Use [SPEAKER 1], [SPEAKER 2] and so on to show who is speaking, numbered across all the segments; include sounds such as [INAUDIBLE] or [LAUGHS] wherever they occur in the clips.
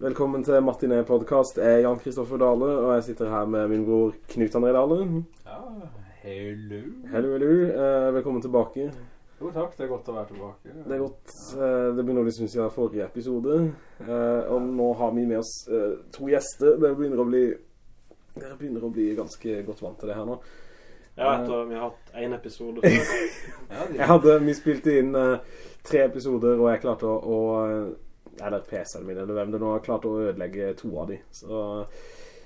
[SPEAKER 1] Velkommen til Martinet podcast. Jeg er Jan Kristoffer Dale, og jeg sitter her med min bror Knut André Dale.
[SPEAKER 2] Ja, hello.
[SPEAKER 1] Hello, hello. Eh, velkommen tilbake.
[SPEAKER 2] Jo takk, det er godt å være tilbake.
[SPEAKER 1] Det er godt. Eh, det begynner å bli synes jeg forrige episode. Eh, og nå har vi med oss to gjester. Dere begynner å bli, dere begynner å bli ganske godt vant til det her nå.
[SPEAKER 3] Ja, etter vi har hatt en episode før. [LAUGHS]
[SPEAKER 1] Jeg hadde, vi spilte inn tre episoder, og jeg klarte å, å eller PC-en min, eller hvem det nå har klart å ødelegge to av de. Så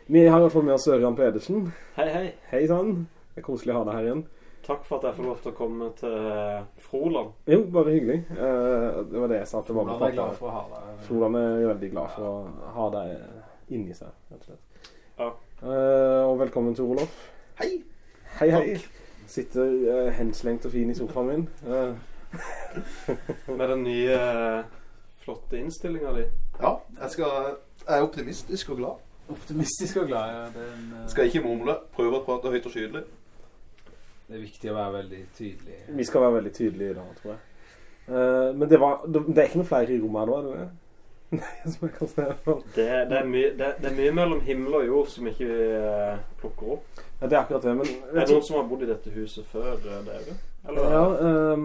[SPEAKER 1] vi har i hvert fall med oss Ørjan Pedersen.
[SPEAKER 3] Hei, hei.
[SPEAKER 1] Hei sann. Det er koselig å ha deg her igjen.
[SPEAKER 3] Takk for at jeg får lov til å komme til Froland.
[SPEAKER 1] Jo, bare hyggelig. Eh, det var det jeg sa til mamma Froland
[SPEAKER 2] er glad for å ha deg.
[SPEAKER 1] Froland er veldig glad for å ha deg inni seg, rett og slett.
[SPEAKER 3] Ja.
[SPEAKER 1] Eh, og velkommen til Olof.
[SPEAKER 4] Hei!
[SPEAKER 1] Hei, hei. Sitter uh, henslengt og fin i sofaen min. Eh,
[SPEAKER 3] Med den nye eh, flotte innstillinga di.
[SPEAKER 4] Ja, jeg, skal, jeg er optimistisk og glad.
[SPEAKER 2] Optimistisk og glad, ja. Den, uh... eh,
[SPEAKER 4] Skal ikke mumle. Prøve å prate høyt og tydelig.
[SPEAKER 2] det er viktig å være veldig tydelig.
[SPEAKER 1] vi skal være veldig tydelige i dag, tror jeg. Uh, men det, var, det, det er ikke noe flere i rommet her nå, er det det? [LAUGHS] Nei, som jeg kan se i hvert fall.
[SPEAKER 3] Det, det, er mye- det, det er mye mellom himmel og jord som ikke vi uh, plukker opp.
[SPEAKER 1] Ja, det er akkurat det, men...
[SPEAKER 3] Er det noen som har bodd i dette huset før eh, dere? Eller?
[SPEAKER 1] Ja, Um,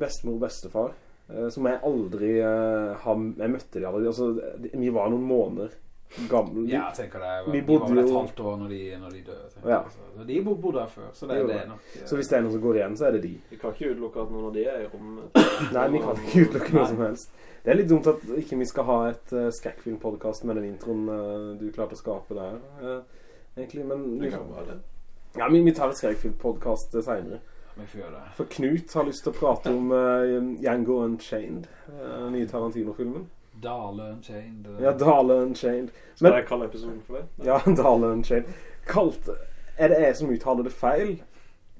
[SPEAKER 1] bestemor og bestefar, eh, som jeg aldri eh, har... Jeg møtte de aldri, altså, de- vi var noen måneder gamle.
[SPEAKER 2] Ja, jeg tenker det.
[SPEAKER 1] Vi
[SPEAKER 2] Vi
[SPEAKER 1] bodde
[SPEAKER 2] var vel et halvt år når de, når de døde.
[SPEAKER 1] Ja.
[SPEAKER 2] Så, de bo- bodde her før, så det, det er nok... eh,
[SPEAKER 1] Så hvis det er noen som går igjen, så er det de.
[SPEAKER 3] Vi kan ikke utelukke at noen av de er i rommet. [COUGHS]
[SPEAKER 1] Nei, vi kan ikke utelukke noe som helst. Det er litt dumt at ikke vi skal ha et uh, skrekkfilmpodcast med den introen uh, du klarte å skape der, uh, egentlig, men...
[SPEAKER 4] Det kan være det.
[SPEAKER 1] Ja, vi, vi tar et skrekkfilmpodcast uh,
[SPEAKER 2] får gjøre det.
[SPEAKER 1] For Knut har lyst til å prate om uh, Yango Unchained, uh, den nye Tarantino-filmen.
[SPEAKER 2] Dale Unchained. eh,
[SPEAKER 1] Ja, Dale Unchained.
[SPEAKER 3] Skal jeg kalle episoden for det?
[SPEAKER 1] Ja, [LAUGHS] Dale Unchained. Kalt, er det jeg som uttaler det feil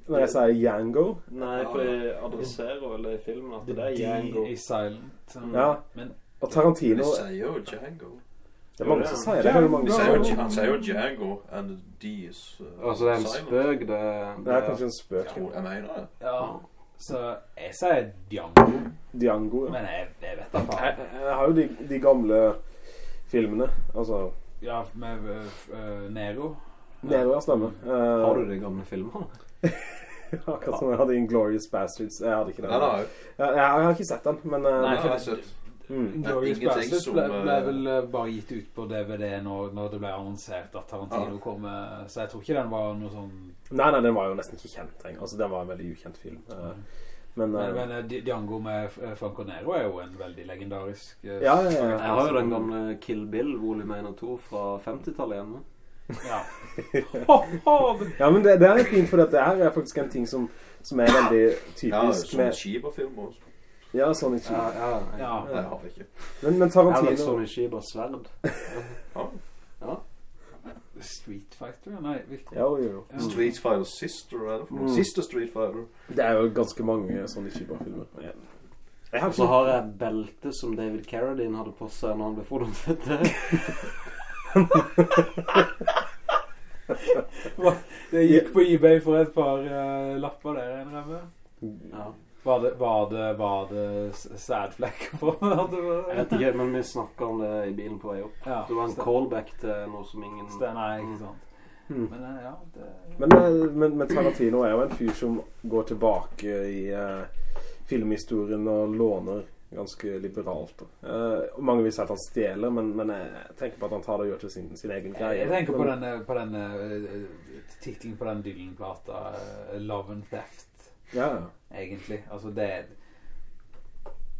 [SPEAKER 1] når jeg sier Yango?
[SPEAKER 3] Nei, for jeg adresserer vel i filmen at det er
[SPEAKER 2] Yango. Silent.
[SPEAKER 1] Ja.
[SPEAKER 2] Men
[SPEAKER 1] Og Tarantino,
[SPEAKER 4] De sier jo Django.
[SPEAKER 1] Det er mange som sier det. Som
[SPEAKER 4] sier jo, han sier jo Django, and Dees. uh,
[SPEAKER 3] Altså, det er en spøk, det,
[SPEAKER 1] Det er kanskje en spøk.
[SPEAKER 4] Jeg mener det.
[SPEAKER 2] ja, så jeg sier Django,
[SPEAKER 1] Django, ja.
[SPEAKER 2] men jeg, jeg vet da faen.
[SPEAKER 1] jeg har jo de, de gamle filmene, altså
[SPEAKER 2] Ja, med uh, Nero.
[SPEAKER 1] Nero ja, stemme. Uh,
[SPEAKER 3] Har du de gamle filmene? [LAUGHS]
[SPEAKER 1] Akkurat som jeg hadde Inglourious Bastards. Jeg hadde ikke den. Ja, jeg, jeg har ikke sett den, men uh,
[SPEAKER 2] Nei,
[SPEAKER 4] jeg.
[SPEAKER 1] Mm.
[SPEAKER 2] Glorious Bastards ble,
[SPEAKER 4] eh,
[SPEAKER 2] ble vel eh, bare gitt ut på DVD når, når det ble annonsert at Tarantino
[SPEAKER 4] Ja.
[SPEAKER 2] kom med, så jeg tror ikke den var noe sånn
[SPEAKER 1] Nei, nei, den var jo nesten ikke kjent. engang. Altså, den var en veldig ukjent film. Mm. men, uh,
[SPEAKER 2] Men, men eh, Django med eh, Franco Nero er jo en veldig legendarisk eh,
[SPEAKER 1] ja, ja, ja.
[SPEAKER 5] Jeg har jo den gamle Kill Bill volum 1 og 2 fra 50-tallet hjemme.
[SPEAKER 2] Ja. [LAUGHS] [LAUGHS]
[SPEAKER 1] Ja, men det, det er fint, for det her er faktisk en ting som, som er veldig
[SPEAKER 4] Ja,
[SPEAKER 1] typisk
[SPEAKER 4] sånn
[SPEAKER 1] med
[SPEAKER 4] Shiba-film også.
[SPEAKER 1] Ja, Sonic
[SPEAKER 5] Ja,
[SPEAKER 1] Cheap.
[SPEAKER 5] ja.
[SPEAKER 2] ja.
[SPEAKER 4] Det har vi ikke.
[SPEAKER 1] Men, men Tarantino...
[SPEAKER 5] Eller Sonic Shibas sverd.
[SPEAKER 4] Ja. ja.
[SPEAKER 2] Street Fighter? Nei, hvilken?
[SPEAKER 1] Ja, jo, jo.
[SPEAKER 2] Mm.
[SPEAKER 4] Street Fighter Sister, er det for noe?
[SPEAKER 1] Mm.
[SPEAKER 4] Sister Street Fighter.
[SPEAKER 1] Det er jo ganske mange Sonic Cheap-filmer. Ja. jeg har
[SPEAKER 5] så har jeg belte som David Carradine hadde på seg når han ble fotografert. [LAUGHS]
[SPEAKER 2] Det gikk på eBay for et par uh, lapper der, en remme.
[SPEAKER 5] Ja.
[SPEAKER 2] Var det, var det, var det sad sædflekker [LAUGHS] på det var-
[SPEAKER 5] Jeg vet ikke, men vi snakket om det i bilen på vei opp.
[SPEAKER 2] Ja,
[SPEAKER 5] Det var en callback til noe som ingen...
[SPEAKER 2] stem- Nei, ikke sant.
[SPEAKER 1] Mm.
[SPEAKER 2] Men eh, ja, det...
[SPEAKER 1] Men, eh, men, men Tarantino er jo en fyr som går tilbake i eh, filmhistorien og låner ganske liberalt. Eh, mange vil si at han stjeler, men, men jeg tenker på at han tar det og gjør til sin, sin egen greie.
[SPEAKER 2] Jeg tenker på
[SPEAKER 1] Men-
[SPEAKER 2] denne, på den, eh, titlen på den Dylan-plata, eh, Love and Theft,
[SPEAKER 1] Ja,
[SPEAKER 2] egentlig. Altså det,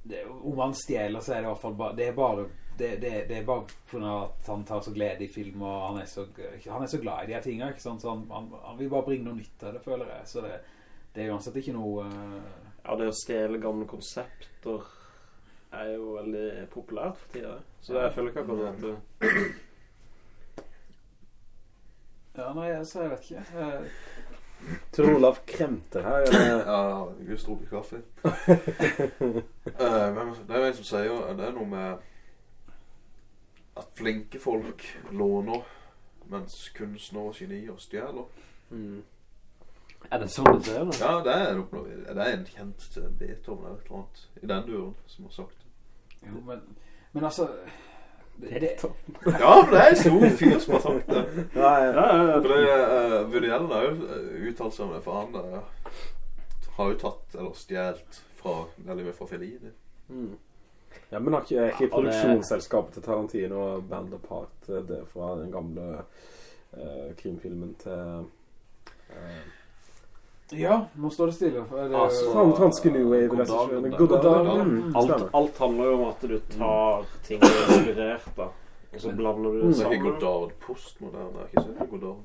[SPEAKER 2] det Om han stjeler, så er det i hvert fall bare Det er bare det, det, det er bare for at han tar så glede i film, og han er så, han er så glad i de her tingene, ikke sant? Så han, han, han vil bare bringe noe nytt av det, føler jeg. Så det, det er uansett ikke noe uh...
[SPEAKER 3] Ja, det å stjele gamle konsepter er jo veldig populært for tida. Så det, jeg føler ikke akkurat at det
[SPEAKER 2] Ja, nei, så jeg vet ikke. Eh,
[SPEAKER 1] Tror Olav kremter her. Eller?
[SPEAKER 4] Ja, Gud drukket kaffe. uh, [LAUGHS] men det er jo en som sier at det er noe med at flinke folk låner, mens kunstnere og genier stjeler.
[SPEAKER 5] Mm. Er det sånn det ser ut?
[SPEAKER 4] Ja, det er, noe- det er en kjent Beethoven eller et eller annet i den duren som har sagt det.
[SPEAKER 2] Jo, men, men altså Det, det, [LAUGHS]
[SPEAKER 4] Ja, for det er en stor fyr som har sagt det.
[SPEAKER 1] Ja, ja.
[SPEAKER 3] Ja,
[SPEAKER 4] For det, uh, Woody Allen har jo eh, uttalt seg om det, for han uh, har jo tatt, eller stjålet fra, eller fra Fellini.
[SPEAKER 1] Mm. Ja, men har ikke, er ikke
[SPEAKER 3] Ja,
[SPEAKER 1] produksjonsselskapet til Tarantino og Band Apart eh, det fra den gamle uh, krimfilmen til eh,
[SPEAKER 2] ja, nå står det stille. Det,
[SPEAKER 3] Altså,
[SPEAKER 1] franske New Wave
[SPEAKER 6] God dag,
[SPEAKER 1] regissøren.
[SPEAKER 6] god dag.
[SPEAKER 1] God dag.
[SPEAKER 4] God dag.
[SPEAKER 1] Mm,
[SPEAKER 3] Alt, alt handler jo om at du tar ting du er inspirert av, og så blander du
[SPEAKER 1] det
[SPEAKER 3] det
[SPEAKER 4] Det er ikke. Godard postmoderne, er ikke så Godard.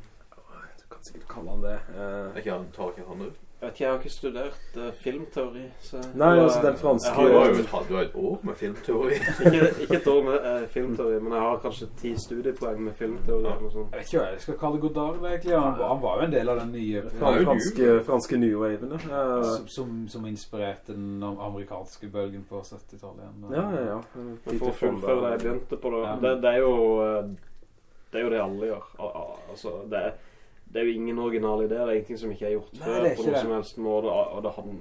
[SPEAKER 1] Du kan sikkert kalle han det. eh.
[SPEAKER 4] Ikke han, tar ikke han ut?
[SPEAKER 3] Jeg vet ikke, jeg har ikke studert uh, filmteori, så...
[SPEAKER 1] Nei, altså, den franske-
[SPEAKER 3] Jeg
[SPEAKER 4] Du
[SPEAKER 3] har
[SPEAKER 4] har
[SPEAKER 3] jo
[SPEAKER 4] et, du har et år med filmteori. [LAUGHS]
[SPEAKER 3] ikke, ikke et år med uh, filmteori, men jeg har kanskje ti studiepoeng med filmteori Ja.
[SPEAKER 2] Jeg vet ikke hva jeg skal kalle Godard, egentlig. Han, var- han var jo en del av den nye
[SPEAKER 4] Ja,
[SPEAKER 1] Fran- franske, franske New Wavene. Uh,
[SPEAKER 2] som, som, som inspirerte den amerikanske bølgen på 70-tallet igjen.
[SPEAKER 1] Ja, ja, ja.
[SPEAKER 3] For å fullføre det jeg begynte på, da.
[SPEAKER 2] Ja.
[SPEAKER 3] Det, det er jo eh, Det er jo det alle gjør. Al- al- Altså, det er, det er jo ingen original idé. Det er ingenting som ikke er gjort
[SPEAKER 2] Nei,
[SPEAKER 3] før
[SPEAKER 2] er
[SPEAKER 3] på noen
[SPEAKER 2] det.
[SPEAKER 3] som helst måte. Og det, han,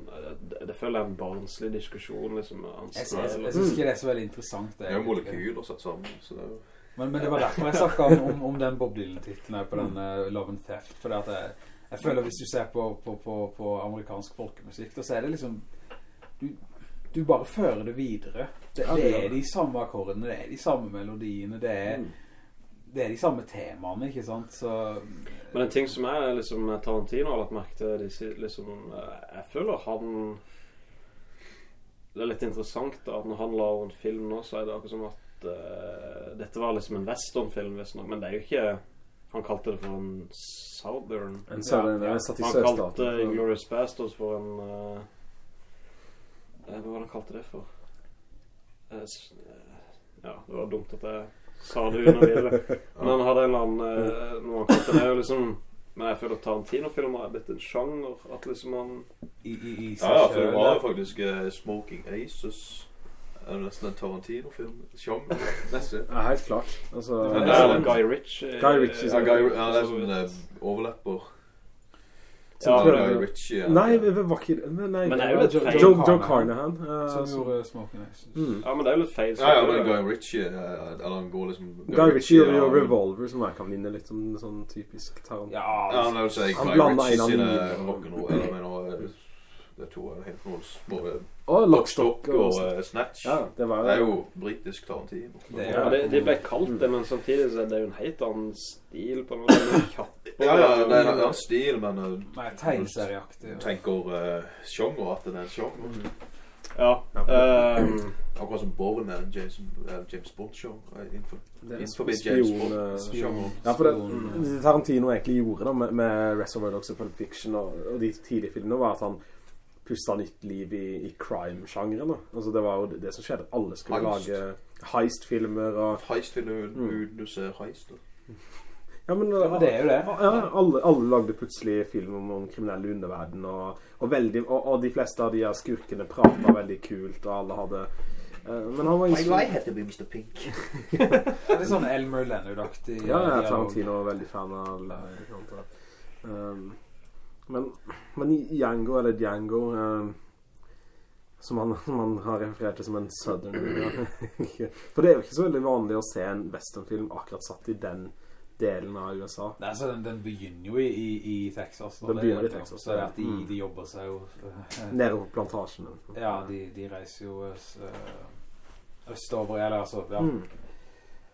[SPEAKER 3] det, det føler jeg er en barnslig diskusjon, liksom.
[SPEAKER 2] Jeg, jeg, jeg synes ikke det er så veldig interessant.
[SPEAKER 4] Det er jo molekyler satt sammen, så det er jo
[SPEAKER 2] Men, men det var derfor jeg snakket om, om, om den Bob Dylan-titlen her på den uh, Love and Theft. For at jeg, jeg føler hvis du ser på, på, på, på amerikansk folkemusikk, så er det liksom du, du bare fører det videre. Det,
[SPEAKER 1] det
[SPEAKER 2] det er de samme akkordene, det er de samme melodiene, det er,
[SPEAKER 1] Mm.
[SPEAKER 2] Det er de samme temaene, ikke sant? Så,
[SPEAKER 3] Men en ting som er liksom Tarantino har lagt merke til liksom, eh, Jeg føler han Det er litt interessant da at når han lager en film nå, så er det akkurat som at uh, dette var liksom en westernfilm. Men det er jo ikke Han kalte det for en southern.
[SPEAKER 1] En southern
[SPEAKER 2] Ja, ja.
[SPEAKER 3] Han kalte
[SPEAKER 1] Glorious
[SPEAKER 3] Inglourious Bastards for en eh, eh, Hva var det han kalte det for? Uh, eh, ja, det var dumt at jeg sa det under videre. Men han hadde en eller annen eh, Noe kalte det er jo liksom Men jeg føler at Tarantino-filmer er blitt en sjanger. At liksom han
[SPEAKER 2] i, i, i
[SPEAKER 4] Ja, ja, for det var jo faktisk eh, Smoking Aces. Er det nesten en Tarantino-film? Sjanger, nesten.
[SPEAKER 1] Ja, helt klart. Altså,
[SPEAKER 4] Ja,
[SPEAKER 3] Det
[SPEAKER 4] det
[SPEAKER 3] er
[SPEAKER 4] er
[SPEAKER 3] Guy Ritchie.
[SPEAKER 1] Guy Ritchie,
[SPEAKER 4] Ja, Guy, ja, det er
[SPEAKER 3] som
[SPEAKER 4] sånn
[SPEAKER 3] vidt.
[SPEAKER 4] eh, overlepper.
[SPEAKER 3] Ja,
[SPEAKER 4] Som
[SPEAKER 1] prøver-
[SPEAKER 4] Guy Ritchie. ja.
[SPEAKER 1] Nei, det var ikke Nei,
[SPEAKER 3] Men det er jo litt feil.
[SPEAKER 1] Joe, Joe Carnahan. eh,
[SPEAKER 2] Som
[SPEAKER 1] som-
[SPEAKER 2] gjorde Smoking Aces.
[SPEAKER 1] Mm.
[SPEAKER 3] Ja, men det er jo litt feil.
[SPEAKER 4] Ja, ja, men Guy Ritchie eh, Eller han går liksom
[SPEAKER 1] Guy Ritchie og,
[SPEAKER 4] og
[SPEAKER 1] Revolver, som jeg kan minne litt som sånn typisk Tarantino.
[SPEAKER 2] Ja,
[SPEAKER 4] Ja, han er
[SPEAKER 1] Han
[SPEAKER 4] Guy
[SPEAKER 1] blander inn han
[SPEAKER 4] rock'n'roll Eh, Det er to er helt noe små
[SPEAKER 1] Og
[SPEAKER 4] Lockstock og
[SPEAKER 1] og
[SPEAKER 4] eh, Snatch.
[SPEAKER 1] Ja, det var
[SPEAKER 4] Det er jo britisk Tarantino.
[SPEAKER 2] Det er
[SPEAKER 3] Ja, det, det ble kalt det, men samtidig så er det jo en helt annen stil på noe. [LAUGHS]
[SPEAKER 4] Ja, ja, det er en annen stil, men
[SPEAKER 2] tegnserieaktig tegneserieaktig.
[SPEAKER 4] tenker uh, sjanger at det er en sjanger.
[SPEAKER 3] Ja. ehm,
[SPEAKER 4] Akkurat som Bourne er en Jason, eh, James Bond-show. innenfor, innenfor James Bond.
[SPEAKER 1] eh,
[SPEAKER 4] sjanger.
[SPEAKER 1] Ja, for det det Tarantino egentlig gjorde da med, med Reservoir Dogs og Pulp Fiction og, og de tidlige filmene var at han pustet nytt liv i, i crime-sjangeren. Altså det var jo det, som skjedde. Alle skulle
[SPEAKER 4] Heist.
[SPEAKER 1] lage heist-filmer og
[SPEAKER 4] Heist-filmer
[SPEAKER 1] Mm.
[SPEAKER 4] du ser heist. da. [LAUGHS]
[SPEAKER 1] Ja, men
[SPEAKER 2] Ja, det er jo det.
[SPEAKER 1] Ja, alle, alle lagde plutselig film om, om kriminelle underverden og, og, veldig, og, og de fleste av de her skurkene pratet veldig kult, og alle hadde Uh, Men han var ikke
[SPEAKER 4] had to be Mr. Pink. [LAUGHS]
[SPEAKER 2] Det er sånn Elmer Leonard-aktig.
[SPEAKER 1] Ja, ja. Tarantino er veldig fan av ikke sant, um, men, men Django, eller Django um, som, han, som han har referert til som en southern [LAUGHS] For det er jo ikke så veldig vanlig å se en westernfilm akkurat satt i den delen av USA.
[SPEAKER 2] Nei, altså, den, den begynner jo i, i, i Texas. da.
[SPEAKER 1] Den begynner i. Texas,
[SPEAKER 2] Så det at de,
[SPEAKER 1] Mm.
[SPEAKER 2] de jobber seg jo
[SPEAKER 1] Nede på plantasjen.
[SPEAKER 2] Ja, de, de reiser jo øh, østover, eller altså ja.
[SPEAKER 1] Mm.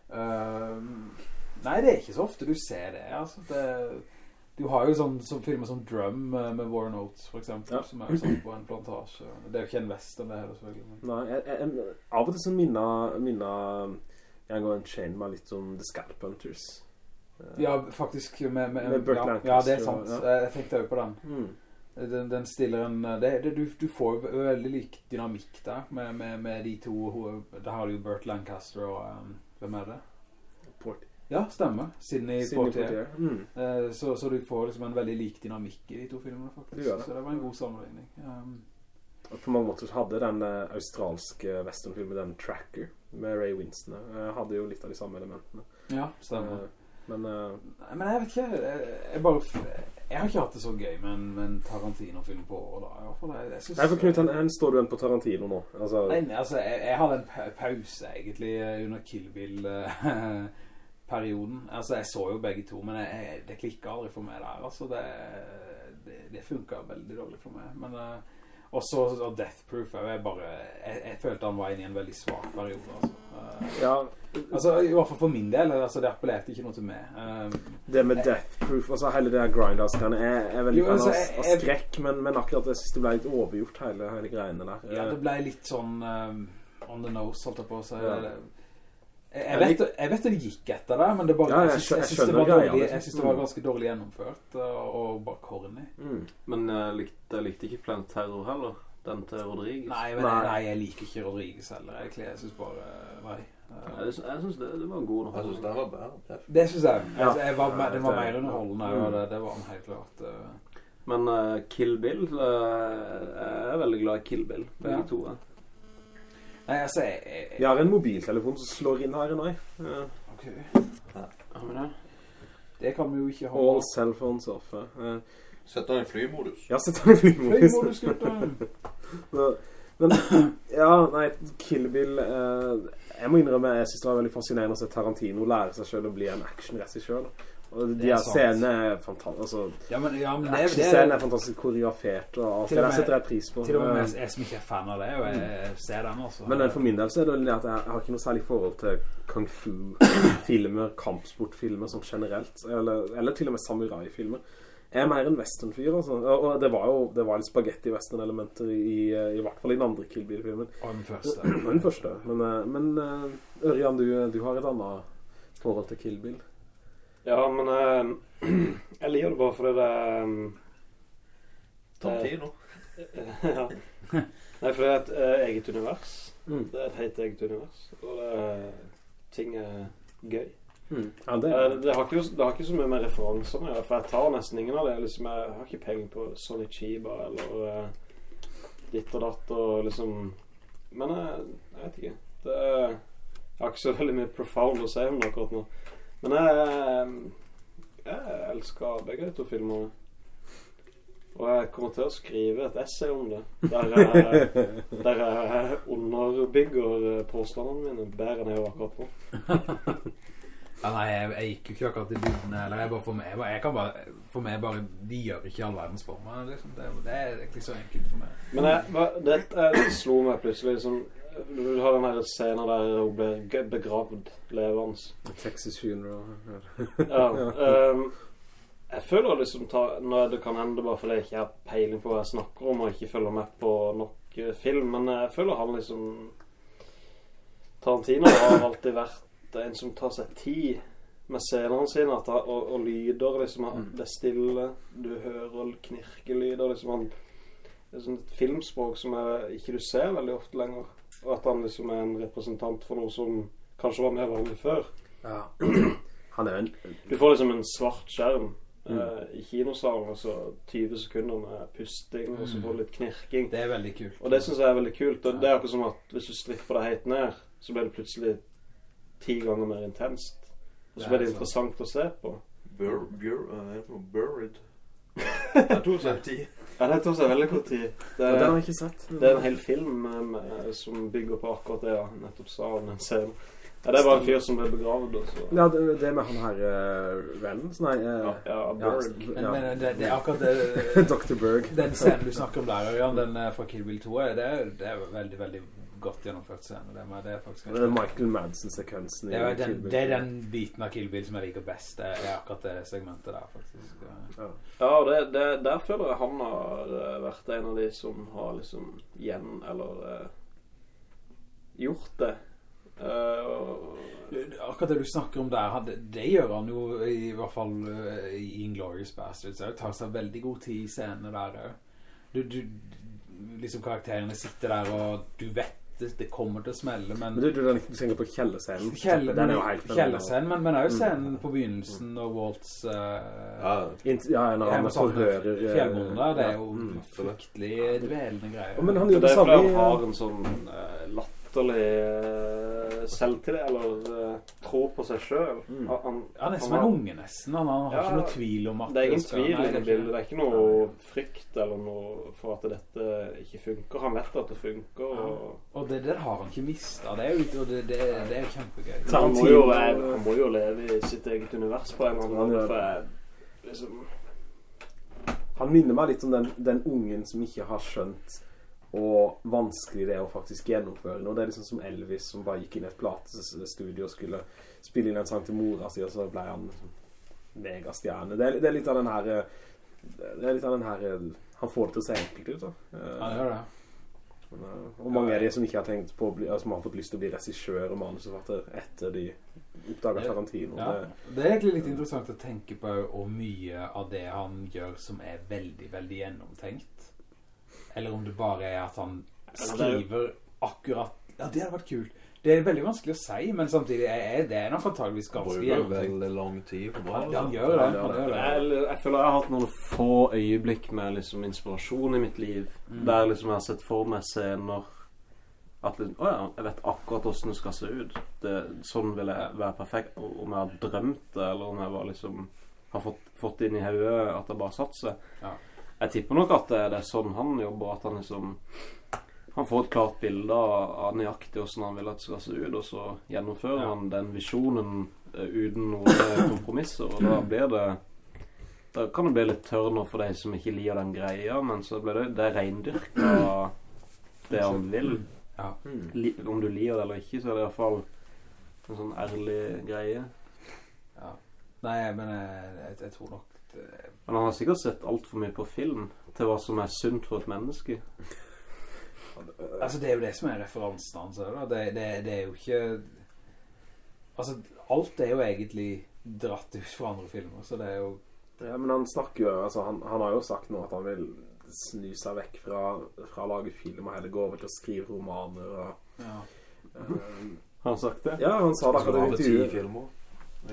[SPEAKER 2] Uh, nei, det er ikke så ofte du ser det. Altså. det du har jo sånn som filmer som Drum eh, med Warren Oates, for eksempel,
[SPEAKER 1] Ja.
[SPEAKER 2] som er sånn på en plantasje. Det er jo ikke en western, det her selvfølgelig. men-
[SPEAKER 1] Nei, jeg, jeg, jeg, av og til så minner, minner Django Unchained meg litt om The Scalp Hunters. Eh,
[SPEAKER 2] Ja, faktisk med, med,
[SPEAKER 1] Med
[SPEAKER 2] ja, ja, det er sant.
[SPEAKER 1] ja.
[SPEAKER 2] Jeg, jeg tenkte jo på den.
[SPEAKER 1] Mm.
[SPEAKER 2] Den, den stiller en det, det, du, du får veldig lik dynamikk der med, med, med de to Hun, Da har du Burt Lancaster og um, Hvem er det? Ja, stemmer. Sidney Poitier.
[SPEAKER 1] Mm.
[SPEAKER 2] Eh, så, så du får liksom en veldig lik dynamikk i de to filmene, faktisk.
[SPEAKER 1] Det.
[SPEAKER 2] Så det var en god sammenligning. Um,
[SPEAKER 1] Og på mange måter så hadde den eh, australske westernfilmen, den Tracker, med Ray Winston, eh, hadde jo litt av de samme elementene.
[SPEAKER 2] ja, stemmer.
[SPEAKER 1] Eh, Men eh,
[SPEAKER 2] Men jeg vet ikke, jeg, jeg bare Jeg har ikke hatt det så gøy med en, Tarantino-film på året da. I hvert fall, jeg, jeg synes,
[SPEAKER 1] Nei, for Knut, hvor står du igjen på Tarantino nå? Altså,
[SPEAKER 2] Nei, altså, jeg, hadde en pause egentlig under Kill [LAUGHS] Bill-perioden. altså, jeg så jo begge to, men jeg, jeg, det klikket aldri for meg der. Altså, det, det, det funket veldig dårlig for meg. Men uh, også og Death Proof, jeg, bare, jeg, jeg følte han var inne i en veldig svak periode, altså. Uh,
[SPEAKER 1] ja,
[SPEAKER 2] altså, i hvert fall for min del, altså, det appellerte ikke noe til meg. Uh,
[SPEAKER 1] det med Death Proof, altså hele det her Grindhouse-greiene, jeg jeg er veldig fan
[SPEAKER 2] altså,
[SPEAKER 1] av, skrekk, men, men akkurat jeg synes det ble litt overgjort, hele, hele greiene der.
[SPEAKER 2] Ja, det ble litt sånn um, on the nose, holdt jeg på å si.
[SPEAKER 1] Ja.
[SPEAKER 2] Jeg, vet, jeg vet at det gikk etter det, men det bare,
[SPEAKER 1] Ja, jeg
[SPEAKER 2] jeg, synes, jeg, synes det var dårlig,
[SPEAKER 1] liksom.
[SPEAKER 2] jeg synes det var ganske dårlig gjennomført og, og bare corny.
[SPEAKER 1] Mm.
[SPEAKER 7] Men jeg likte, jeg likte ikke Plant Terror heller. Den til Rodriguez.
[SPEAKER 2] Nei, men,
[SPEAKER 1] Nei.
[SPEAKER 2] nei, jeg liker ikke Rodriguez heller, egentlig. Jeg synes bare, nei. Uh,
[SPEAKER 7] Jeg, synes det, det var en god
[SPEAKER 4] Jeg synes det var bedre. Det
[SPEAKER 2] synes jeg.
[SPEAKER 1] Ja.
[SPEAKER 2] Altså, jeg var, det var mer underholdende,
[SPEAKER 1] Mm.
[SPEAKER 2] og det, det var helt klart. uh,
[SPEAKER 7] Men uh, Kill Bill uh, Jeg er veldig glad i Kill Bill, begge
[SPEAKER 2] Ja.
[SPEAKER 7] to. eh.
[SPEAKER 2] Nei, altså, jeg... jeg,
[SPEAKER 1] Vi har en mobiltelefon som slår inn her i nå. Ja.
[SPEAKER 2] ok.
[SPEAKER 7] Har vi det?
[SPEAKER 2] Det kan vi jo ikke ha.
[SPEAKER 1] All cell phones off. ja. Eh,
[SPEAKER 4] Sett den i flymodus.
[SPEAKER 1] Ja, sett den i flymodus.
[SPEAKER 2] Flymodus, gutter! [LAUGHS]
[SPEAKER 1] Men, ja, nei, Kill Bill eh, Jeg må innrømme, jeg synes det var veldig fascinerende å se Tarantino lære seg selv å bli en actionregissør. Og de
[SPEAKER 2] er
[SPEAKER 1] her scenene er fantastiske. Altså,
[SPEAKER 2] Ja, men, ja, men det, det er...
[SPEAKER 1] fantastisk koreografert, og alt det der setter jeg pris på.
[SPEAKER 2] Til og med
[SPEAKER 1] Eh,
[SPEAKER 2] jeg, som ikke er fan av det, og jeg ser den også.
[SPEAKER 1] Men eh, for min del så er det jo at jeg har ikke noe særlig forhold til kung fu-filmer, [COUGHS] kampsportfilmer sånn generelt, eller, eller til og med samurai-filmer. Jeg er mer en western-fyr, altså. Og, det var jo det var litt spagetti-western-elementer i, i, i hvert fall i den andre Kill Bill-filmen.
[SPEAKER 2] Og den første. [CLEARS THROAT]
[SPEAKER 1] Og den første. Men, eh, men eh, Ørjan, du, du har et annet forhold til Kill Bill.
[SPEAKER 3] Ja, men eh, [CLEARS THROAT] jeg liker det bare fordi det um,
[SPEAKER 4] nå. [LAUGHS]
[SPEAKER 3] ja. Nei, for det er et eh, eget univers.
[SPEAKER 1] Mm.
[SPEAKER 3] Det er et helt eget univers. Og det er, ting er gøy.
[SPEAKER 1] Mm. Ja, det
[SPEAKER 3] Eh,
[SPEAKER 1] er
[SPEAKER 3] Det har, ikke, det har ikke så mye med referanser å gjøre, for jeg tar nesten ingen av det. Liksom, jeg har ikke penger på Sonny Chiba eller eh, ditt og datt og liksom Men jeg, jeg vet ikke. Det er, jeg har ikke så veldig mye profound å si om det akkurat nå. Men jeg, jeg elsker begge de to filmene. Og jeg kommer til å skrive et essay om det. Der jeg, der jeg underbygger eh, påstandene mine bedre enn jeg gjør akkurat nå. [LAUGHS]
[SPEAKER 2] Ja, nei, jeg, jeg gikk jo ikke akkurat i dybden Eller jeg bare for meg jeg, kan bare For meg bare De gjør ikke all verdens for meg liksom. det, det er egentlig så enkelt for meg
[SPEAKER 3] Men jeg, det, det slo meg plutselig liksom, Du har den her scenen der hun blir begravd levende.
[SPEAKER 1] Texas Funeral.
[SPEAKER 3] Ja, [LAUGHS] Um, jeg føler liksom når Det kan hende bare fordi jeg ikke har peiling på hva jeg snakker om og ikke følger med på nok eh, film, men jeg føler han liksom Tarantino har alltid vært en som tar seg tid med scenene sine at han, og, og lyder. liksom Det er stille, du hører knirkelyder. liksom han Det er sånn et filmspråk som jeg, ikke du ser veldig ofte lenger. At han liksom er en representant for noe som kanskje var mer vanlig før.
[SPEAKER 1] Ja. Han er en
[SPEAKER 3] Du får liksom en svart skjerm
[SPEAKER 1] Mm.
[SPEAKER 3] eh, i kinosalen, og så 20 sekunder med pusting, og så får du litt knirking.
[SPEAKER 2] Det er veldig kult
[SPEAKER 3] Og det syns jeg er veldig kult. Og det er akkurat som at hvis du stripper deg helt ned, så blir det plutselig ti ganger mer intenst. Og så blir det interessant å se på.
[SPEAKER 4] Bur, bur, uh? Buried. Det er tid.
[SPEAKER 3] Ja, det tar seg veldig kort tid. Det
[SPEAKER 1] Ja, Den har
[SPEAKER 3] er,
[SPEAKER 1] jeg ikke sett.
[SPEAKER 3] det er en hel film med, med, som bygger på akkurat det jeg nettopp sa om en scenen. Ja, det er bare en fyr som ble begravd, også.
[SPEAKER 1] Ja, det, det med han her uh, Reynolds? Nei, uh,
[SPEAKER 3] Ja, ja Berg.
[SPEAKER 1] Ja.
[SPEAKER 2] men det, det er akkurat det [LAUGHS]
[SPEAKER 1] Dr. Berg.
[SPEAKER 2] Den scenen du snakker om der Jan, Den eh, fra Kill Bill 2 er- Det er, det er veldig, veldig godt gjennomført scene Det, er- det er faktisk
[SPEAKER 1] Det er Michael Madsen-sekvensen
[SPEAKER 2] det det er den biten av Kill Bill som jeg liker best. Det er akkurat det segmentet der faktisk.
[SPEAKER 1] Ja.
[SPEAKER 3] Ja, det, det, der føler jeg han har eh, vært en av de som har liksom igjen, eller uh, gjort det. Uh,
[SPEAKER 2] Akkurat det du snakker om der det, det gjør han jo i hvert fall uh, i Inglourious Bastards Det tar seg veldig god tid i scenene der du, du, liksom karakterene sitter der og du vet det, det kommer til å smelle men
[SPEAKER 1] Men du, du, tenker på kjellescenen.
[SPEAKER 2] Kjelle,
[SPEAKER 1] den er jo helt
[SPEAKER 2] Kjellerscenen, men, men er
[SPEAKER 1] jo
[SPEAKER 2] scenen på begynnelsen når Waltz uh,
[SPEAKER 4] Ja,
[SPEAKER 1] Ja, når han forhører eh,
[SPEAKER 2] Fjellbonden det er
[SPEAKER 1] ja.
[SPEAKER 2] jo
[SPEAKER 1] Mm.
[SPEAKER 2] fryktelig dvelende greier.
[SPEAKER 1] Men han
[SPEAKER 3] Det
[SPEAKER 1] gjør det
[SPEAKER 3] er
[SPEAKER 1] samme
[SPEAKER 3] han har en sånn uh, latterlig uh, selvtillit, eller uh, tro på seg selv.
[SPEAKER 1] Mm.
[SPEAKER 3] Han, han,
[SPEAKER 2] Han er som
[SPEAKER 3] han
[SPEAKER 2] en unge nesten. Han, han har
[SPEAKER 3] Ja,
[SPEAKER 2] ikke noe tvil om at
[SPEAKER 3] Det er ingen tvil i det
[SPEAKER 2] det
[SPEAKER 3] bildet. Det er ikke noe frykt eller noe for at dette ikke funker. Han vet at det funker. Og
[SPEAKER 2] Og det, der har han ikke mistet. Det er jo, det, det, det er kjempegøy.
[SPEAKER 3] Han,
[SPEAKER 1] han
[SPEAKER 3] må jo, han må jo leve i sitt eget univers på en eller annen
[SPEAKER 1] Han
[SPEAKER 3] måte. For jeg, liksom,
[SPEAKER 1] Han minner meg litt om den, den ungen som ikke har skjønt og vanskelig det er å faktisk gjennomføre noe. Det er liksom som Elvis som bare gikk inn i et platestudio og skulle spille inn en sang til mora si, og så ble han liksom megastjerne. Det er, det er litt av den her eh, Det er litt av den her eh, Han får det til å se enkelt ut, da. Ja,
[SPEAKER 2] det gjør det.
[SPEAKER 1] eh, Og mange er de som ikke har tenkt på bli, Som har fått lyst til å bli regissør og manusforfatter etter de oppdaga Tarantino.
[SPEAKER 2] Ja.
[SPEAKER 1] Det,
[SPEAKER 2] Det er egentlig litt interessant å tenke på hvor mye av det han gjør som er veldig, veldig gjennomtenkt. Eller om det bare er at han
[SPEAKER 3] det er jo-
[SPEAKER 2] skriver akkurat Ja, det hadde vært kult. Det er veldig vanskelig å si, men samtidig er det nok antageligvis ganske
[SPEAKER 4] Bruker
[SPEAKER 2] gjennomtenkt.
[SPEAKER 4] veldig lang tid på bra.
[SPEAKER 2] Han, han gjør det. Han gjør det.
[SPEAKER 3] jeg, jeg føler jeg har hatt noen få øyeblikk med liksom inspirasjon i mitt liv.
[SPEAKER 2] Mm.
[SPEAKER 3] Der liksom jeg har sett for meg scener At liksom, å ja, jeg vet akkurat hvordan det skal se ut. Det, sånn vil jeg være perfekt. Om jeg har drømt det, eller om jeg bare liksom har fått, fått inn i hodet at det bare satt seg.
[SPEAKER 2] Ja.
[SPEAKER 3] Jeg tipper nok at det, det er sånn han jobber. At han liksom Han får et klart bilde av, nøyaktig hvordan han vil at det skal se ut, og så gjennomfører
[SPEAKER 2] Ja.
[SPEAKER 3] han den visjonen eh, uten noen kompromisser. Og da blir det Da kan det bli litt tørner for de som ikke liker den greia, men så blir det Det er reindyrka det han vil.
[SPEAKER 2] Ja.
[SPEAKER 3] Om du liker det eller ikke, så er det iallfall en sånn ærlig greie.
[SPEAKER 2] Ja. Nei, men jeg, jeg, jeg tror nok
[SPEAKER 3] Men han har sikkert sett altfor mye på film til hva som er sunt for et menneske. [LAUGHS]
[SPEAKER 2] Altså, det er jo det som er referansen hans. Det, det, det er jo ikke Altså, alt er jo egentlig dratt ut fra andre filmer, så det er jo
[SPEAKER 1] Ja, men han snakker jo altså, han, han har jo sagt nå at han vil snu seg vekk fra, fra å lage film og heller gå over til å skrive romaner og
[SPEAKER 2] ja.
[SPEAKER 1] um,
[SPEAKER 3] Har han sagt det?
[SPEAKER 1] Ja, han sa det akkurat i intervjuet.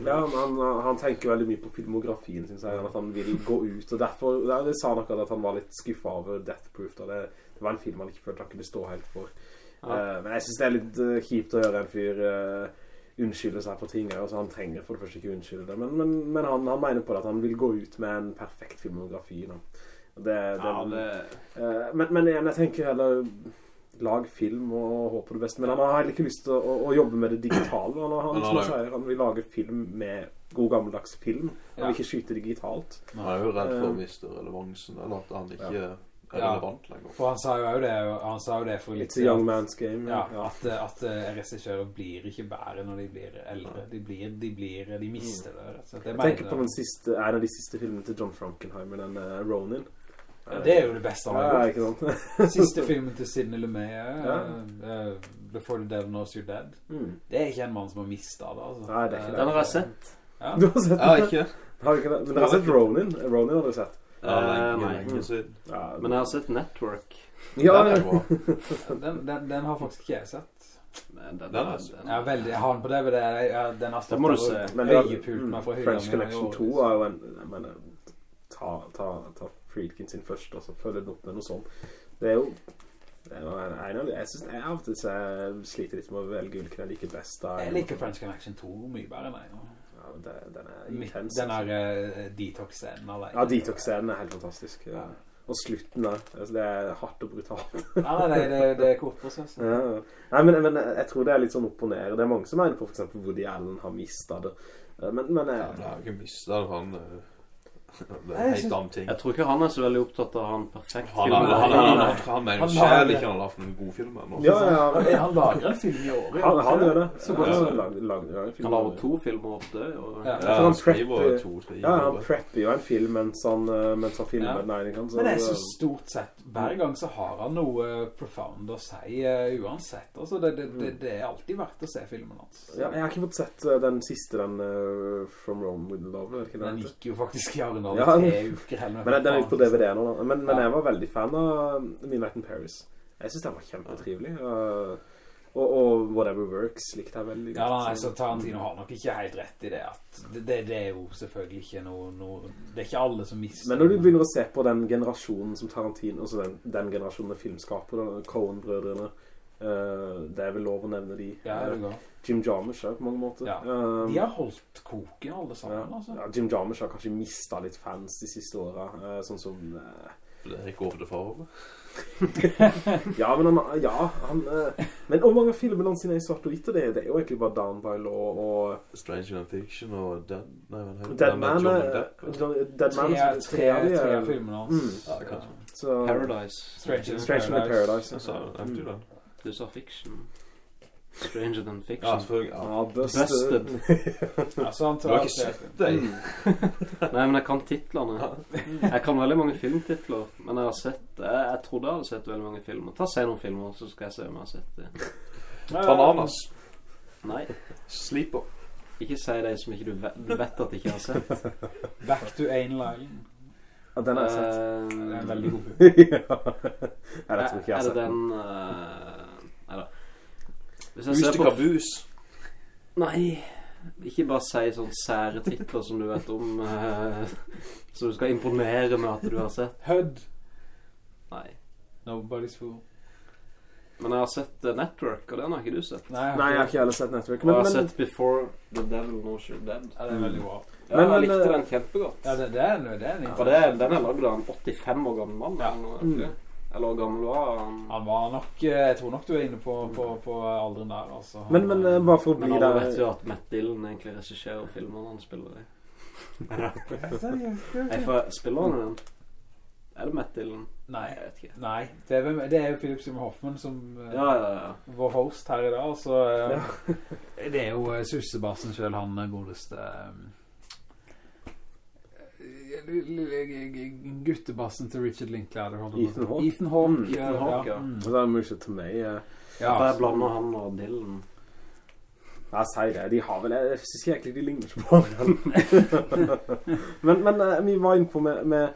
[SPEAKER 1] Ja, han, han tenker veldig mye på filmografien sin, sier han, at han vil gå ut. Og derfor det sa han akkurat at han var litt skuffet over Death Proof. Da. Det, det var en film han ikke følte han kunne stå helt for.
[SPEAKER 3] Ja.
[SPEAKER 1] Uh, men jeg synes det er litt uh, kjipt å høre en fyr uh, unnskylde seg for ting. Altså, han trenger for det første ikke unnskylde det, men, men, men han, han mener på det at han vil gå ut med en perfekt filmografi. Det, det,
[SPEAKER 3] Ja,
[SPEAKER 1] Eh, men, men jeg tenker heller Lag film og håper på det beste Men han har heller ikke lyst til å, å, jobbe med det digitale Han, har, han,
[SPEAKER 4] han
[SPEAKER 1] sier, han vil lage film med god gammeldags film Han
[SPEAKER 2] Ja.
[SPEAKER 1] vil ikke skyte digitalt
[SPEAKER 4] Han er jo redd for å
[SPEAKER 1] Eh.
[SPEAKER 4] miste relevansen, eller at han ikke er relevant lenger.
[SPEAKER 2] For han sa jo det, han sa jo det for litt
[SPEAKER 1] It's a young man's game
[SPEAKER 2] Ja,
[SPEAKER 1] ja.
[SPEAKER 2] at, at eh, regissører blir ikke bedre når de blir eldre. De blir, de blir, de mister det. rett og slett. Det
[SPEAKER 1] Jeg tenker på den siste, en av de siste filmene til John Frankenheimer Den uh, Ronin
[SPEAKER 2] Ja, det er jo det beste han har gjort.
[SPEAKER 1] ikke sant? [LAUGHS]
[SPEAKER 2] Siste filmen til Sidney Lumet,
[SPEAKER 1] Ja.
[SPEAKER 2] eh, Before the Devil Knows You're Dead.
[SPEAKER 1] Mm.
[SPEAKER 2] Det er ikke en mann som har mistet det, altså.
[SPEAKER 1] Nei, det er ikke det.
[SPEAKER 3] Den har jeg sett.
[SPEAKER 2] Ja.
[SPEAKER 1] Du har sett
[SPEAKER 4] Ja,
[SPEAKER 1] den?
[SPEAKER 4] ikke?
[SPEAKER 1] Har du ikke det? Men dere har sett Ronin? Ronin har dere sett
[SPEAKER 4] Ja,
[SPEAKER 3] Eh, nei.
[SPEAKER 4] ikke sett.
[SPEAKER 1] ja,
[SPEAKER 3] Men jeg har sett Network.
[SPEAKER 1] ja,
[SPEAKER 4] Den. [LAUGHS]
[SPEAKER 2] Den, den, den har faktisk ikke jeg sett.
[SPEAKER 3] Men den,
[SPEAKER 4] Den
[SPEAKER 3] den-
[SPEAKER 2] er veldig, jeg har den på DVD. Jeg, jeg, den har
[SPEAKER 3] stått må du se.
[SPEAKER 1] Men
[SPEAKER 2] øyepult meg fra
[SPEAKER 1] mm,
[SPEAKER 2] hylla
[SPEAKER 1] French Connection 2 er jo en ta, ta, ta Friedkin sin først Og så følger den opp med noe sånt Det er jo det er av de, Jeg synes jeg av og til jeg sliter litt med å velge hvilken jeg liker best da.
[SPEAKER 2] Jeg liker French Connection 2 mye bedre enn deg.
[SPEAKER 1] ja, det, Den er intens
[SPEAKER 2] Den er uh, detox-scenen.
[SPEAKER 1] Ja, Detox-scenen er helt fantastisk ja. Og slutten der altså, Det er hardt og brutalt
[SPEAKER 2] Ja, nei, nei, det, det er kort prosess. [LAUGHS]
[SPEAKER 1] ja. Nei, men, men jeg tror det er litt sånn opp og ned Det er mange som mener på for eksempel Woody Allen har mistet det Men, men
[SPEAKER 4] Ja,
[SPEAKER 1] jeg,
[SPEAKER 4] men jeg har ikke mistet det, han eh, Det
[SPEAKER 2] Nei,
[SPEAKER 4] er
[SPEAKER 2] jeg
[SPEAKER 4] helt annen ting.
[SPEAKER 3] Jeg tror ikke han er så veldig opptatt av å ha en perfekt
[SPEAKER 4] Han,
[SPEAKER 3] film.
[SPEAKER 4] han, han, han, han, han mener
[SPEAKER 2] Han
[SPEAKER 4] jo
[SPEAKER 2] har-
[SPEAKER 4] ikke han har lagt noen gode filmer.
[SPEAKER 1] Ja, ja,
[SPEAKER 2] Han, lager en film i året.
[SPEAKER 1] Han, han gjør det
[SPEAKER 2] Så
[SPEAKER 1] Så
[SPEAKER 2] ja.
[SPEAKER 1] godt lag, lag, ja, film.
[SPEAKER 3] Han lager to filmer ofte. Og,
[SPEAKER 2] Ja.
[SPEAKER 4] Ja,
[SPEAKER 1] han
[SPEAKER 4] han skriver
[SPEAKER 1] prepper-
[SPEAKER 4] to, tre
[SPEAKER 1] Ja, han prepper jo en film mens han, eh, mens han filmer
[SPEAKER 2] Ja.
[SPEAKER 1] den ene?
[SPEAKER 2] Men det er så stort sett Hver gang så har han noe profound å si uh, Uansett altså det, det, det, det er alltid verdt å se filmen hans
[SPEAKER 1] ja, jeg har ikke fått sett eh, den siste, den uh, From Rome with Love, er
[SPEAKER 2] Den gikk jo faktisk i Arendal
[SPEAKER 1] Ja,
[SPEAKER 2] i tre uker heller,
[SPEAKER 1] Men den, den er ute på DVD nå, da. Men, men
[SPEAKER 2] Ja.
[SPEAKER 1] jeg var veldig fan av Midnight in Paris. Jeg synes den var kjempetrivelig. eh, og, og Whatever Works likte jeg veldig
[SPEAKER 2] Ja, nei, så Tarantino har nok ikke helt rett i det det, det, det er jo selvfølgelig ikke noe, noe Det er ikke alle som mister
[SPEAKER 1] Men når du begynner å se på den generasjonen som Tarantino Altså den, den generasjonen med filmskapere, Coen-brødrene Eh, det er vel lov å nevne de.
[SPEAKER 2] Ja.
[SPEAKER 1] Jim Jarmusch er på mange måter.
[SPEAKER 2] Ja.
[SPEAKER 1] um,
[SPEAKER 2] De har holdt koken alle sammen,
[SPEAKER 1] ja.
[SPEAKER 2] altså.
[SPEAKER 1] Ja, Jim Jarmusch har kanskje mistet litt fans de siste årene, Uh, sånn som... uh,
[SPEAKER 8] Det er ikke over det for [LAUGHS]
[SPEAKER 1] ja, men han, ja, han Men hvor mange av filmene hans sine er i svart og hvitt, det, det er jo egentlig bare Down by Law og
[SPEAKER 8] Stranger Than Fiction og Dead Nei, hva?
[SPEAKER 1] Dead Man.
[SPEAKER 8] Depp,
[SPEAKER 1] Dead Man
[SPEAKER 2] Tre,
[SPEAKER 1] tre
[SPEAKER 2] tre,
[SPEAKER 1] av er-
[SPEAKER 2] filmene hans.
[SPEAKER 1] Mm.
[SPEAKER 8] Ja, kanskje.
[SPEAKER 1] Så,
[SPEAKER 3] Paradise.
[SPEAKER 2] Stranger
[SPEAKER 1] than Paradise.
[SPEAKER 8] Jeg den.
[SPEAKER 3] Du sa fiction. Stranger than
[SPEAKER 8] Ja,
[SPEAKER 3] fiction.
[SPEAKER 8] selvfølgelig. Ja.
[SPEAKER 1] Ja, busted.
[SPEAKER 3] Busted. [LAUGHS]
[SPEAKER 2] Ja, så
[SPEAKER 8] Du har ikke sett deg. [LAUGHS]
[SPEAKER 3] Nei, men jeg kan titlene. Jeg kan veldig mange filmtitler, men jeg har sett Jeg, jeg trodde jeg hadde sett veldig mange filmer. Ta Se noen filmer, så skal jeg se om jeg har sett det.
[SPEAKER 8] Bananas.
[SPEAKER 3] Nei,
[SPEAKER 8] Sleeper.
[SPEAKER 3] ikke si det som ikke du vet, du vet at ikke har sett.
[SPEAKER 2] Back to Anal
[SPEAKER 1] Ja, den har jeg sett.
[SPEAKER 3] Uh,
[SPEAKER 2] den er veldig god [LAUGHS]
[SPEAKER 1] ja. Det tror ikke jeg har
[SPEAKER 3] Er det
[SPEAKER 1] den.
[SPEAKER 3] den uh, Nei da. Hvis jeg ser på
[SPEAKER 8] Kabus.
[SPEAKER 3] Nei, ikke bare si sånne sære titler som du vet om, eh, som du skal imponere med at du har sett.
[SPEAKER 2] Hud.
[SPEAKER 3] Nei.
[SPEAKER 2] Nobody's Fool.
[SPEAKER 3] Men jeg har sett eh, Network, og den har ikke du sett.
[SPEAKER 2] Nei,
[SPEAKER 1] Nei, jeg har ikke heller sett Network.
[SPEAKER 3] Og jeg har
[SPEAKER 1] men
[SPEAKER 3] sett Before The Devil Knows You're Dead.
[SPEAKER 2] Ja, det er veldig bra.
[SPEAKER 3] Ja,
[SPEAKER 1] Men-
[SPEAKER 3] jeg likte
[SPEAKER 1] eh,
[SPEAKER 3] den kjempegodt.
[SPEAKER 2] Ja, det, det er den det er en
[SPEAKER 3] For det, den er laget av en 85 år gammel mann.
[SPEAKER 2] Ja.
[SPEAKER 3] Eller, noe,
[SPEAKER 1] Mm.
[SPEAKER 3] ikke? Eller hvor gammel var han?
[SPEAKER 2] Han var nok eh, Jeg tror nok du er inne på, på, på alderen der, altså. Han,
[SPEAKER 1] men, men eh, bare for å
[SPEAKER 3] Men
[SPEAKER 1] bli
[SPEAKER 3] alle
[SPEAKER 1] der
[SPEAKER 3] vet jo at Matt Dillon egentlig regisserer filmene han spiller i. [LAUGHS] Nei, for spiller han den? Er det Matt Dillon?
[SPEAKER 2] Nei.
[SPEAKER 3] Jeg vet ikke.
[SPEAKER 2] Nei, det er, det er jo Philip Simon Hoffman som eh,
[SPEAKER 3] Ja, ja, ja.
[SPEAKER 2] vår host her i dag, så [LAUGHS] [LAUGHS] det er jo Susebassen sussebassen selv, han godeste lille guttebassen til Richard Linklater.
[SPEAKER 1] Ethan Hawke.
[SPEAKER 2] Ethan Hawke,
[SPEAKER 1] Mm,
[SPEAKER 3] Ethan Hawke, ja.
[SPEAKER 2] Mm.
[SPEAKER 1] Og er mye til meg
[SPEAKER 2] Ja,
[SPEAKER 3] jeg blander han og Dylan.
[SPEAKER 1] Jeg sier det, de har vel Jeg synes egentlig de ligner ikke på hverandre. men, men eh, vi var inne på med, med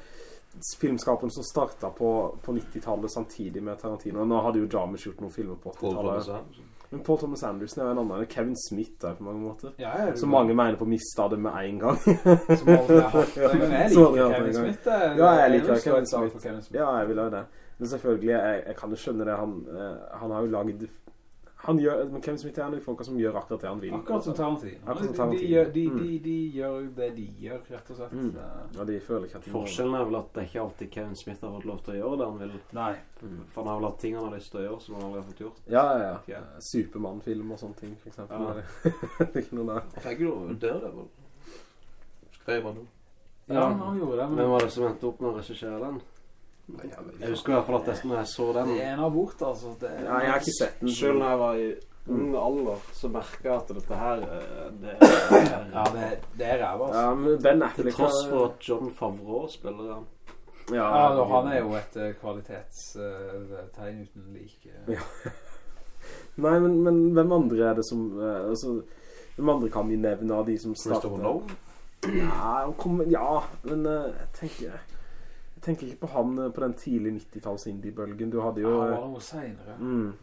[SPEAKER 1] filmskapen som startet på, på 90-tallet samtidig med Tarantino. Nå hadde jo Jarmus gjort noen filmer på 80-tallet. Men Paul Thomas Anderson er jo en annen. Kevin Smith der på mange måter.
[SPEAKER 2] ja, ja,
[SPEAKER 1] Så mange mener på å miste det med en gang.
[SPEAKER 2] som aldri har hatt det. [LAUGHS] Men jeg liker Kevin. Smith.
[SPEAKER 1] Ja, jeg
[SPEAKER 2] er
[SPEAKER 1] liker Kevin Smith.
[SPEAKER 2] Kevin Smith.
[SPEAKER 1] Ja, jeg vil ha det. Men selvfølgelig, jeg, jeg kan jo skjønne det. Han, eh, han har jo laget han gjør, men Kevin Smith er en av de folka som gjør akkurat det han vil.
[SPEAKER 2] Akkurat som Tarantino.
[SPEAKER 1] Akkurat som
[SPEAKER 2] De-
[SPEAKER 1] Tarantino.
[SPEAKER 2] De, gjør- de,
[SPEAKER 1] Mm.
[SPEAKER 2] de, de gjør jo det de gjør, rett og slett.
[SPEAKER 1] Mm. Ja, de føler ikke at de
[SPEAKER 3] Forskjellen er vel at det er ikke alltid Kevin Smith har fått lov til å gjøre det han vil.
[SPEAKER 2] Nei.
[SPEAKER 3] For han har vel hatt ting han har lyst til å gjøre som han aldri har fått gjort.
[SPEAKER 1] Ja, ja, ja. Supermann-film og sånne ting, for eksempel.
[SPEAKER 3] Ja. [LAUGHS]
[SPEAKER 1] det er ikke noe der.
[SPEAKER 8] Jeg fikk jo Daredevil. Skrev han jo.
[SPEAKER 2] Ja, han gjorde det.
[SPEAKER 3] Hvem var det som endte opp med å regissere den?
[SPEAKER 8] Jeg
[SPEAKER 3] husker i hvert fall at jeg, når jeg så den
[SPEAKER 2] det er en abort, altså. Det,
[SPEAKER 1] Ja, jeg har ikke sett den.
[SPEAKER 3] Selv når jeg var i ung alder, så merket jeg at dette her eh, det er,
[SPEAKER 2] Ja, det, det er ræva, altså.
[SPEAKER 1] Ja, men Ben
[SPEAKER 3] Til tross for at John Favreau spiller den.
[SPEAKER 1] Ja,
[SPEAKER 2] Ja, han er jo et eh, kvalitetstegn uten like.
[SPEAKER 1] Ja. [LAUGHS] Nei, men, men hvem andre er det som eh, altså, Hvem andre kan vi nevne av de som starter?
[SPEAKER 8] Christopher Nolan.
[SPEAKER 1] Ja, kom, ja men jeg tenker Jeg tenker ikke på han eh, på den tidlige 90-talls indie-bølgen. Du hadde
[SPEAKER 2] Ja,
[SPEAKER 1] jo
[SPEAKER 2] han
[SPEAKER 1] eh,
[SPEAKER 2] var noe senere.
[SPEAKER 1] mm,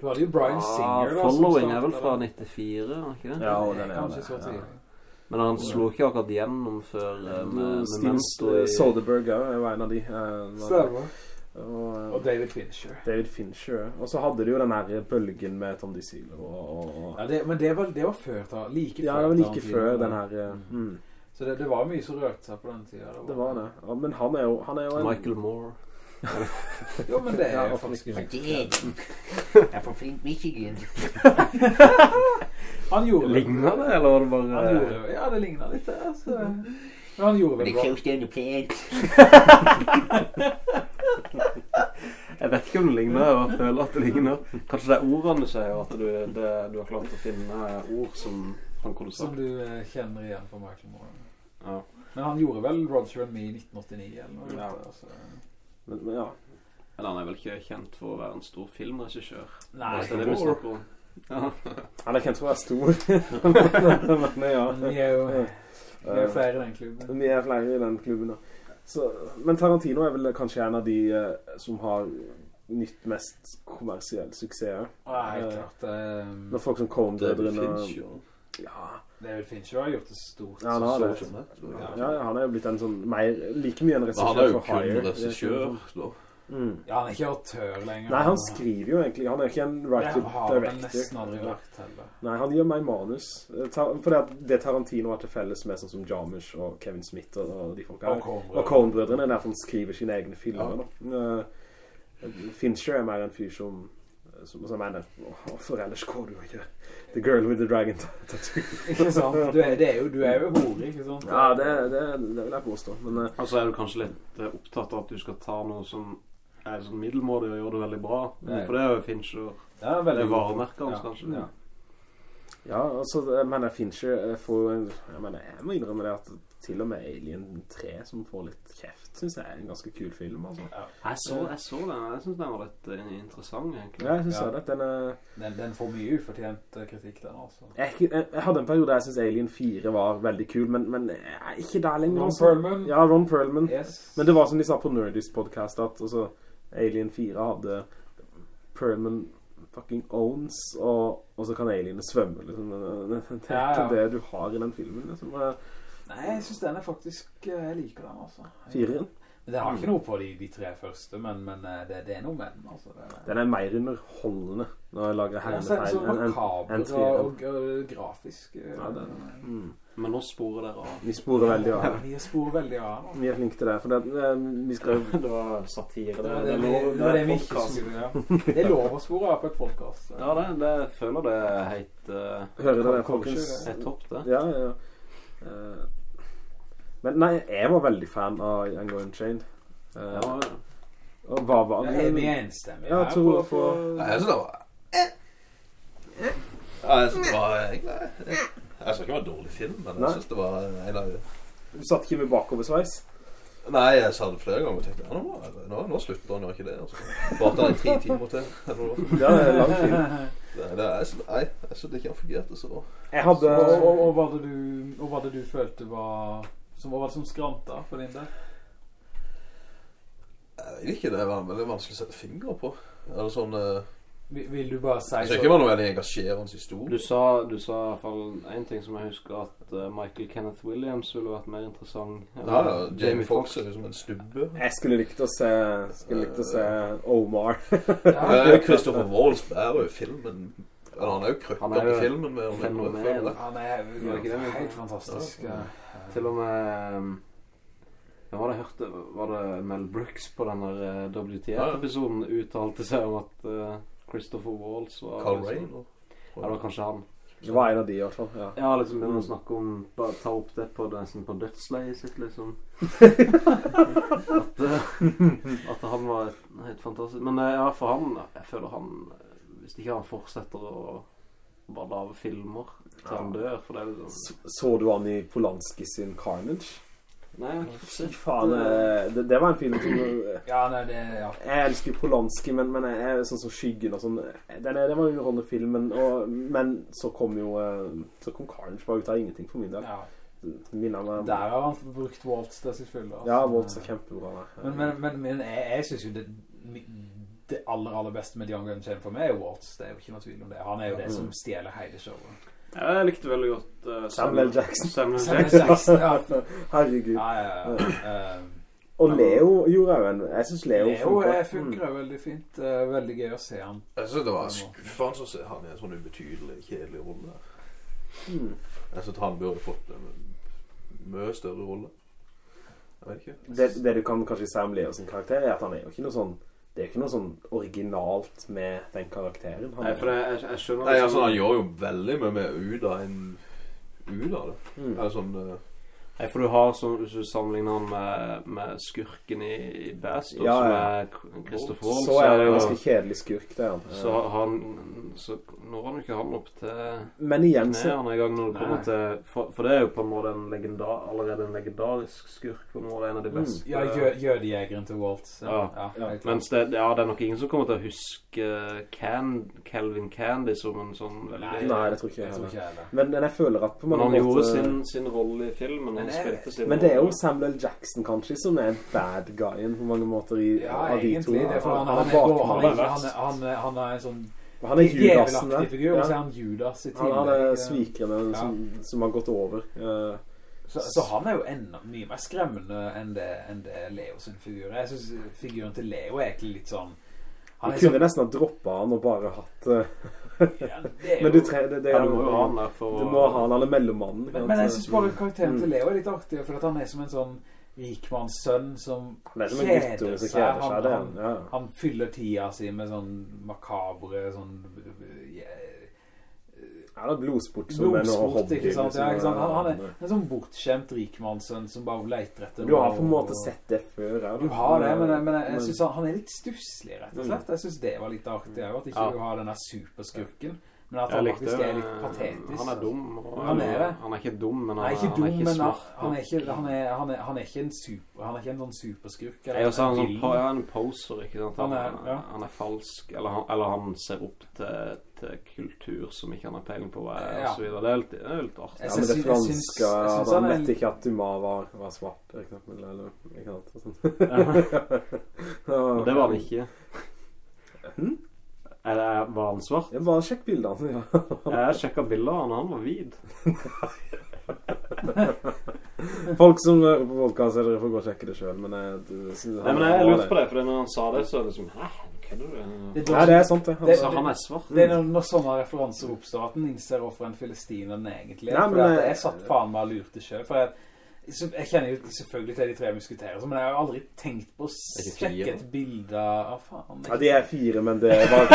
[SPEAKER 2] Du hadde jo Brian Singer. da, som
[SPEAKER 3] Following er vel fra
[SPEAKER 2] den.
[SPEAKER 3] 94, er det ikke det?
[SPEAKER 1] Ja, og den er
[SPEAKER 2] kanskje
[SPEAKER 1] det,
[SPEAKER 2] så
[SPEAKER 1] ja.
[SPEAKER 2] tidlig.
[SPEAKER 3] Men han slo ikke akkurat gjennom før eh, med, med
[SPEAKER 1] Steven
[SPEAKER 3] Memento i
[SPEAKER 1] Soderbergh er jo en av de. eh,
[SPEAKER 2] Stemmer.
[SPEAKER 1] og, eh,
[SPEAKER 2] Og David Fincher.
[SPEAKER 1] David Fincher. Og så hadde du jo den her bølgen med Tom DeSilo og, og, og
[SPEAKER 2] Ja, det, men det var, det var før, da. Like
[SPEAKER 1] Ja,
[SPEAKER 2] før.
[SPEAKER 1] det var like
[SPEAKER 2] Tarantino.
[SPEAKER 1] før den her eh, mm,
[SPEAKER 2] Så det, det var mye som rørte seg på den tiden.
[SPEAKER 1] Det var det. Ja, men han er jo, han er jo en
[SPEAKER 3] Michael Moore. [LAUGHS]
[SPEAKER 2] Jo, men det er jo faktisk
[SPEAKER 9] Jeg er fra Flint, Michigan. [LAUGHS]
[SPEAKER 2] Han gjorde det
[SPEAKER 3] Ligner det, eller var det bare
[SPEAKER 2] Han gjorde Ja, det ligna litt, det. Altså. Men han gjorde vel bra. [LAUGHS]
[SPEAKER 3] Jeg vet ikke om det ligner, jeg føler at det ligner. Kanskje det er ordene du sier, at du, det, du har klart å finne ord som han kunne
[SPEAKER 2] Som du eh, kjenner igjen fra Michael Moore.
[SPEAKER 3] Ja.
[SPEAKER 2] Men han gjorde vel Roger and Me i 1989 eller noe.
[SPEAKER 3] Ja.
[SPEAKER 2] Altså.
[SPEAKER 1] men, men ja.
[SPEAKER 3] Eller han er vel ikke kjent for å være en stor filmregissør?
[SPEAKER 2] Nei,
[SPEAKER 3] det er det vi snakker om. Ja.
[SPEAKER 1] Han er kjent for å er stor. [LAUGHS] men ja.
[SPEAKER 2] vi er jo vi er flere i den klubben.
[SPEAKER 1] Vi er flere i den klubben, ja. Så, men Tarantino er vel kanskje en av de eh, som har nytt mest kommersiell suksess.
[SPEAKER 2] Ja, helt klart. eh,
[SPEAKER 1] Når folk som Coen-brødrene ja,
[SPEAKER 2] David Fincher har gjort det stort.
[SPEAKER 1] Ja, han har det.
[SPEAKER 2] Ja.
[SPEAKER 1] ja, ja, han er jo blitt en sånn mer Like mye en
[SPEAKER 8] Men
[SPEAKER 1] Hire.
[SPEAKER 8] han er jo
[SPEAKER 1] for Hire.
[SPEAKER 8] kun regissør, da.
[SPEAKER 1] Mm.
[SPEAKER 2] Ja, han er ikke autør lenger.
[SPEAKER 1] Nei, han skriver jo egentlig Han er ikke en
[SPEAKER 2] Det
[SPEAKER 1] writer
[SPEAKER 2] har han nesten
[SPEAKER 1] director.
[SPEAKER 2] aldri vært heller.
[SPEAKER 1] Nei, han gir meg manus. Eh, For det, at det Tarantino har til felles med sånn som Jarmusch og Kevin Smith og, og de folka
[SPEAKER 2] Og
[SPEAKER 1] her.
[SPEAKER 2] Coen-brødrene.
[SPEAKER 1] Og Coen-brødrene er at han skriver sine egne filmer. Da. Eh, Fincher er mer en fyr som som, som mener Hvorfor ellers går du jo ikke The Girl with the Dragon Tattoo.
[SPEAKER 2] Ikke sant? Du er, det er jo, du er jo hore, ikke sant?
[SPEAKER 1] Ja, det, det, det vil jeg påstå. Men uh,
[SPEAKER 3] altså så er du kanskje litt eh, opptatt av at du skal ta noe som er sånn middelmådig og gjøre det veldig bra.
[SPEAKER 2] Nei.
[SPEAKER 3] For det er jo Fincher.
[SPEAKER 2] Ja,
[SPEAKER 3] Det er varemerket hans,
[SPEAKER 2] Ja,
[SPEAKER 3] kanskje.
[SPEAKER 2] ja.
[SPEAKER 1] ja, altså, jeg mener Fincher eh, får Jeg mener, jeg må innrømme det at til og med Alien 3, som får litt kjeft, synes jeg er en ganske kul film. Altså.
[SPEAKER 3] Jeg så, jeg så den. Jeg synes den var litt eh, interessant, egentlig.
[SPEAKER 1] Ja, jeg synes
[SPEAKER 2] Ja.
[SPEAKER 1] det. Den er
[SPEAKER 2] Den, den får mye ufortjent eh, kritikk, den altså.
[SPEAKER 1] jeg, jeg, jeg hadde en periode jeg synes Alien 4 var veldig kul, men, men jeg ikke der lenger.
[SPEAKER 2] Ron
[SPEAKER 1] altså.
[SPEAKER 2] Perlman.
[SPEAKER 1] Ja, Ron Perlman.
[SPEAKER 2] Yes.
[SPEAKER 1] Men det var som de sa på Nerdist podcast at altså, Alien 4 hadde Perlman fucking owns, og, og så kan alienene svømme, liksom. Det det er
[SPEAKER 2] Ja, ja.
[SPEAKER 1] det du har i den filmen, liksom.
[SPEAKER 2] Nei, jeg synes den er faktisk eh, Jeg liker den, altså.
[SPEAKER 1] Fireren.
[SPEAKER 2] Men det har ikke noe på de, de tre første, men, men eh, det, det er noe med den, altså. Det,
[SPEAKER 1] Den er mer underholdende når jeg lager
[SPEAKER 2] den er
[SPEAKER 1] hermefeil enn en,
[SPEAKER 2] makaber
[SPEAKER 1] en
[SPEAKER 2] og, og, grafisk. eh,
[SPEAKER 1] Ja, det Mm.
[SPEAKER 3] Men nå sporer dere av.
[SPEAKER 1] Vi sporer veldig av.
[SPEAKER 2] Vi sporer veldig av. nå.
[SPEAKER 1] Vi er flinke til det, for det, vi skal [LAUGHS]
[SPEAKER 3] Det var satire.
[SPEAKER 2] Det
[SPEAKER 3] Det, er lov-
[SPEAKER 2] det, var det vi ikke skulle ja. Det er lov å spore av på et podcast.
[SPEAKER 3] Ja, det, det føler det er helt uh,
[SPEAKER 1] dere det, folkens.
[SPEAKER 2] det.
[SPEAKER 3] helt topp, det.
[SPEAKER 1] Ja, ja, ja. Eh, Men nei, jeg var veldig fan av Django Unchained. Uh,
[SPEAKER 3] Ja,
[SPEAKER 1] Og hva var
[SPEAKER 2] det? Vi er enstemmige
[SPEAKER 1] Ja,
[SPEAKER 2] her på-
[SPEAKER 8] jeg synes det var Ja, jeg synes det var Jeg, jeg, jeg skal ikke være dårlig film, men jeg synes det var en av
[SPEAKER 1] Du satt ikke med bakoversveis?
[SPEAKER 8] Nei, jeg sa det flere ganger og tenkte ja, nå, nå, nå slutter han jo ikke det. Altså. Bare ta tre timer til.
[SPEAKER 1] Ja, det er lang film. [LAUGHS]
[SPEAKER 8] Det, jeg, nei, jeg synes ikke han fungerte så bra.
[SPEAKER 1] Jeg hadde
[SPEAKER 2] og, og, og, hva det du, og hva det du følte var som, Hva var det som skranta for din del?
[SPEAKER 8] Jeg vet ikke, det var veldig vanskelig å sette fingre på. Eller sånn eh,
[SPEAKER 2] Vil, vil du bare si
[SPEAKER 8] Jeg tror ikke det var noe veldig engasjerende historie.
[SPEAKER 3] Du sa, du sa i hvert fall en ting som jeg husker, at eh, Michael Kenneth Williams ville vært mer interessant.
[SPEAKER 8] Ja, ja, Jamie Foxx ser ut som en stubbe.
[SPEAKER 1] Jeg skulle likt å se Skulle likt å se Omar.
[SPEAKER 8] ja, [LAUGHS] Christopher Walls bærer jo filmen Eller han er jo krøkka
[SPEAKER 3] er
[SPEAKER 8] på filmen med
[SPEAKER 3] fenomen.
[SPEAKER 2] Han er
[SPEAKER 3] jo det ikke
[SPEAKER 2] helt fantastisk.
[SPEAKER 8] Ja.
[SPEAKER 2] ja.
[SPEAKER 3] Til og med um, Hvem var det jeg hørte? Var det Mel Brooks på den der eh, WTF-episoden uttalte seg om at eh, Christopher Walls var
[SPEAKER 8] Carl
[SPEAKER 3] liksom-
[SPEAKER 8] Rain.
[SPEAKER 3] Ja, det var kanskje han.
[SPEAKER 1] Det var en av de, i hvert fall. Ja.
[SPEAKER 3] Ja, liksom begynne å snakke om Bare ta opp det på, nesten på dødsleiet sitt, liksom. [LAUGHS] at, eh, at han var helt fantastisk. Men eh, ja, for han Jeg føler han Hvis ikke han fortsetter å bare lage filmer til han dør For det er liksom
[SPEAKER 1] Så, Så du han i Polanski sin Carnage?
[SPEAKER 3] Nei, jeg
[SPEAKER 1] Fy faen, eh, det, det var en film som
[SPEAKER 2] ja, nei, det ja.
[SPEAKER 1] Jeg elsker Polanski, men, men jeg er sånn som Skyggen og sånn. Den er, det var en underholdende film, men, og, men så kom jo eh, Så kom Carnage bare ut av ingenting for min del.
[SPEAKER 2] ja.
[SPEAKER 1] Minner meg
[SPEAKER 2] Der har han brukt Waltz til sitt fulle. altså.
[SPEAKER 1] Ja, Waltz er kjempebra.
[SPEAKER 2] Men, men, men, men jeg, jeg synes jo det, det aller, aller beste med Django Unchained for meg er Waltz. Det er jo ikke noe tvil om det. Han er jo det som stjeler hele showet.
[SPEAKER 3] Jeg likte veldig godt uh,
[SPEAKER 1] Samuel Jackson.
[SPEAKER 3] Samuel
[SPEAKER 2] Samuel
[SPEAKER 3] Jackson.
[SPEAKER 2] Jackson, ja.
[SPEAKER 1] Herregud.
[SPEAKER 2] Ja, ja, ja. Um,
[SPEAKER 1] Og Leo gjorde jo en Jeg syns Leo,
[SPEAKER 2] Leo
[SPEAKER 1] funker.
[SPEAKER 2] eh, funker mm. veldig fint. Eh, Veldig gøy å se han.
[SPEAKER 8] Jeg synes det var skuffende å se han i en sånn ubetydelig, kjedelig rolle.
[SPEAKER 1] Mm.
[SPEAKER 8] Jeg synes han burde fått en mye større rolle. Jeg vet ikke.
[SPEAKER 1] Det, det du kan kanskje si om Leo sin karakter, er at han er jo ikke noe sånn Det er ikke noe sånn originalt med den karakteren. Han
[SPEAKER 3] Nei, for jeg, jeg, jeg skjønner
[SPEAKER 8] Nei,
[SPEAKER 3] liksom-
[SPEAKER 8] altså Han gjør jo veldig mye mer ut av enn ut av det.
[SPEAKER 1] Mm.
[SPEAKER 8] Eller sånn eh,
[SPEAKER 3] Nei, for du har sånn Hvis du sammenligner han med, med skurken i, i Bastard,
[SPEAKER 1] Ja,
[SPEAKER 3] som er Christopher Waltz,
[SPEAKER 1] Så er han en ganske kjedelig skurk, det er han.
[SPEAKER 3] Så han Så når han jo ikke han opp til
[SPEAKER 1] Men igjen så
[SPEAKER 3] gang når det kommer
[SPEAKER 2] Nei.
[SPEAKER 3] til for, for det er jo på en måte en legendar, allerede en legendarisk skurk. På en måte en av de
[SPEAKER 1] Mm.
[SPEAKER 3] beste.
[SPEAKER 2] Ja, jø, jødejegeren til Waltz.
[SPEAKER 3] Ja.
[SPEAKER 1] Ja.
[SPEAKER 2] helt.
[SPEAKER 3] Mens det, ja, det er nok ingen som kommer til å huske Can, Calvin Candy som en sånn veldig
[SPEAKER 2] Nei,
[SPEAKER 1] Nei, det tror ikke jeg
[SPEAKER 2] jeg
[SPEAKER 1] heller. Men, men jeg føler at på
[SPEAKER 3] Men
[SPEAKER 1] mange
[SPEAKER 3] han gjorde sin, sin rolle i filmen.
[SPEAKER 2] Men jeg-
[SPEAKER 1] Men det er jo. Samuel Jackson kanskje som er bad guyen på mange måter i,
[SPEAKER 2] Ja,
[SPEAKER 1] av de to.
[SPEAKER 2] han,
[SPEAKER 1] Han
[SPEAKER 2] han,
[SPEAKER 1] er
[SPEAKER 2] han, en sånn
[SPEAKER 1] Han er Judasen der.
[SPEAKER 2] figur, og så er han Judas i
[SPEAKER 1] Han,
[SPEAKER 2] tillegg.
[SPEAKER 1] han er
[SPEAKER 2] eh,
[SPEAKER 1] svikerne
[SPEAKER 2] Ja.
[SPEAKER 1] som, som har gått over. Eh,
[SPEAKER 2] Så, så han er jo enda mye mer skremmende enn det, enn det Leo sin figur. Jeg synes figuren til Leo er egentlig litt sånn Han,
[SPEAKER 1] kunne
[SPEAKER 2] sånn-
[SPEAKER 1] nesten ha droppet han og bare hatt eh,
[SPEAKER 2] ja,
[SPEAKER 1] Men du tre, det, det,
[SPEAKER 3] Ja, du må jo ha han
[SPEAKER 1] jo
[SPEAKER 3] der for
[SPEAKER 1] Du må ha han eller mellommannen.
[SPEAKER 2] Men, men jeg synes bare karakteren
[SPEAKER 1] Mm.
[SPEAKER 2] til Leo er litt artig, for at han er som en sånn rikmannssønn som
[SPEAKER 1] som
[SPEAKER 2] kjeder seg. Han, han,
[SPEAKER 1] ja.
[SPEAKER 2] han fyller tida si med sånn makabre, sånn
[SPEAKER 1] Ja, det er blodsport som er noe hobby.
[SPEAKER 2] ikke sant? Ja,
[SPEAKER 1] liksom,
[SPEAKER 2] ikke sant? Han, han er en sånn bortskjemt rikmannssønn som bare leter etter
[SPEAKER 1] Du har på en måte sett det før. ja.
[SPEAKER 2] Du har det, men, men jeg, jeg synes han, han er litt stusslig, rett og slett. Jeg synes det var litt artig, at ikke
[SPEAKER 3] Ja.
[SPEAKER 2] du har denne superskurken, men at han
[SPEAKER 3] likte
[SPEAKER 2] faktisk er litt patetisk.
[SPEAKER 3] Han er dum. Og,
[SPEAKER 2] Han er det.
[SPEAKER 3] Han er ikke dum, men
[SPEAKER 2] Han
[SPEAKER 3] han,
[SPEAKER 2] er ikke
[SPEAKER 3] han
[SPEAKER 2] dum,
[SPEAKER 3] er ikke
[SPEAKER 2] men han,
[SPEAKER 3] smart.
[SPEAKER 2] han, er ikke, han, er, han, er, han er ikke en super, han er ikke en sånn superskurk.
[SPEAKER 3] Jeg er også en sånn
[SPEAKER 2] villain.
[SPEAKER 3] po- en poser, ikke sant? Han,
[SPEAKER 2] Han er- ja.
[SPEAKER 3] han er falsk, eller han, eller han ser opp til, til kultur som ikke han har peiling på hva er,
[SPEAKER 2] Ja.
[SPEAKER 3] og så videre. Det er litt, det er litt artig.
[SPEAKER 1] Ja, men det franske Han
[SPEAKER 2] han er-
[SPEAKER 1] vet ikke at Dumas var, var svart, eksempel. Eller, ikke sant? Sånn. [LAUGHS]
[SPEAKER 3] Men det var han ikke.
[SPEAKER 1] Hm?
[SPEAKER 3] Er det, var han svart?
[SPEAKER 1] Ja, bare sjekk bildene. [LAUGHS] Ja.
[SPEAKER 3] Jeg sjekket bilder av han, han var hvit. [LAUGHS]
[SPEAKER 1] Folk som hører på podkast, dere får gå og sjekke det selv, men jeg, du, synes-
[SPEAKER 10] Nei, men
[SPEAKER 1] han
[SPEAKER 10] jeg lurte på det, for når han sa det, så er det som Hæ, kødder du?
[SPEAKER 2] Det er
[SPEAKER 1] Nei, det er sant, det.
[SPEAKER 2] Det-
[SPEAKER 3] det, han er svart.
[SPEAKER 2] Det er når, når sånne referanser oppstår at en innser hvorfor en filistiner den egentlig er.
[SPEAKER 1] Nei,
[SPEAKER 2] for
[SPEAKER 1] men
[SPEAKER 2] at
[SPEAKER 1] jeg-
[SPEAKER 2] jeg satt faen meg og lurte selv. For jeg, jeg kjenner jo selvfølgelig til de tre musketerer, men jeg har aldri tenkt på å sjekke et bilde av faen.
[SPEAKER 1] Ja, de er fire, men det er bare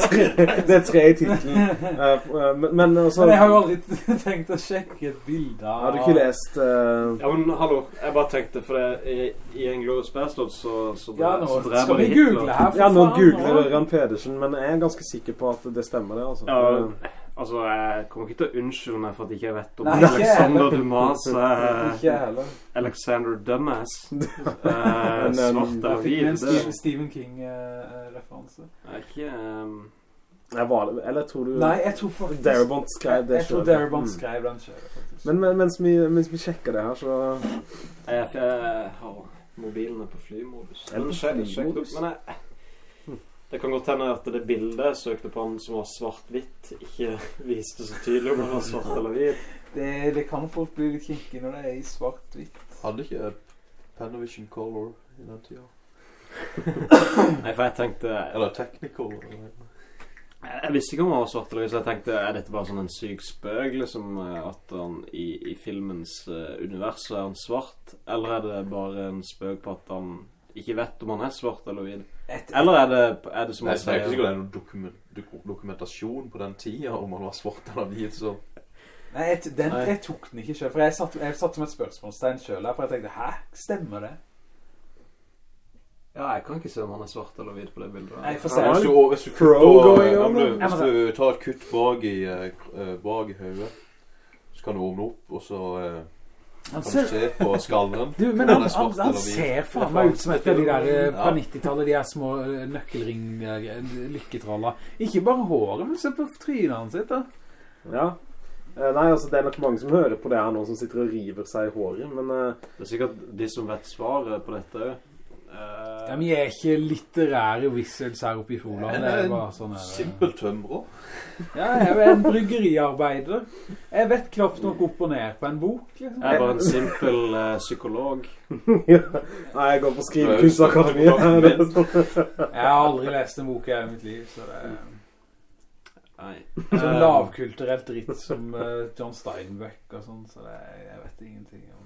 [SPEAKER 1] tre, [LAUGHS] det er tre, i titelen. [LAUGHS] Eh, Men, men også,
[SPEAKER 2] Men jeg har jo aldri [LAUGHS] tenkt å sjekke et bilde av
[SPEAKER 1] Har du ikke lest Uh...
[SPEAKER 10] Ja, men hallo, jeg bare tenkte, for det, i, i en Glorious Bastard så, så,
[SPEAKER 2] Ja, nå
[SPEAKER 10] så drev
[SPEAKER 2] skal vi
[SPEAKER 10] Hitler.
[SPEAKER 2] google her, for
[SPEAKER 1] Ja, nå
[SPEAKER 2] faen,
[SPEAKER 1] googler. Ørjan Pedersen, men jeg er ganske sikker på at det stemmer, det. altså.
[SPEAKER 3] Ja, altså, jeg kommer ikke til å unnskylde meg for at jeg ikke vet om
[SPEAKER 2] Nei, ikke
[SPEAKER 3] Alexander
[SPEAKER 2] heller.
[SPEAKER 3] Dumas eh. Alexander Dumbass. [LAUGHS] Eh, svart er
[SPEAKER 2] en. Stephen, King-referanse.
[SPEAKER 3] er ikke um,
[SPEAKER 1] Jeg var det, eller tror du
[SPEAKER 2] Nei, jeg tror faktisk
[SPEAKER 1] Darabont skrev det
[SPEAKER 2] Jeg tror. Darabont
[SPEAKER 1] Mm.
[SPEAKER 2] skrev den selv, faktisk.
[SPEAKER 1] Men, men mens, vi, mens vi sjekker det her, så
[SPEAKER 10] Jeg, jeg har mobilene på flymodus. Men
[SPEAKER 1] flymodus?
[SPEAKER 10] Men jeg, det kan godt hende at det bildet jeg søkte på han som var svart-hvitt, ikke [LAUGHS] viste så tydelig om han var svart [LAUGHS] eller hvit.
[SPEAKER 2] Det, det kan folk bli litt kinky når det er i svart-hvitt.
[SPEAKER 8] Hadde ikke Panavision Color i den tida? [COUGHS]
[SPEAKER 3] Nei, for jeg tenkte
[SPEAKER 8] Eller Technicolor? eller?
[SPEAKER 3] Jeg visste ikke om han var svart eller hvit, så jeg tenkte er dette bare sånn en syk spøk, liksom, eh, at han i, i filmens eh, univers så er han svart, eller er det bare en spøk på at han ikke vet om han er svart eller hvit? Eller er det, er det som
[SPEAKER 8] Nei,
[SPEAKER 3] han
[SPEAKER 8] det er ikke sikkert det er noen dokument, dokumentasjon på den tida om han var svart eller hvit, så
[SPEAKER 2] Nei, jeg, den,
[SPEAKER 3] Nei.
[SPEAKER 2] jeg tok den ikke selv, for jeg satt, jeg satt som et spørsmålstegn selv her, for jeg tenkte, hæ, stemmer det?
[SPEAKER 3] Ja, jeg kan ikke se om han er svart eller hvit på det bildet.
[SPEAKER 2] Nei, for se.
[SPEAKER 8] Hvis du, hvis du kutter, ja, men. Hvis du tar et kutt bak i, eh, eh, bak i høyet, så kan du åpne opp, og så eh,
[SPEAKER 2] Han ser,
[SPEAKER 8] se på skallen.
[SPEAKER 2] du, men han, han, han ser faen meg ut som et av de der På fra 90-tallet, de her små eh, nøkkelring, eh. Ikke bare håret, men se på trynet hans sitt da.
[SPEAKER 1] Ja. Eh, Nei, altså det er nok mange som hører på det her nå, som sitter og river seg i håret, men eh,
[SPEAKER 3] Det er sikkert de som vet svaret på dette. Eh,
[SPEAKER 2] Ja, vi er ikke litterære wizards her oppe i Froland, det er bare sånn her.
[SPEAKER 8] Simpel tømrer.
[SPEAKER 2] Ja, jeg er en bryggeriarbeider. Jeg vet knapt nok opp og ned på en bok, liksom.
[SPEAKER 3] jeg er bare en simpel uh, psykolog.
[SPEAKER 1] Nei, jeg går på Skrivekunstakademiet. [LAUGHS]
[SPEAKER 2] Jeg har aldri lest en bok i mitt liv, så det er
[SPEAKER 3] Nei.
[SPEAKER 2] sånn
[SPEAKER 3] Eh,
[SPEAKER 2] lavkulturelt dritt som uh, John Steinbeck og sånn, så det er, jeg vet ingenting om.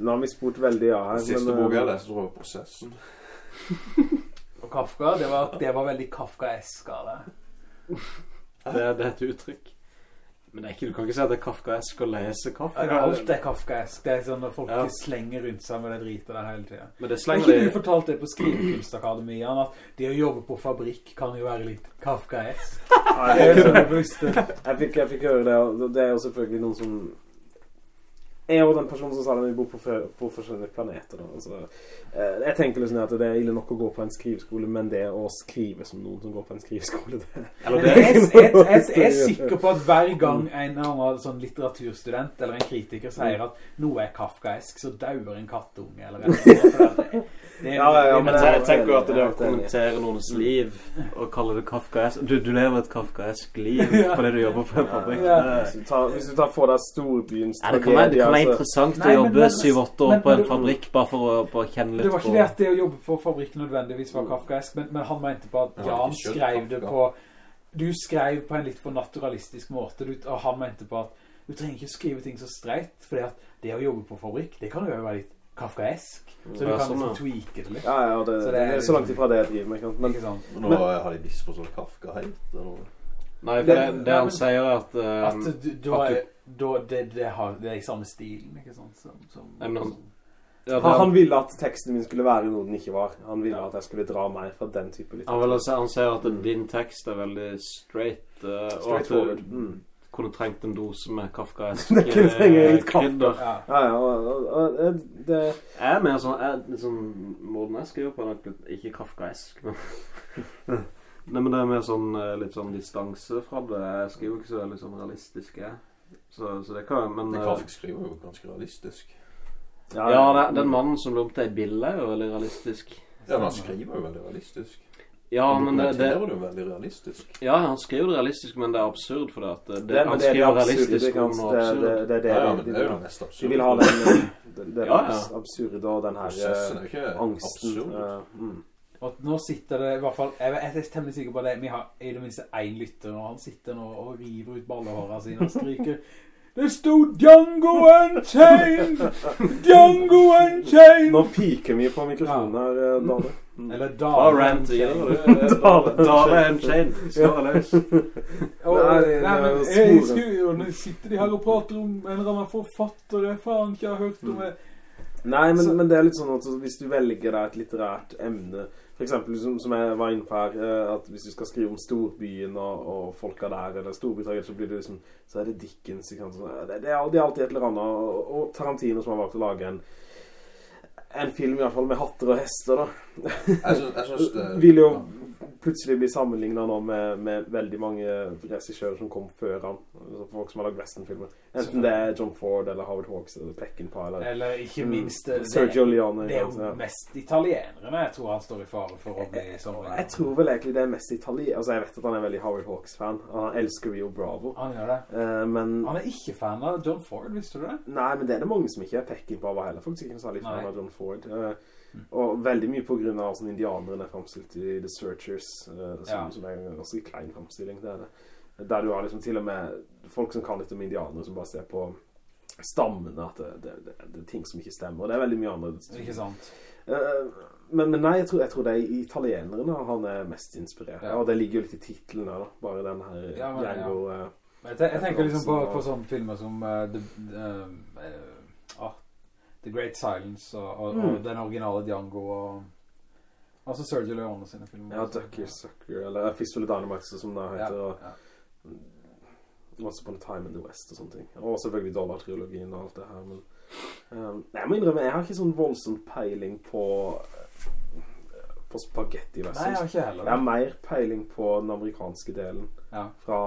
[SPEAKER 1] Nå har vi spurt veldig ja her.
[SPEAKER 8] Siste
[SPEAKER 1] men, eh,
[SPEAKER 8] boka jeg leste, tror jeg var Prosessen. [LAUGHS]
[SPEAKER 2] Og Kafka, det var, det var veldig Kafka-esk av [LAUGHS] det.
[SPEAKER 3] Det, det er et uttrykk. Men det er ikke, du kan ikke si at det er kafkaesk å lese Kafka.
[SPEAKER 2] Ja, Alt er Kafka-esk. Det er sånn at folk
[SPEAKER 3] Ja.
[SPEAKER 2] slenger rundt seg med det dritet der hele tiden.
[SPEAKER 3] Men det slenger...
[SPEAKER 2] Har ikke du fortalt det på Skrivekunstakademien, at det å jobbe på fabrikk kan jo være litt Kafka-esk?
[SPEAKER 1] Nei,
[SPEAKER 2] Det er
[SPEAKER 1] jeg,
[SPEAKER 2] sånn
[SPEAKER 1] jeg, fikk, jeg fikk høre det, og det er jo selvfølgelig noen som Jeg og den personen som sa det, vi bor på, på forskjellige planeter. Altså, jeg tenker liksom at det er ille nok å gå på en skriveskole, men det å skrive som noen som går på en skriveskole, det
[SPEAKER 3] Eller det,
[SPEAKER 2] jeg, jeg, jeg, jeg er sikker på at hver gang en annen sånn litteraturstudent eller en kritiker sier at noe er kafkaesk, så dauer en kattunge eller noe. For det,
[SPEAKER 1] Ja, ja, ja,
[SPEAKER 3] men jeg tenker jo at det å
[SPEAKER 1] er
[SPEAKER 3] kommentere noens liv og kalle det kafkaesk Du, du lever et kafkaesk liv [LAUGHS] fordi du jobber på en fabrikk.
[SPEAKER 1] Hvis du tar, for deg storbyens
[SPEAKER 3] tragedie det kan være, det kan være interessant
[SPEAKER 2] Nei,
[SPEAKER 3] å jobbe syv-åtte år
[SPEAKER 2] men-
[SPEAKER 3] på en
[SPEAKER 2] men-
[SPEAKER 3] fabrikk bare for å, på å kjenne litt på
[SPEAKER 2] Det var ikke det at det å jobbe på fabrikk nødvendigvis var kafkaesk, men, men han mente på at
[SPEAKER 8] Han
[SPEAKER 2] Jan skrev det på Du skrev på en litt for naturalistisk måte, du, og han mente på at du trenger ikke skrive ting så streit, fordi at det å jobbe på fabrikk, det kan jo være litt kafkaesk. Så du
[SPEAKER 3] Ja,
[SPEAKER 2] kan
[SPEAKER 3] sånn,
[SPEAKER 2] liksom tweake det litt.
[SPEAKER 1] Ja, ja, det,
[SPEAKER 2] Så
[SPEAKER 1] det,
[SPEAKER 2] er
[SPEAKER 1] så langt ifra det jeg driver med. ikke sant? Men
[SPEAKER 2] Ikke sant?
[SPEAKER 8] Nå har de misforstått Kafka helt. eller?
[SPEAKER 3] Nei, for
[SPEAKER 2] Det-
[SPEAKER 3] det, det
[SPEAKER 2] nei,
[SPEAKER 3] han
[SPEAKER 2] men-
[SPEAKER 3] sier er at, um,
[SPEAKER 2] At du,
[SPEAKER 3] du-
[SPEAKER 2] er, da, det, det, har, det er i samme stilen, ikke sant? Som, som,
[SPEAKER 3] Nei, men han- ja, det,
[SPEAKER 1] han, han ville at teksten min skulle være noe den ikke var. Han ville at jeg skulle dra meg fra den type
[SPEAKER 3] vil
[SPEAKER 1] Han,
[SPEAKER 3] vil, han sier at din tekst er veldig straight, Uh, straight
[SPEAKER 1] forward.
[SPEAKER 3] Du
[SPEAKER 1] Mm.
[SPEAKER 3] Kunne trengt en dose med kafkaesk [LAUGHS]
[SPEAKER 1] Det kunne trenge
[SPEAKER 3] eh, krydder.
[SPEAKER 2] ja.
[SPEAKER 1] Ja, ja, og, og, og det
[SPEAKER 3] Jeg er mer sånn, jeg, liksom, måten jeg skriver på er nok ikke kafkaesk, men [LAUGHS] Nei, men det er mer sånn, eh, litt sånn distanse fra det. Jeg skriver ikke så veldig sånn realistisk, jeg. Så, så det kan men...
[SPEAKER 8] Men
[SPEAKER 3] eh,
[SPEAKER 8] Kafka skriver jo ganske realistisk.
[SPEAKER 3] Ja, det, den mannen som lå opp til i bildet er jo veldig realistisk.
[SPEAKER 8] Ja, men han skriver jo veldig realistisk.
[SPEAKER 3] Ja, men det, det,
[SPEAKER 8] det jo veldig realistisk.
[SPEAKER 3] ja, han skriver det realistisk, men det er absurd for det at det,
[SPEAKER 1] Det,
[SPEAKER 3] han
[SPEAKER 1] er
[SPEAKER 3] skriver realistisk
[SPEAKER 1] Det,
[SPEAKER 3] om
[SPEAKER 1] det,
[SPEAKER 3] noe
[SPEAKER 1] det,
[SPEAKER 3] absurd.
[SPEAKER 1] det, det det
[SPEAKER 8] Ja, ja,
[SPEAKER 1] de-
[SPEAKER 8] men det er jo det mest absurde.
[SPEAKER 1] De vil ha den det, det
[SPEAKER 3] Ja, ja.
[SPEAKER 1] absurde og den her
[SPEAKER 8] er
[SPEAKER 1] eh, angsten.
[SPEAKER 8] absurd.
[SPEAKER 1] eh, mm.
[SPEAKER 2] Og nå sitter det i hvert fall Jeg, jeg er temmelig sikker på det Vi har i det minste en lytter Og han sitter nå og river ut ballehårene sine Og skriker Det stod Django Unchained Django Unchained
[SPEAKER 1] Nå piker vi på mikrofonen her, eh, Dale. Mm.
[SPEAKER 2] Eller Dale
[SPEAKER 3] Chain
[SPEAKER 2] Unchained.
[SPEAKER 1] Dale.
[SPEAKER 3] Dale løs.
[SPEAKER 1] Jeg er
[SPEAKER 2] men
[SPEAKER 1] jo
[SPEAKER 2] nå sitter de her og prater om En eller annen forfatter Jeg faen ikke har hørt om det
[SPEAKER 1] Nei, men, men det er litt sånn at hvis du velger deg et litterært emne For eksempel som, som jeg var inne på her eh, At hvis du skal skrive om storbyen og, og folka der Eller storbytaget Så blir det liksom Så er det Dickens ikke sant? Det, det, er, det er alltid et eller annet og Tarantino som har valgt å lage en En film i hvert fall med hatter og hester da.
[SPEAKER 8] Jeg syns, jeg syns det
[SPEAKER 1] Vil jo plutselig blir sammenlignet nå med, med veldig mange regissører som kom før han altså Folk som har lagd westernfilmer Enten det er John Ford eller Howard Hawks Eller Peckinpah eller
[SPEAKER 2] Eller ikke
[SPEAKER 1] Mm.
[SPEAKER 2] minst Mm,
[SPEAKER 1] Sergio Leone
[SPEAKER 2] det er jo
[SPEAKER 1] Ja.
[SPEAKER 2] mest italienerne Jeg tror han står i fare for å bli sånn
[SPEAKER 1] Jeg tror vel egentlig det er mest italienere. Altså jeg vet at han er veldig Howard Hawks-fan Han elsker Rio Bravo
[SPEAKER 2] Han gjør det
[SPEAKER 1] Eh, Men
[SPEAKER 2] Han er ikke fan av John Ford, visste du det?
[SPEAKER 1] Nei, men det er det mange som ikke er Peckinpah var heller faktisk ikke særlig fan av John Ford Eh, Og veldig mye på grunn av sånn indianerne er fremstilt i The Searchers uh, som,
[SPEAKER 2] Ja.
[SPEAKER 1] som er en ganske klein fremstilling det er det. Der du har liksom til og med folk som kan litt om indianere som bare ser på stammene at det, det, er ting som ikke stemmer og det er veldig mye annet
[SPEAKER 2] Ikke sant?
[SPEAKER 1] Uh, men, men nei, jeg tror, jeg tror det er italienerne han er mest inspirert
[SPEAKER 2] Ja.
[SPEAKER 1] Og det ligger jo litt i titlen da Bare den her
[SPEAKER 2] Ja, men,
[SPEAKER 1] Django eh,
[SPEAKER 2] Jeg, jeg tenker liksom på, på sånne filmer som uh, The, uh, The Great Silence og, og, og
[SPEAKER 1] Mm.
[SPEAKER 2] den originale Django og altså Sergio Leone sine filmer.
[SPEAKER 1] Ja, Ducky Sucker Eller Fistful of Dynamite som det
[SPEAKER 2] Ja,
[SPEAKER 1] heter og
[SPEAKER 2] ja.
[SPEAKER 1] Once Upon a Time in the West og sånne ting Og selvfølgelig Dollar-trilogien og alt det her Men um, Jeg må innrømme, jeg har ikke sånn voldsom peiling på På spaghetti
[SPEAKER 2] Nei, jeg har ikke heller
[SPEAKER 1] Jeg har mer peiling på den amerikanske delen
[SPEAKER 2] Ja.
[SPEAKER 1] Fra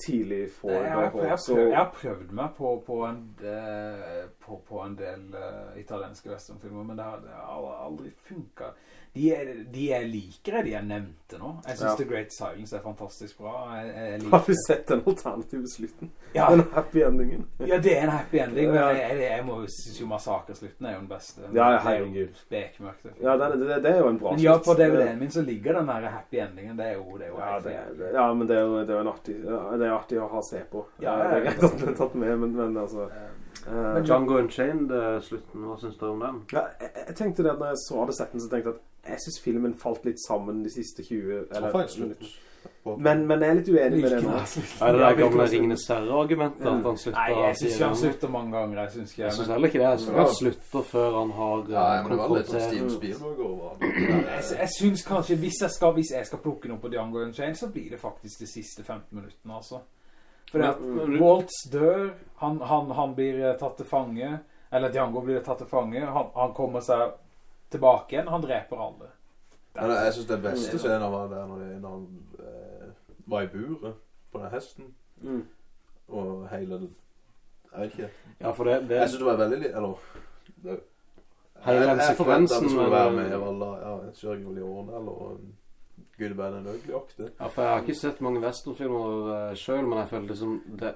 [SPEAKER 1] tidlig Ford
[SPEAKER 2] Jeg, jeg, jeg, jeg,
[SPEAKER 1] Hawks
[SPEAKER 2] jeg har prøvd meg på, på, en, eh, på, på en del uh, italienske westernfilmer, men det har, det har aldri funket. De er, de er likere, de jeg nevnte nå. Jeg synes
[SPEAKER 1] Ja.
[SPEAKER 2] The Great Silence er fantastisk bra. Jeg, jeg
[SPEAKER 1] Har du sett den alternative slutten?
[SPEAKER 2] Ja,
[SPEAKER 1] Den happy endingen
[SPEAKER 2] ja, det er en happy ending, men jeg, jeg, jeg må jo synes jo Massakerslutten er jo den beste.
[SPEAKER 1] Ja,
[SPEAKER 2] Det er
[SPEAKER 1] herregud.
[SPEAKER 2] Bekmørkt.
[SPEAKER 1] Ja, den, det, det er jo en bra
[SPEAKER 2] Men ja,
[SPEAKER 1] slutt.
[SPEAKER 2] på DVD-en min så ligger den der happy endingen. Det er jo, det er jo
[SPEAKER 1] Ja, det, er, ja, men det er jo, det er jo artig Det er artig å ha se på
[SPEAKER 2] Ja,
[SPEAKER 1] Det
[SPEAKER 2] ja,
[SPEAKER 1] er
[SPEAKER 2] ja.
[SPEAKER 1] greit at den er tatt med Men, men altså Men
[SPEAKER 3] Django Unchained, eh, slutten, hva synes du om den?
[SPEAKER 1] ja, jeg, jeg tenkte det at når jeg så hadde sett den Så tenkte jeg at jeg synes filmen falt litt sammen De siste 20 eller, men, men jeg er litt uenig med det nå
[SPEAKER 2] er?
[SPEAKER 3] Det der gamle
[SPEAKER 2] ringende
[SPEAKER 3] Ringenes Herre-argumentet at han slutter
[SPEAKER 2] Nei, jeg synes ikke han slutter mange ganger. Jeg synes ikke
[SPEAKER 3] Jeg synes heller ikke det. Jeg synes ikke han slutter før han har
[SPEAKER 8] Nei, men det var litt sånn Steven Spielberg over
[SPEAKER 2] Jeg, jeg synes kanskje hvis jeg, skal, hvis jeg skal plukke noe på Django Unchained Så blir det faktisk de siste 15 minuttene altså. For at Waltz dør han, han, han blir eh, tatt til fange Eller Django blir tatt til fange Han, han kommer seg tilbake igjen Han dreper alle
[SPEAKER 8] Men jeg synes det beste scenen var der når, de, når han eh, var i buret på den hesten,
[SPEAKER 1] mm.
[SPEAKER 8] og hele den jeg vet ikke.
[SPEAKER 3] Ja, for det, det
[SPEAKER 8] Jeg synes det var veldig, eller, det,
[SPEAKER 3] Hele den
[SPEAKER 8] jeg, jeg forventet at det skulle være med Vala, ja, Sergio Leone eller Good, Bad and Ugly aktig.
[SPEAKER 3] Ja, for jeg har ikke sett mange westernfilmer uh, sjøl, men jeg føler liksom det,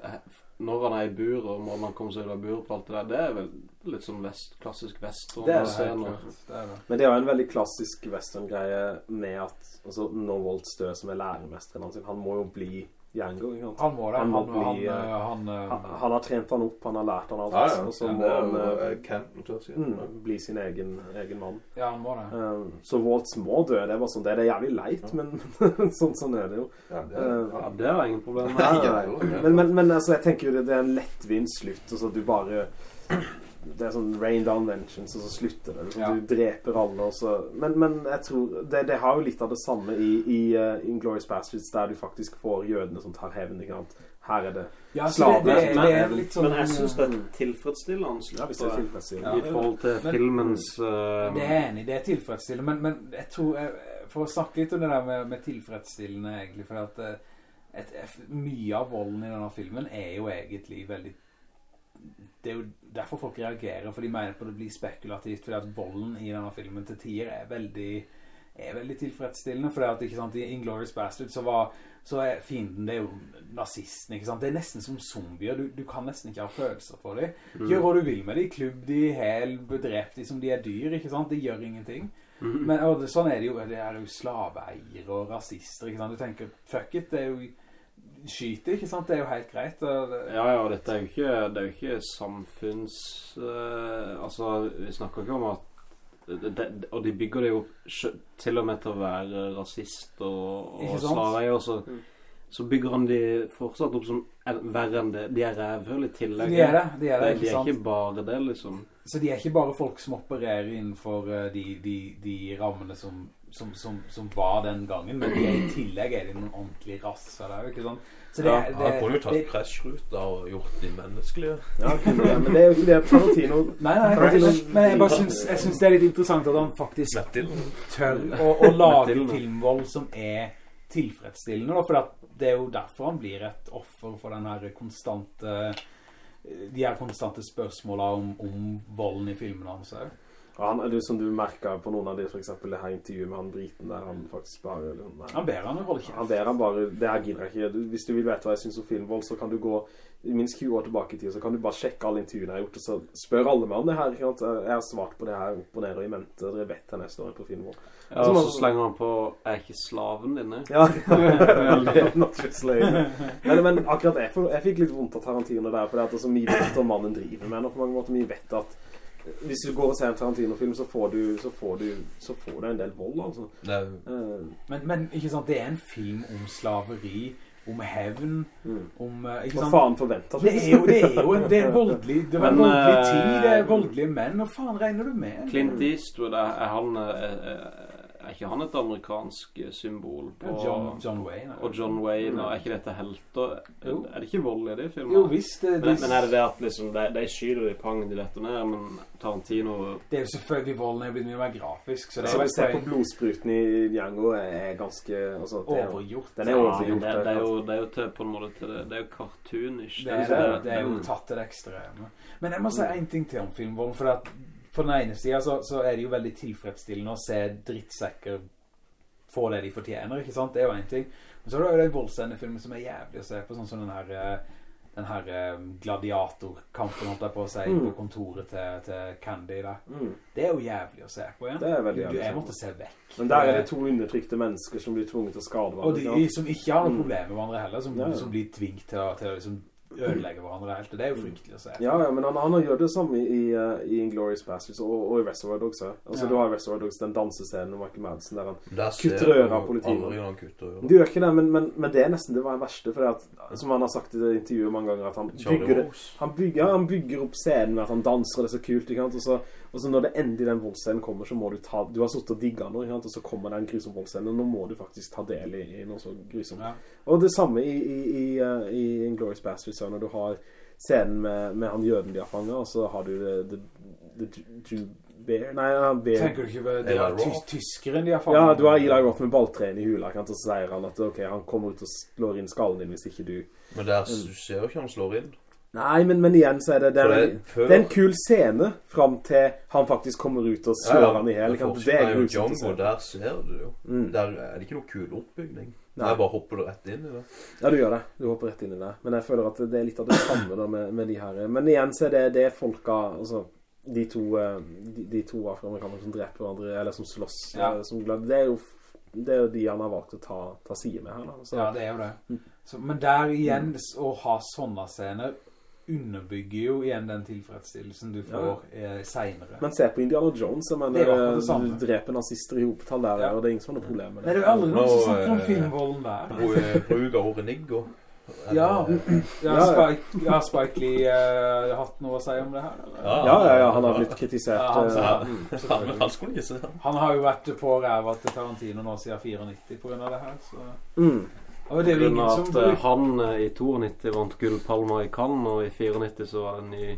[SPEAKER 3] Når han er i bur, og måten man kommer seg ut av buret på alt det der, det er vel litt sånn vest, klassisk western.
[SPEAKER 2] Det er det helt Det er det.
[SPEAKER 1] Men det er jo en veldig klassisk western-greie med at altså, Norwalt Stø, som er læremesteren hans, han må jo bli Django. Ikke sant?
[SPEAKER 2] Han må det.
[SPEAKER 1] Han
[SPEAKER 2] Han,
[SPEAKER 1] må
[SPEAKER 2] han,
[SPEAKER 1] bli,
[SPEAKER 2] han,
[SPEAKER 1] eh,
[SPEAKER 2] han, eh,
[SPEAKER 1] Han, han har trent han opp, han har lært han alt.
[SPEAKER 8] Ja, ja.
[SPEAKER 1] Og så må
[SPEAKER 8] er
[SPEAKER 1] han eh,
[SPEAKER 8] eh,
[SPEAKER 1] mm, bli sin egen, egen mann.
[SPEAKER 2] ja, han må det.
[SPEAKER 1] Eh, så Waltz må dø. Det er bare sånn, det er det jævlig leit, men [LAUGHS] sånn, sånn er det jo.
[SPEAKER 8] Ja, det
[SPEAKER 1] Eh,
[SPEAKER 8] er,
[SPEAKER 3] Ja, det har ingen problem. [LAUGHS]
[SPEAKER 1] Men, men, men altså, jeg tenker jo det, det er en lettvint slutt, Altså, du bare det er sånn rain down vengeance, og så slutter det. Liksom.
[SPEAKER 2] Ja.
[SPEAKER 1] Du dreper alle, og så Men, men jeg tror det, det har jo litt av det samme i, i uh, Inglourious Bastards, der du faktisk får jødene som tar hevn. ikke sant? Her er det
[SPEAKER 2] Ja, så det, det, er sånn
[SPEAKER 10] Men jeg synes det er tilfredsstillende slutt.
[SPEAKER 1] Ja, hvis det er tilfredsstillende.
[SPEAKER 3] I forhold til
[SPEAKER 2] Men-
[SPEAKER 3] filmens uh,
[SPEAKER 2] Det er enig, det er tilfredsstillende, men, men jeg tror, jeg, for å snakke litt om det der med, med tilfredsstillende egentlig, for at eh, et, et, mye av volden i denne filmen er jo egentlig veldig, det er jo derfor folk reagerer, for de mener på det blir spekulativt, fordi at volden i denne filmen til tider er veldig, er veldig tilfredsstillende, fordi at, ikke sant, i Inglourious Bastard så var, så er fienden, det er jo nazisten, ikke sant, det er nesten som zombier, du, du kan nesten ikke ha følelser for dem,
[SPEAKER 3] Mm.
[SPEAKER 2] Gjør hva du vil med dem, klubb de, hel, bedrep de som de er dyr, ikke sant? Det gjør ingenting.
[SPEAKER 3] Mhm.
[SPEAKER 2] Men og det, sånn er det jo, det er jo slaveeier og rasister, ikke sant? Du tenker, fuck it, det er jo skyte, ikke sant? Det er jo helt greit.
[SPEAKER 3] Ja, ja, dette er jo ikke, det er jo ikke samfunns... Uh, altså, vi snakker ikke om at det, det, og de bygger det jo til og med til å være rasist og, og
[SPEAKER 2] sant?
[SPEAKER 3] slaveeier, så,
[SPEAKER 1] Mm.
[SPEAKER 3] så bygger han de fortsatt opp som verre enn det. De er rævhøl i tillegg.
[SPEAKER 2] de er det, de er det,
[SPEAKER 3] De,
[SPEAKER 2] ikke
[SPEAKER 3] de er
[SPEAKER 2] sant?
[SPEAKER 3] ikke bare det, liksom.
[SPEAKER 2] Så de er ikke bare folk som opererer innenfor eh, de, de, de rammene som, som, som, som var den gangen, men i tillegg er det noen ordentlige rasser der, ikke sånn? Så det,
[SPEAKER 4] Ja,
[SPEAKER 2] det,
[SPEAKER 4] han kunne jo tatt
[SPEAKER 2] det,
[SPEAKER 4] krasjruta og gjort de menneskelige.
[SPEAKER 1] Ja, det, men det er jo ikke det Tarantino
[SPEAKER 2] Nei, nei, men, men jeg bare synes, jeg synes det er litt interessant at han faktisk
[SPEAKER 4] Matt Dillon.
[SPEAKER 2] tør å, å lage filmvold som er tilfredsstillende, da, for det er jo derfor han blir et offer for den her konstante de her konstante spørsmålene om, om volden i filmene hans også.
[SPEAKER 1] Ja, han, det som du merket på noen av de, for eksempel det her intervjuet med han briten der, han faktisk bare nei.
[SPEAKER 2] Han ber han å holde
[SPEAKER 1] Han ber han bare, det her gidder jeg ikke. Du- Hvis du vil vite hva jeg synes om filmvold, så kan du gå minst 20 år tilbake i tid, så kan du bare sjekke alle intervjuene jeg har gjort, og så spør alle meg om det her. Ikke sant? Jeg har svart på det her opp og ned og i mente, dere vet jeg neste år på filmvold.
[SPEAKER 3] Ja, og så slenger han på Er ikke slaven dine?
[SPEAKER 1] Ja, not just slave. Men, men akkurat jeg, jeg fikk litt vondt av Tarantino der, for det er så mye vet om mannen driver med og på mange måter. Vi vet at hvis du går og ser en Tarantino-film, så får du, så får du, så får du en del vold, altså.
[SPEAKER 4] Det
[SPEAKER 1] Eh,
[SPEAKER 2] Men, men ikke sant, det er en film om slaveri, om hevn,
[SPEAKER 1] mm.
[SPEAKER 2] om eh, ikke
[SPEAKER 1] Hva
[SPEAKER 2] sant?
[SPEAKER 1] faen forventer du?
[SPEAKER 2] Det er jo, det er jo en, det er voldelig, det var en voldelig
[SPEAKER 3] eh,
[SPEAKER 2] tid, det er voldelige menn, hva faen regner du med?
[SPEAKER 3] Clint Eastwood, er, er han er, er, er ikke han et amerikansk symbol på
[SPEAKER 2] Ja, John, John Wayne.
[SPEAKER 3] Og John Wayne, og er ikke dette helter? Er det ikke vold i de filmene?
[SPEAKER 2] Jo, visst, det,
[SPEAKER 10] Men, men er det det at liksom, de, de skyter i pang, de detonerer, men Tarantino
[SPEAKER 2] det er jo selvfølgelig volden er blitt mye mer grafisk, så det
[SPEAKER 1] Så
[SPEAKER 2] er
[SPEAKER 1] så ser på blodspruten i Django er ganske altså, det er,
[SPEAKER 2] overgjort.
[SPEAKER 1] Den er
[SPEAKER 3] Ja,
[SPEAKER 1] overgjort.
[SPEAKER 3] det, det, er jo, det er jo til, på en måte til det, det er jo cartoonish.
[SPEAKER 2] Det det, det er jo tatt til det ekstreme. Men jeg må si en ting til om filmvolden, for at på den ene siden så, så er det jo veldig tilfredsstillende å se drittsekker få det de fortjener, ikke sant? Det er jo en ting. Men så er det jo den voldsendefilmen som er jævlig å se på, sånn som den her, eh, den her eh, gladiatorkampen, holdt jeg på å si,
[SPEAKER 1] Mm.
[SPEAKER 2] på kontoret til, til Candy der.
[SPEAKER 1] mm,
[SPEAKER 2] Det er jo jævlig å se på, ja.
[SPEAKER 1] det er veldig
[SPEAKER 2] Du,
[SPEAKER 1] jævlig.
[SPEAKER 2] jeg måtte se vekk.
[SPEAKER 1] Men der er det to undertrykte mennesker som blir tvunget til å skade
[SPEAKER 2] Og
[SPEAKER 1] hverandre.
[SPEAKER 2] de som ikke har noen
[SPEAKER 1] Mm.
[SPEAKER 2] problem med hverandre heller, som,
[SPEAKER 1] Ja,
[SPEAKER 2] som blir tvingt til, til å liksom ødelegge hverandre helt. Og det er jo fryktelig å se.
[SPEAKER 1] Ja, ja, men han, han gjør det samme i, i Inglourious Bastards og, og i Reservoir Dogs også. Altså,
[SPEAKER 2] Ja.
[SPEAKER 1] du har i Reservoir Dogs den dansescenen med Michael Madsen der han
[SPEAKER 4] Der
[SPEAKER 1] Kutter øret av politiet. Du gjør ikke det, men, men, men det er nesten det var det verste, for at, som han har sagt i intervjuet mange ganger, at han bygger, det, han bygger, han bygger opp scenen med at han danser, det så kult, ikke sant? Og så, og så når det endelig den voldscenen kommer, så må du ta, du har suttet og digget noe. Og så kommer det en grusom voldsscene, og nå må du faktisk ta del i, i noe så grusomt.
[SPEAKER 2] Ja.
[SPEAKER 1] Og det samme i, i, i, uh, i Inglourious Bastards, når du har scenen med, med han jøden de har fanget, og så har du The, the, the Jew Bear, nei, han Bear.
[SPEAKER 2] Tenker du ikke på det
[SPEAKER 4] er
[SPEAKER 2] tys tyskeren de har fanget?
[SPEAKER 1] Ja, du har Eli Roth med balltreen i hula, og så sier han at ok, han kommer ut og slår inn skallen din hvis ikke du
[SPEAKER 4] Men der du ser jo ikke han slår inn.
[SPEAKER 1] Nei, men, men igjen så er det Det er,
[SPEAKER 4] det- før-
[SPEAKER 1] det er en kul scene Fram til han faktisk kommer ut og slår han i
[SPEAKER 4] men?
[SPEAKER 1] Det er
[SPEAKER 4] jo Django, der ser du jo.
[SPEAKER 1] Mm.
[SPEAKER 4] Der er det ikke noe kul oppbygning.
[SPEAKER 1] Nei.
[SPEAKER 4] Jeg bare hopper du rett inn i det.
[SPEAKER 1] Ja, du gjør det. Du hopper rett inn i det. Men jeg føler at det er litt av det samme da med, med de her. Men igjen så er det, det er folka, altså, de to, eh, de, de to afroamerikanere som dreper hverandre, eller som slåss,
[SPEAKER 2] Ja.
[SPEAKER 1] eh, som glad, det er jo, det er jo de han har valgt å ta, ta side med her da. Så,
[SPEAKER 2] Ja, det er jo det. Så, men der igjen, mm. å ha sånne scener underbygger jo igjen den tilfredsstillelsen du får eh, senere.
[SPEAKER 1] Men se på Indiana Jones,
[SPEAKER 2] Det det samme.
[SPEAKER 1] du dreper nazister i hopetall der,
[SPEAKER 2] Ja.
[SPEAKER 1] og det er ingen som har noe problem med
[SPEAKER 2] Nei,
[SPEAKER 1] det.
[SPEAKER 2] det er jo aldri noen som
[SPEAKER 4] sitter
[SPEAKER 2] snakker om
[SPEAKER 4] eh,
[SPEAKER 2] filmvolden der.
[SPEAKER 4] Bru- Bruk av ordet og...
[SPEAKER 2] Ja, ja,
[SPEAKER 1] Ja.
[SPEAKER 2] Spike, har Spike Lee uh, hatt noe å si om det her?
[SPEAKER 1] Ja, ja, ja, han har blitt kritisert.
[SPEAKER 2] Ja, han-
[SPEAKER 1] eh, mm.
[SPEAKER 4] Han
[SPEAKER 2] har jo vært på ræva til Tarantino nå siden 94 på grunn av det her, så...
[SPEAKER 1] Mm.
[SPEAKER 2] Og det er jo ingen som
[SPEAKER 3] eh,
[SPEAKER 2] bruker...
[SPEAKER 3] han eh, i 92 vant gullpalma i Cannes, og i 94 så var han i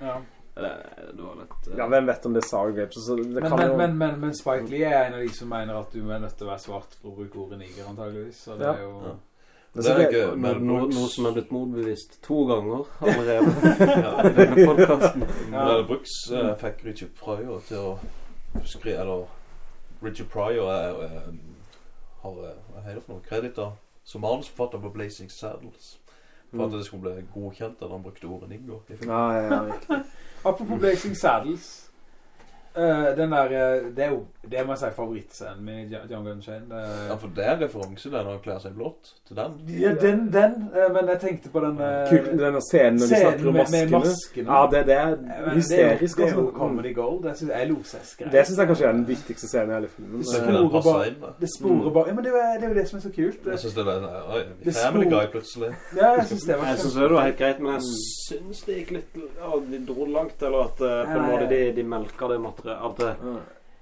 [SPEAKER 2] Ja.
[SPEAKER 3] Det, det var litt uh...
[SPEAKER 1] Ja, hvem vet om det er Sour Grapes, det
[SPEAKER 2] Men, men,
[SPEAKER 1] jo...
[SPEAKER 2] men, men, men Spike Lee er en av de som mener at du er nødt til å være svart for å bruke ordet niger, antageligvis. Så det
[SPEAKER 1] Ja.
[SPEAKER 2] er jo...
[SPEAKER 4] Ja.
[SPEAKER 1] Men
[SPEAKER 4] Det
[SPEAKER 1] så
[SPEAKER 4] er
[SPEAKER 1] det-
[SPEAKER 4] ikke
[SPEAKER 3] no,
[SPEAKER 4] Mel
[SPEAKER 3] no,
[SPEAKER 4] Brooks.
[SPEAKER 3] noe som er blitt motbevist to ganger allerede [LAUGHS] i denne podcasten.
[SPEAKER 2] Ja.
[SPEAKER 4] Mel Brooks uh, fikk Richard Pryor til å skrive Eller Richard Pryor er, er, har eh, Hva heter det for noe? Kreditter som manusforfatter på Blazing Saddles. For at det skulle bli godkjent at han brukte ordet nigger. i.
[SPEAKER 1] Ja, ja, ja.
[SPEAKER 2] Apropos Blazing Saddles. Eh, den der, eh, det er jo, det må jeg si favorittscenen min i John Gunshane.
[SPEAKER 4] Ja, for det er referanse der når han klærer seg blått til den.
[SPEAKER 2] Ja, den, den, eh, men jeg tenkte på den... Kulten
[SPEAKER 1] Kuk, denne scenen når de snakker om
[SPEAKER 2] med, med
[SPEAKER 1] maskene.
[SPEAKER 2] maskene.
[SPEAKER 1] Ja, det, det er hysterisk.
[SPEAKER 2] Det er jo, det er jo
[SPEAKER 1] altså.
[SPEAKER 2] comedy gold. Jeg, synes, jeg er.
[SPEAKER 1] Det synes jeg kanskje er den viktigste scenen i hele filmen.
[SPEAKER 2] Det sporer bare- Det sporer bare... Ja, men det er, jo det som er så kult.
[SPEAKER 4] Jeg synes det er Oi, Family Guy plutselig.
[SPEAKER 2] ja, jeg synes det var
[SPEAKER 10] Jeg synes det var helt greit, men jeg synes det gikk litt Ja, de dro langt, eller at på en måte de, de melker det materialet At det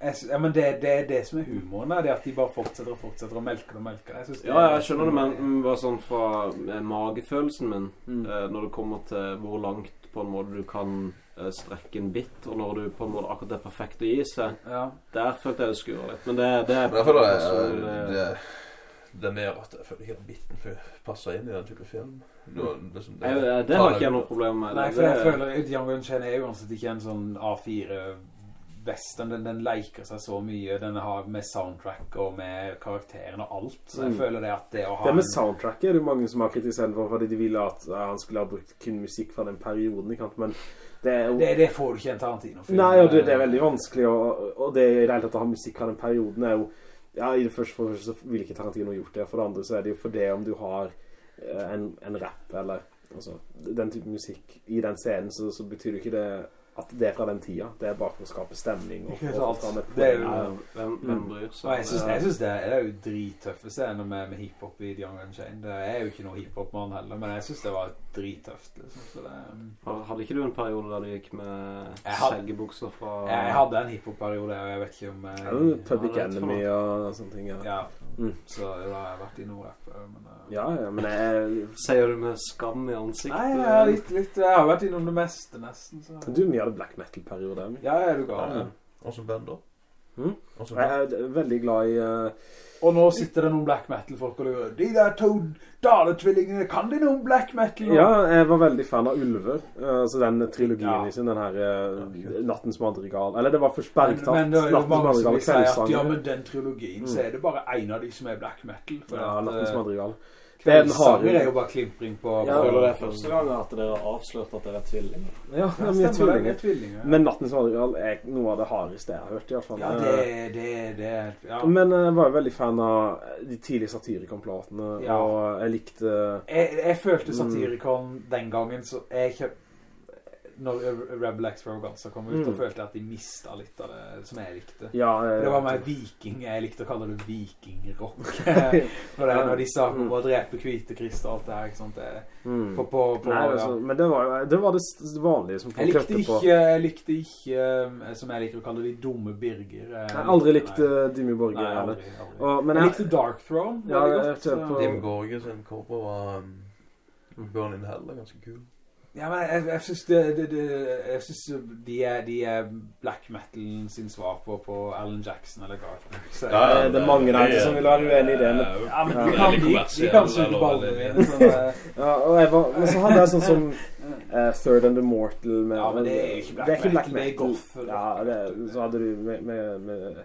[SPEAKER 2] Jeg Ja, men det, det er det som er humoren der, det er at de bare fortsetter og fortsetter og melker og melker. Jeg synes det
[SPEAKER 3] Ja,
[SPEAKER 2] er-
[SPEAKER 3] jeg skjønner det, men mm, bare sånn fra eh, magefølelsen min,
[SPEAKER 1] Mm.
[SPEAKER 3] eh, når det kommer til hvor langt på en måte du kan eh, strekke en bit, og når du på en måte akkurat det er perfekt å gi seg,
[SPEAKER 2] Ja.
[SPEAKER 3] der følte jeg det skurret litt. Men det, det er
[SPEAKER 4] Derfor jeg føler det, er- det, det er mer at jeg føler ikke at biten passer inn i den type film. Nå, liksom,
[SPEAKER 3] det, jeg- det har ikke jeg noe problem med.
[SPEAKER 2] Nei, for jeg føler Young Gunshine er jo uansett ikke en sånn A4-western. Den, den leker seg så mye. Den har med soundtrack og med karakteren og alt. Så jeg
[SPEAKER 1] Mm.
[SPEAKER 2] føler det at det å ha
[SPEAKER 1] Det med
[SPEAKER 2] soundtrack
[SPEAKER 1] soundtracket er det mange som har kritisert for, fordi de ville at han skulle ha brukt kun musikk fra den perioden, ikke sant? Men det er jo...
[SPEAKER 2] det, det får du ikke en Tarantino-film.
[SPEAKER 1] Nei, og det, det er veldig vanskelig, og, og det i det hele tatt å ha musikk fra den perioden er jo... Ja, i det første for det første så vil ikke Tarantino gjort det, for det andre så er det jo for det om du har eh, en, en rap, eller altså, den type musikk i den scenen, så, så betyr det ikke det at det er fra den tida. Det er bare for å skape stemning. Og,
[SPEAKER 2] Ikke
[SPEAKER 1] og fram et
[SPEAKER 2] Det er jo-
[SPEAKER 3] hvem, hvem bryr seg?
[SPEAKER 2] Og jeg synes, jeg synes det, er, det er jo drittøffe scener med, med hiphop i Young Gunshine. Det er jo ikke noe hiphop-mann heller, men jeg synes det var drittøft. Liksom. Så det,
[SPEAKER 3] Hadde ikke du en periode der du gikk med
[SPEAKER 2] Jeg
[SPEAKER 3] fra
[SPEAKER 2] jeg hadde en hiphop-periode, og jeg vet ikke om... jeg-
[SPEAKER 1] Ja, Public
[SPEAKER 3] Ja,
[SPEAKER 1] Enemy og sånne ting, ja.
[SPEAKER 2] Ja,
[SPEAKER 1] Mm.
[SPEAKER 2] så da har jeg vært i noe. Men, uh,
[SPEAKER 1] Ja, ja, men jeg...
[SPEAKER 3] Sier du med skam i ansiktet?
[SPEAKER 2] Nei, jeg har litt, litt, jeg har vært innom det meste nesten. Så.
[SPEAKER 1] Du, vi hadde black metal-periode.
[SPEAKER 2] Ja, er du gal?
[SPEAKER 1] Ja.
[SPEAKER 4] Og som band da.
[SPEAKER 1] Mm. Jeg er veldig glad i... eh,
[SPEAKER 2] Og nå sitter det noen black metal-folk og lurer. De der to daletvillingene, kan de noen black metal?
[SPEAKER 1] Ja, jeg var veldig fan av Ulver. eh, Altså den trilogien
[SPEAKER 2] Ja.
[SPEAKER 1] i sin, den her eh, Nattens madrigal. Eller det var først
[SPEAKER 2] Men,
[SPEAKER 1] Bergtatt.
[SPEAKER 2] men det er jo mange som vil si at ja, men den trilogien, så er det bare en av de som er black metal.
[SPEAKER 1] Ja,
[SPEAKER 2] at,
[SPEAKER 1] Nattens
[SPEAKER 2] eh,
[SPEAKER 1] madrigal. Det den harde-
[SPEAKER 2] er jo bare klimpring på...
[SPEAKER 1] Ja.
[SPEAKER 10] føler det er første gang at dere har avslørt at dere er tvillinger.
[SPEAKER 1] Ja, vi er
[SPEAKER 2] mye
[SPEAKER 1] tvillinger.
[SPEAKER 2] er tvillinger.
[SPEAKER 1] Men Nattens vandregal' er noe av det hardeste jeg har hørt, i hvert fall.
[SPEAKER 2] Ja, det, det, det, ja.
[SPEAKER 1] Men jeg var jo veldig fan av de tidlige satirikomplatene,
[SPEAKER 2] Ja.
[SPEAKER 1] og jeg likte...
[SPEAKER 2] Jeg, jeg følte
[SPEAKER 1] Mm.
[SPEAKER 2] Satirikon den gangen, så jeg kjøp, når Rebel Arroganza kom ut,
[SPEAKER 1] Mm.
[SPEAKER 2] da følte jeg at de mistet litt av det som jeg likte.
[SPEAKER 1] Ja, jeg,
[SPEAKER 2] Det var mer viking, jeg likte å kalle det vikingrock. [LAUGHS] For det, når de sa om å drepe hvite krist og alt det her, ikke sant? Det,
[SPEAKER 1] mm.
[SPEAKER 2] på, på, på,
[SPEAKER 1] Nei,
[SPEAKER 2] ja.
[SPEAKER 1] altså, men det var, det var det vanlige som
[SPEAKER 2] Jeg
[SPEAKER 1] folk
[SPEAKER 2] likte
[SPEAKER 1] på.
[SPEAKER 2] jeg likte ikke, eh, som jeg liker å kalle de dumme Birger.
[SPEAKER 1] Jeg har aldri likt uh, Dimmy Borger.
[SPEAKER 2] Nei, aldri, aldri.
[SPEAKER 1] Og, men
[SPEAKER 2] jeg
[SPEAKER 1] jeg,
[SPEAKER 2] likte Dark Throne
[SPEAKER 1] Ja,
[SPEAKER 2] veldig
[SPEAKER 1] jeg
[SPEAKER 2] godt.
[SPEAKER 1] ser
[SPEAKER 2] så-
[SPEAKER 1] på-
[SPEAKER 4] Dim Gorge sin cover var um, Burn in Hell er ganske kul.
[SPEAKER 2] Ja, men jeg, jeg synes det, det, det Jeg synes de er, de er black metal sin svar på, på Alan Jackson eller Garth Brooks. Så-
[SPEAKER 1] Ja, det er mange der som vil være uenig i det, men-
[SPEAKER 2] Ja, men
[SPEAKER 1] Ja.
[SPEAKER 2] de kan, de, de kan suge ballen min. eh, [LAUGHS]
[SPEAKER 1] Ja, og jeg var, men så hadde jeg sånn som uh, Third and the Mortal med,
[SPEAKER 2] Ja, men det er jo ikke black
[SPEAKER 1] det er ikke black
[SPEAKER 2] metal, det er goth.
[SPEAKER 1] Ja, det, så hadde du med, med, med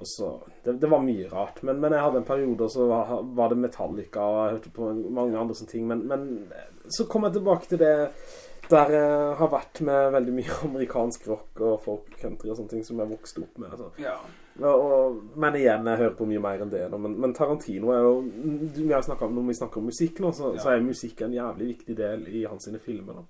[SPEAKER 1] og så, det, det var mye rart, men, men jeg hadde en periode så var, var det Metallica, og jeg hørte på mange andre sånne ting, men, men så kom jeg tilbake til det der jeg har vært med veldig mye [LAUGHS] amerikansk rock og folk country og sånne ting som jeg vokste opp med. Altså.
[SPEAKER 2] Ja.
[SPEAKER 1] Og, og, men igjen, jeg hører på mye mer enn det. nå. Men, men Tarantino er jo vi har om, Når vi snakker om musikk nå, så,
[SPEAKER 2] Ja.
[SPEAKER 1] så er musikk en jævlig viktig del i hans sine filmer. Da.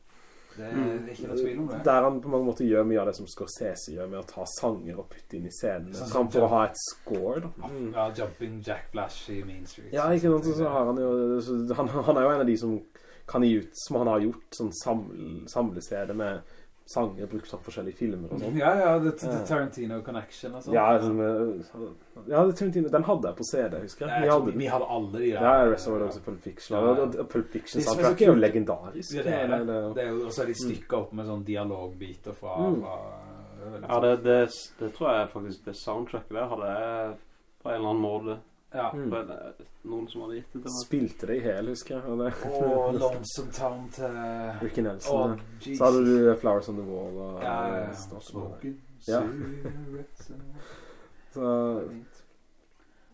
[SPEAKER 2] Det er, det er ikke noe tvil om det.
[SPEAKER 1] Der han på mange måter gjør mye av det som Scorsese gjør, med å ta sanger og putte inn i scenene.
[SPEAKER 2] Sånn
[SPEAKER 1] Framfor å ha et score. Da. Mm.
[SPEAKER 2] Ja, Jumping Jack Flash i Main Street.
[SPEAKER 1] Ja, ikke sant, så, så har han jo så han, han er jo en av de som kan gi ut Som han har gjort sånn samle, samlesede med sanger brukt fra forskjellige filmer og sånn.
[SPEAKER 2] Ja, ja, det, det Tarantino Connection og sånn.
[SPEAKER 1] Ja, som, eh, ja, det Tarantino, den hadde jeg på CD, husker jeg.
[SPEAKER 2] Jeg
[SPEAKER 1] Vi hadde
[SPEAKER 2] vi hadde alle de der.
[SPEAKER 1] Ja, Reservoir Dogs og Pulp Fiction.
[SPEAKER 2] Ja, ja.
[SPEAKER 1] og, Pulp Fiction
[SPEAKER 2] Det som
[SPEAKER 1] soundtrack er jo legendarisk.
[SPEAKER 2] Ja, det er det.
[SPEAKER 1] det,
[SPEAKER 2] er og så er de stykket opp med sånn dialogbiter fra...
[SPEAKER 1] Mm.
[SPEAKER 2] fra det
[SPEAKER 3] Ja, det, det, det tror jeg faktisk det soundtracket der hadde jeg på en eller annen måte.
[SPEAKER 2] Ja.
[SPEAKER 1] Mm.
[SPEAKER 3] men noen som hadde gitt det til meg.
[SPEAKER 1] Spilte det i hel, husker jeg. Og det,
[SPEAKER 2] Og Lonesome Town til...
[SPEAKER 1] Ricky Nelson.
[SPEAKER 2] Oh,
[SPEAKER 1] ja. Så hadde du Flowers on the Wall. Og,
[SPEAKER 2] Ja, ja, ja. Smoking cigarettes and-
[SPEAKER 1] Så,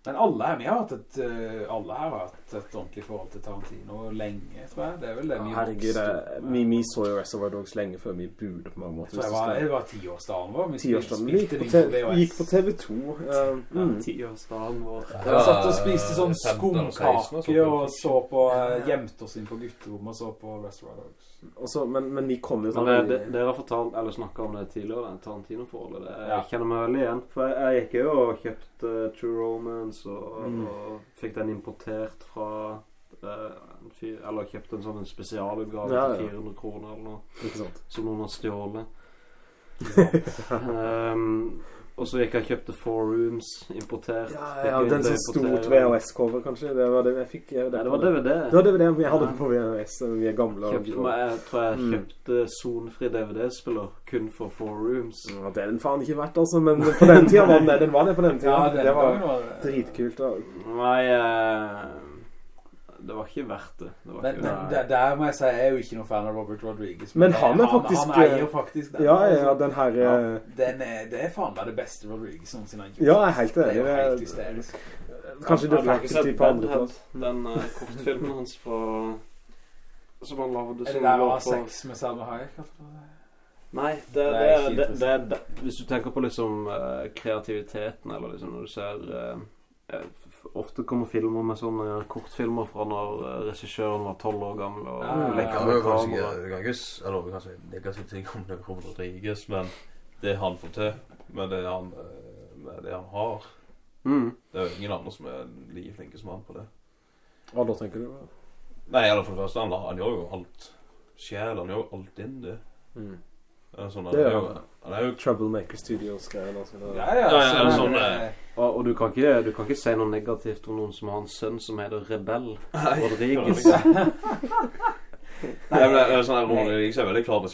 [SPEAKER 2] Men alle her, vi har hatt et, eh, alle her har hatt et ordentlig forhold til Tarantino lenge, tror jeg. Det er vel det vi
[SPEAKER 1] herregud,
[SPEAKER 2] vokste med.
[SPEAKER 1] vi, vi så jo Reservoir Dogs lenge før vi burde på mange
[SPEAKER 2] Jeg
[SPEAKER 1] måter.
[SPEAKER 2] tror jeg var, det var tiårsdagen vår. Vi
[SPEAKER 1] Tiårsdagen. Vi
[SPEAKER 2] spilte
[SPEAKER 1] gikk på,
[SPEAKER 2] på VHS.
[SPEAKER 1] gikk på TV2. Ja, mm.
[SPEAKER 3] Tiårsdagen vår.
[SPEAKER 2] Vi satt og spiste sånn
[SPEAKER 4] Ja, 15 eller 16 og så
[SPEAKER 2] skumkake og så på, eh, gjemte oss inn på gutterommet og så på Reservoir Dogs.
[SPEAKER 1] Og så- men, men vi kom jo
[SPEAKER 3] Men
[SPEAKER 1] sånn
[SPEAKER 3] det, det, dere har fortalt, eller snakket om det tidligere, Tarantino-forholdet. Det,
[SPEAKER 2] Ja.
[SPEAKER 3] Kjenner meg veldig igjen. For jeg, jeg gikk jo og kjøpte True Romance og,
[SPEAKER 1] Mm.
[SPEAKER 3] og fikk den importert fra eh, fyr, Eller kjøpte en sånn spesialutgave
[SPEAKER 1] Ja, ja.
[SPEAKER 3] til 400 kroner eller noe, som noen har stjålet. [LAUGHS] um, og så gikk jeg og kjøpte Four Rooms importert.
[SPEAKER 1] Ja, ja, den
[SPEAKER 3] så
[SPEAKER 1] som stort. VHS-cover, kanskje. Det var det jeg fikk. Jeg,
[SPEAKER 3] det, ja, det var DVD.
[SPEAKER 1] Det var DVD vi hadde på VHS. Vi er gamle.
[SPEAKER 3] Kjøpte, og, jeg tror jeg
[SPEAKER 1] Mm.
[SPEAKER 3] kjøpte sonfri DVD-spiller kun for Four Rooms.
[SPEAKER 1] Ja, det er den faen ikke verdt, altså. Men på den tiden var den det. Den var det på den tiden.
[SPEAKER 2] Ja, den
[SPEAKER 1] det var
[SPEAKER 2] var det.
[SPEAKER 1] dritkult. Da.
[SPEAKER 3] Nei, eh, det var ikke verdt det. det
[SPEAKER 2] Men,
[SPEAKER 3] ikke
[SPEAKER 2] men der, der må jeg si, jeg er jo ikke noen fan av Robert Rodriguez.
[SPEAKER 1] Men han er faktisk-
[SPEAKER 2] Han eier faktisk den.
[SPEAKER 1] Ja, ja, den her
[SPEAKER 2] Ja,
[SPEAKER 1] eh,
[SPEAKER 2] den er, det er faen meg det beste Rodriguez noensinne har gjort.
[SPEAKER 1] Ja, jeg er helt
[SPEAKER 2] Det er helt
[SPEAKER 1] er-
[SPEAKER 2] hysterisk.
[SPEAKER 1] Kanskje The Faculty på andre
[SPEAKER 10] Bedhead?
[SPEAKER 1] plass.
[SPEAKER 10] Den uh, kortfilmen hans fra Som han lagde
[SPEAKER 2] Er det
[SPEAKER 10] som
[SPEAKER 2] der
[SPEAKER 10] lå på
[SPEAKER 2] sex med Salma Hayek?
[SPEAKER 10] Nei, det,
[SPEAKER 2] Det
[SPEAKER 10] det,
[SPEAKER 2] er
[SPEAKER 10] det,
[SPEAKER 2] ikke
[SPEAKER 10] det, det, det,
[SPEAKER 3] Hvis du tenker på liksom uh, kreativiteten, eller liksom når du ser f- Ofte kommer filmer med sånne kortfilmer fra når uh, regissøren var tolv år gammel og
[SPEAKER 2] Ja, ja, ja.
[SPEAKER 3] lekte
[SPEAKER 4] kan
[SPEAKER 3] med
[SPEAKER 4] kanskje
[SPEAKER 3] kamera.
[SPEAKER 4] ikke, vi kan Eller vi kan si negative ting om det Robert Rodriguez, men det han får til med det han, eh, med det han har
[SPEAKER 3] Mm.
[SPEAKER 4] Det er jo ingen andre som er like flinke som han på det.
[SPEAKER 1] Hva da tenker du?
[SPEAKER 4] Nei, eller for det første, han, han gjør jo alt sjæl. Han gjør jo alt inn det.
[SPEAKER 1] Mm.
[SPEAKER 4] Det er sånn,
[SPEAKER 1] Det
[SPEAKER 4] er jo,
[SPEAKER 1] han
[SPEAKER 4] er jo
[SPEAKER 1] Troublemaker Studios-greier. Altså, det-
[SPEAKER 2] Ja, ja.
[SPEAKER 4] Ja, sånn,
[SPEAKER 2] eh,
[SPEAKER 3] Og, og du, kan ikke, du kan ikke si noe negativt om noen som har en sønn som heter Rebell Rodriguez. [LAUGHS]
[SPEAKER 4] Nei, men det er sånn, Robert Rodriguez er veldig klar på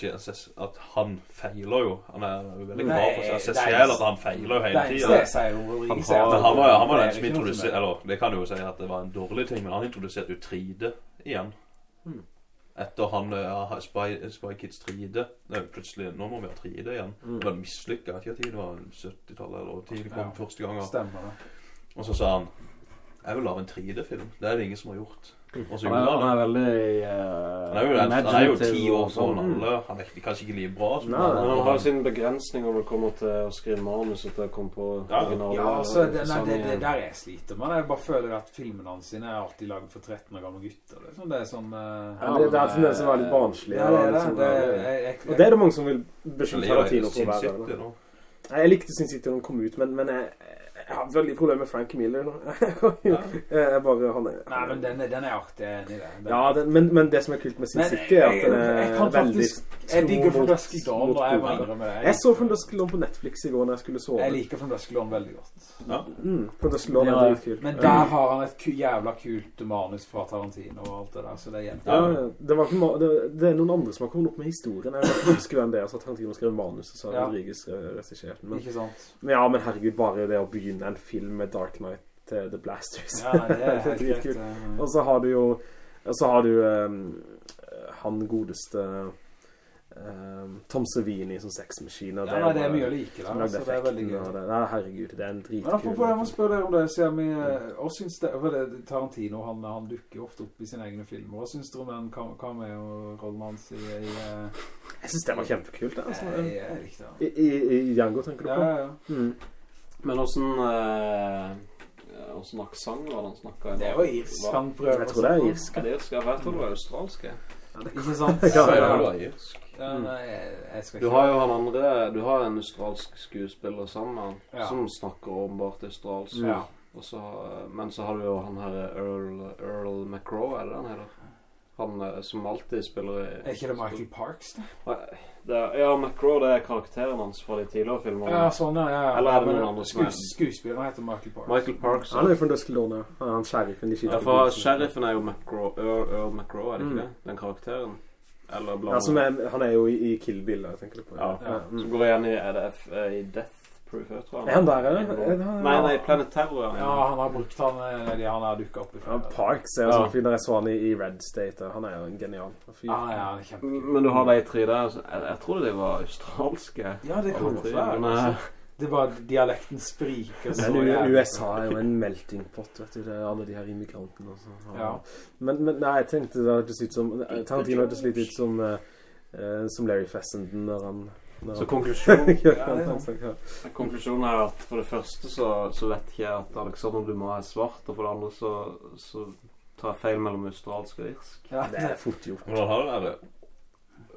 [SPEAKER 4] at han feiler jo. Han er veldig klar på å si seg selv at han feiler jo hele
[SPEAKER 2] tiden
[SPEAKER 4] tida.
[SPEAKER 3] Han har-
[SPEAKER 4] han var, han var den som introduserte
[SPEAKER 2] er-
[SPEAKER 4] Eller det kan jo si at det var en dårlig ting, men han introduserte jo 3D igjen.
[SPEAKER 1] Mm.
[SPEAKER 4] Etter han uh, Spy, Spy Kids 3D. Det er jo plutselig Nå må vi ha 3D igjen.
[SPEAKER 1] Mm.
[SPEAKER 4] Det var mislykka. Ikke når det var 70-tallet eller 80 det kom
[SPEAKER 2] Ja.
[SPEAKER 4] første gang.
[SPEAKER 2] Stemmer det.
[SPEAKER 4] Og så sa han Jeg vil lage en 3D-film. Det er det ingen som har gjort.
[SPEAKER 3] Han er, han er veldig uh,
[SPEAKER 4] Han er jo, han er jo ti år
[SPEAKER 3] sånn.
[SPEAKER 4] alle. Han er kanskje ikke like bra
[SPEAKER 1] Nei,
[SPEAKER 4] han,
[SPEAKER 10] Men han har jo begrensning når det kommer til å skrive manus og til å komme på
[SPEAKER 4] Ja.
[SPEAKER 10] originale
[SPEAKER 2] Ja, altså, det, nei, det, det der jeg sliter med. Jeg bare føler at filmene hans er alltid laget for 13 år gamle gutter. Liksom. Det er sånn... uh,
[SPEAKER 1] Ja, det, det er tendens til å være litt barnslig.
[SPEAKER 2] Ja, det
[SPEAKER 1] og
[SPEAKER 2] det.
[SPEAKER 1] liksom,
[SPEAKER 2] det jeg, jeg,
[SPEAKER 1] Og det er det mange som vil beskylde Tarantino for å være. Jeg likte Sin City da den kom ut, men, men jeg, jeg har veldig problemer med Frank Miller nå. [LAUGHS] jeg bare, han er,
[SPEAKER 2] Nei, men den, er- den er artig, er. Den-
[SPEAKER 1] Ja, den, men, men det som er kult med Sin City, er at den er veldig
[SPEAKER 2] Jeg digger Dusk Dawn, og jeg
[SPEAKER 1] vandrer
[SPEAKER 2] med deg.
[SPEAKER 1] Jeg så From Dusk Dawn på Netflix i går når jeg skulle sove.
[SPEAKER 2] Jeg liker From Dusk Dawn veldig godt.
[SPEAKER 1] Mm, From Dusk Dawn er
[SPEAKER 2] veldig
[SPEAKER 1] kult.
[SPEAKER 2] Men der har han et jævla kult manus fra Tarantino og alt det der, så det er
[SPEAKER 1] jævlig. ja. det, var ikke det, det er noen andre som har kommet opp med historien. Jeg vet ikke husker hvem det er, så Tarantino skrev manuset, så har
[SPEAKER 2] Ja.
[SPEAKER 1] Rodriguez regissert den. Men,
[SPEAKER 2] Ikke sant?
[SPEAKER 1] men ja, men herregud, bare det å begynne en film med Dark Knight til The Blasters.
[SPEAKER 2] Ja, det er [LAUGHS] helt
[SPEAKER 1] dritkult.
[SPEAKER 2] eh.
[SPEAKER 1] Og så har du jo så har du um, han godeste um, Tom Savini som sexmaskiner.
[SPEAKER 2] Ja, nei, det er mye å like
[SPEAKER 1] da.
[SPEAKER 2] der, det er veldig gøy.
[SPEAKER 1] det. Nei, herregud, det er en
[SPEAKER 2] Men
[SPEAKER 1] dritkul
[SPEAKER 2] apropos, jeg må spørre deg om det, ser vi, eh, hva syns det, for det, Tarantino, han, han dukker ofte opp i sine egne filmer, hva syns du om den cameo-rollen hans i, i, eh,
[SPEAKER 1] Jeg synes det var kjempekult. Altså.
[SPEAKER 2] jeg, jeg likte den.
[SPEAKER 1] I, i, I Django, tenker du
[SPEAKER 2] Ja,
[SPEAKER 1] på?
[SPEAKER 2] ja, ja.
[SPEAKER 1] Mm.
[SPEAKER 10] Men åssen eh, Åssen aksent var det han snakka i?
[SPEAKER 2] Det var irsk, han prøver
[SPEAKER 1] Jeg tror det er irsk.
[SPEAKER 10] Er det irsk? Jeg vet det var australsk. jeg.
[SPEAKER 2] Ikke sant? [LAUGHS]
[SPEAKER 1] Ja,
[SPEAKER 4] Så er
[SPEAKER 1] ja.
[SPEAKER 4] det var irsk.
[SPEAKER 2] Ja, nei, jeg, jeg skal
[SPEAKER 8] Du har jo han andre Du har en australsk skuespiller sammen med han
[SPEAKER 2] Ja.
[SPEAKER 8] som snakker åpenbart australsk.
[SPEAKER 2] Ja.
[SPEAKER 8] Så, men så har du jo han her Earl, Earl McCraw, er det han heter? Han eh, som alltid spiller i
[SPEAKER 2] Er ikke det Michael Parks, det?
[SPEAKER 10] Det er, ja, Macro det er karakteren hans fra de tidligere filmene.
[SPEAKER 2] Ja, sånn, ja, ja.
[SPEAKER 10] Eller er det noen andre som er-
[SPEAKER 2] skues- Skuespilleren heter Michael Parks.
[SPEAKER 8] Michael Parks.
[SPEAKER 1] Han er jo fra Dusk Till Dawn. Han er sheriffen
[SPEAKER 8] Ja, for sheriffen er jo Macro Earl, Earl McCraw, er det ikke
[SPEAKER 1] Mm.
[SPEAKER 8] det? Den karakteren? Eller
[SPEAKER 1] Ja, som er, han er jo i, i Kill Bill, jeg tenker du på.
[SPEAKER 8] Ja.
[SPEAKER 2] Ja.
[SPEAKER 1] Mm.
[SPEAKER 8] Som går igjen i Er det F, eh, i Death Jeg
[SPEAKER 1] Er han der, eller? Er
[SPEAKER 10] Nei, nei, Planet Terror. er.
[SPEAKER 2] Ja, han har brukt han, eh, de han har dukket opp i
[SPEAKER 1] Ja, Parks er jo
[SPEAKER 8] Ja.
[SPEAKER 1] sånn når jeg så han i, i Red State. Han er jo en genial fyr.
[SPEAKER 2] Ja, ja, er kjempekul.
[SPEAKER 8] Men du har de tre der jeg, jeg trodde de var australske.
[SPEAKER 2] Ja, det kan godt være.
[SPEAKER 8] men, eh.
[SPEAKER 2] Det var dialekten spriker så
[SPEAKER 1] Men USA er jo en melting pot, vet du. Det er alle de her immigrantene og sånn.
[SPEAKER 2] Ja.
[SPEAKER 1] Men, men nei, jeg tenkte det hørtes ut som Tarantino hørtes litt ut som eh, eh, Som Larry Fessenden når han
[SPEAKER 8] Så konklusjonen [LAUGHS]
[SPEAKER 1] Ja.
[SPEAKER 8] Konklusjonen er at for det første så, så vet ikke jeg at Alexander Dumas er svart, og for det andre så, så tar jeg feil mellom australsk og irsk.
[SPEAKER 2] Ja,
[SPEAKER 1] Det er fort gjort.
[SPEAKER 4] Men han har den det?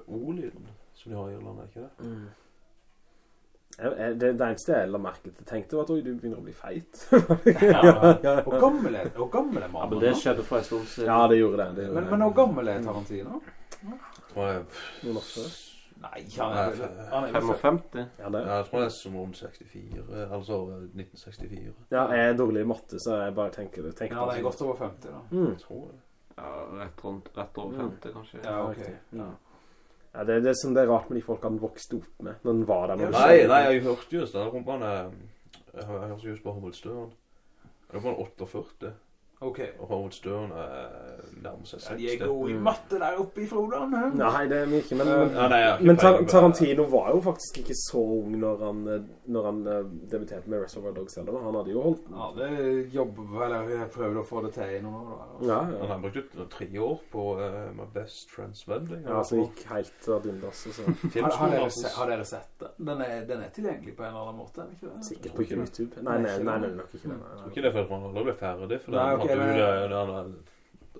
[SPEAKER 4] O-lyden som de har i Irland, er ikke det?
[SPEAKER 1] Mm. Jeg- jeg- Det, det eneste jeg la merke til, tenkte var at oi, du begynner å bli feit.
[SPEAKER 2] Ja, [LAUGHS] Hvor gammel er, hvor gammel er
[SPEAKER 8] Ja,
[SPEAKER 2] mannen?
[SPEAKER 8] men det skjedde for en stund siden.
[SPEAKER 1] Ja, det gjorde det. det gjorde
[SPEAKER 2] Men,
[SPEAKER 1] det.
[SPEAKER 2] men hvor gammel er Tarantino?
[SPEAKER 1] Noen år før.
[SPEAKER 2] Nei, han er. Han er
[SPEAKER 8] 55?
[SPEAKER 1] Ja, det.
[SPEAKER 4] ja, jeg tror det er som om 64, altså 1964.
[SPEAKER 1] ja, jeg er dårlig i matte, så jeg bare tenker det. Tenker
[SPEAKER 2] Ja, det er godt over 50 da.
[SPEAKER 1] Mm.
[SPEAKER 4] Jeg tror det.
[SPEAKER 8] Ja, rett, rundt, rett over
[SPEAKER 1] Mm.
[SPEAKER 8] 50, kanskje.
[SPEAKER 2] Ja, ok.
[SPEAKER 1] Ja. Ja, det, det er som det er rart med de folk han vokste opp med Når han var der ja,
[SPEAKER 4] Nei, nei, jeg hørte just den rumpan Jeg jeg hørte just på Hummelstøren. Det var 48,
[SPEAKER 2] Ok.
[SPEAKER 4] og Howard Stern er nærmer seg
[SPEAKER 2] Ja, de er gode i
[SPEAKER 1] Mm.
[SPEAKER 2] matte der oppe i Frodan.
[SPEAKER 1] Nei, det er vi ikke, men,
[SPEAKER 2] Eh,
[SPEAKER 1] men,
[SPEAKER 4] Ja, nei, ikke
[SPEAKER 1] men Tar Tarantino var jo faktisk ikke så ung når han, eh, når han eh, debuterte med Reservoir Dogs heller. Han hadde jo holdt
[SPEAKER 2] Ja, det jobber, eller jeg prøvde å få det til i noen år. Altså.
[SPEAKER 1] Ja, ja.
[SPEAKER 4] han brukte tre år på uh, My Best Friend's Wedding.
[SPEAKER 1] ja så gikk helt ad undas. [LAUGHS]
[SPEAKER 2] Har, har, dere, se, har dere sett det? Den er, den er tilgjengelig på en eller annen måte, ikke det?
[SPEAKER 1] Sikkert på YouTube. Nei, nei, nei, nei nok ikke det.
[SPEAKER 4] Jeg tror
[SPEAKER 1] Nei,
[SPEAKER 4] ikke det er for at han aldri ble ferdig, for
[SPEAKER 2] Nei,
[SPEAKER 4] den fant
[SPEAKER 2] du
[SPEAKER 4] ut det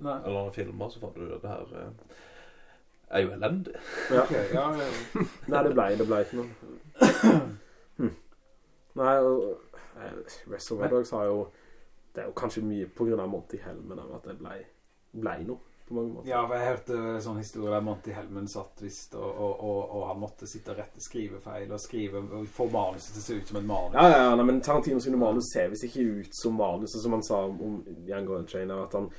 [SPEAKER 2] Nei.
[SPEAKER 4] eller han filmer, så fant du det her eh, er jo elendig.
[SPEAKER 1] Ja.
[SPEAKER 2] Okay, ja, ja. [LAUGHS]
[SPEAKER 1] nei, det ble, det ble ikke noe. Hm. Nei, og eh, Reservoir Dogs har jo Det er jo kanskje mye på grunn av Monty Hell, men at det ble, ble noe på mange måter.
[SPEAKER 2] Ja, for jeg hørte sånn historie der Monty Hellman satt visst, og, og, og, og han måtte sitte og rette skrivefeil og skrive, og få manuset til å se ut som en manus.
[SPEAKER 1] Ja, ja, ja, nei, men Tarantino sine manus ser visst ikke ut som manus, som han sa om, Django Unchained, at han,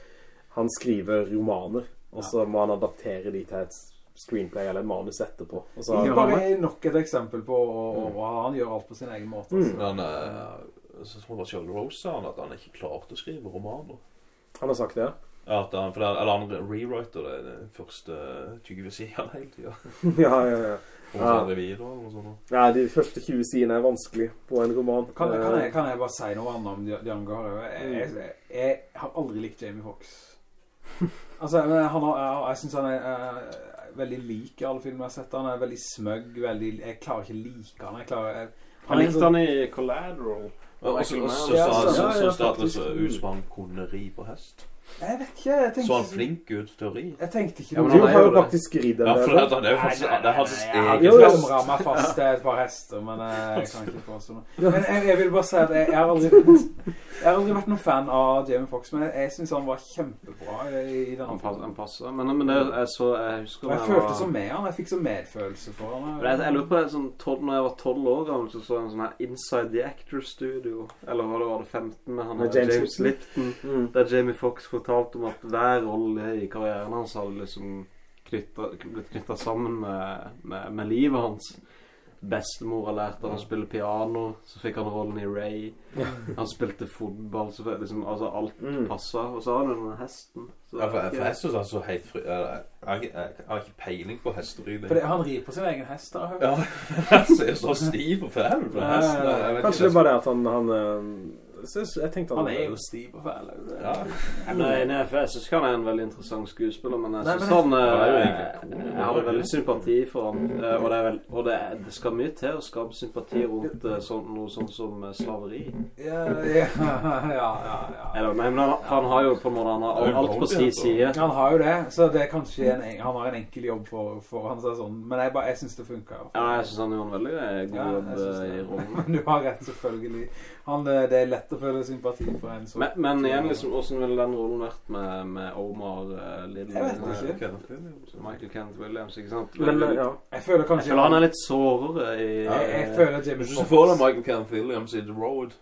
[SPEAKER 1] han skriver romaner, og så må han adaptere de til et screenplay eller manus etterpå. Og så,
[SPEAKER 2] Det er bare nok et eksempel på, og, og han gjør alt på sin egen måte. Altså.
[SPEAKER 1] Mm.
[SPEAKER 4] Men han, eh, så tror jeg Charlie Rose sa han at han ikke klarte å skrive romaner.
[SPEAKER 1] han har sagt det,
[SPEAKER 4] Ja, At han, for det, eller han rewriter det den første 20 sidene hele tida. [LAUGHS]
[SPEAKER 1] ja, ja, ja. Ja. Ja, de første 20 sidene er vanskelig på en roman.
[SPEAKER 2] Kan, kan,
[SPEAKER 1] Eh,
[SPEAKER 2] jeg, kan jeg bare si noe annet om Django Harrow? Jeg, jeg, jeg, jeg har aldri likt Jamie Foxx. [LAUGHS] Altså, men han har, jeg, jeg synes han er er veldig lik i alle filmer jeg har sett. Han er veldig smøgg, veldig, jeg klarer ikke like han. Jeg klarer, jeg,
[SPEAKER 10] han likte han i Collateral.
[SPEAKER 4] Og så
[SPEAKER 10] Michael
[SPEAKER 4] så-
[SPEAKER 10] Mann.
[SPEAKER 4] så- så-
[SPEAKER 1] Ja,
[SPEAKER 4] så-
[SPEAKER 1] ja,
[SPEAKER 4] så- så at det
[SPEAKER 1] faktisk.
[SPEAKER 4] så ut som han kunne ri på hest.
[SPEAKER 2] Jeg vet ikke, jeg tenkte
[SPEAKER 4] Så han flink ut, teori?
[SPEAKER 2] Jeg tenkte ikke
[SPEAKER 3] Ja.
[SPEAKER 1] Du har
[SPEAKER 3] jo
[SPEAKER 1] faktisk ridd
[SPEAKER 4] Ja, for det, det er jo faktisk, nei, nei, nei, hans
[SPEAKER 2] Jeg har
[SPEAKER 4] egen
[SPEAKER 1] Jo, jo.
[SPEAKER 2] klamret meg fast til et par hester, men jeg kan ikke [LAUGHS] påstå noe. Men jeg, jeg vil bare si at jeg, jeg, har aldri, jeg har aldri vært noen fan av Jamie Foxx, men jeg, jeg synes han var kjempebra i, i den
[SPEAKER 3] Han, pass, han passer. Men, men det er så Jeg husker
[SPEAKER 2] Og jeg følte
[SPEAKER 3] var-
[SPEAKER 2] så med han, jeg fikk så medfølelse for han.
[SPEAKER 3] Jeg, jeg lurer på det, sånn, 12, når jeg var 12 år gammel, så så jeg en sånn her Inside the Actors Studio. Eller hva det var det 15 med han
[SPEAKER 1] Med James
[SPEAKER 3] James, Lipton.
[SPEAKER 1] Mm.
[SPEAKER 3] Der Jamie Foxx fortalte om at hver rolle i karrieren hans hadde liksom knyttet, blitt knytta sammen med, med, med livet hans. Bestemor har lært han å spille piano, så fikk han rollen i Ray. Han spilte fotball, så fikk liksom, altså alt
[SPEAKER 1] Mm.
[SPEAKER 3] passa. Og så har han denne hesten. Så
[SPEAKER 4] Ja, for, for jeg synes han så helt fri Jeg, har ikke peiling på hesteridning.
[SPEAKER 2] Fordi han rir på sin egen hest, da?
[SPEAKER 4] Ja, [LAUGHS] han ser så stiv og fæl på den hesten.
[SPEAKER 1] Kanskje det er bare det at han, han eh, så jeg, tenkte
[SPEAKER 2] Han er jo stiv og fæl.
[SPEAKER 4] Ja.
[SPEAKER 3] Nei, nei, for jeg ikke han er en veldig interessant skuespiller, men jeg
[SPEAKER 2] men-
[SPEAKER 3] han eh,
[SPEAKER 4] er cool,
[SPEAKER 3] Jeg har veldig sympati for han. eh, Og, det, vel, og det, det skal mye til å skape sympati rundt så, sånn, noe sånt som eh, slaveri.
[SPEAKER 2] Ja, ja, ja, ja, ja.
[SPEAKER 3] Men han, har jo på en måte han har alt på sin side.
[SPEAKER 2] Han har jo det, så det er kanskje en, han har en enkel jobb for, for han, så sånn. Men jeg, bare, jeg synes det funker.
[SPEAKER 3] Ja, jeg synes han gjorde en veldig eh, god
[SPEAKER 2] Ja,
[SPEAKER 3] jobb eh, i rollen. [LAUGHS]
[SPEAKER 2] Men du har rett, selvfølgelig. Han, eh, det er lett å føle sympati for en sånn.
[SPEAKER 3] Men, men igjen, liksom, hvordan ville den rollen vært med, med Omar uh, Little?
[SPEAKER 2] Jeg vet ikke.
[SPEAKER 4] Kenneth
[SPEAKER 3] Michael Kent Williams, ikke sant?
[SPEAKER 1] Men men, ja.
[SPEAKER 2] Jeg føler kanskje jeg
[SPEAKER 3] føler han er litt sårere i
[SPEAKER 2] jeg, jeg føler James
[SPEAKER 4] Fox. du får da Michael Kenneth Williams i The Road,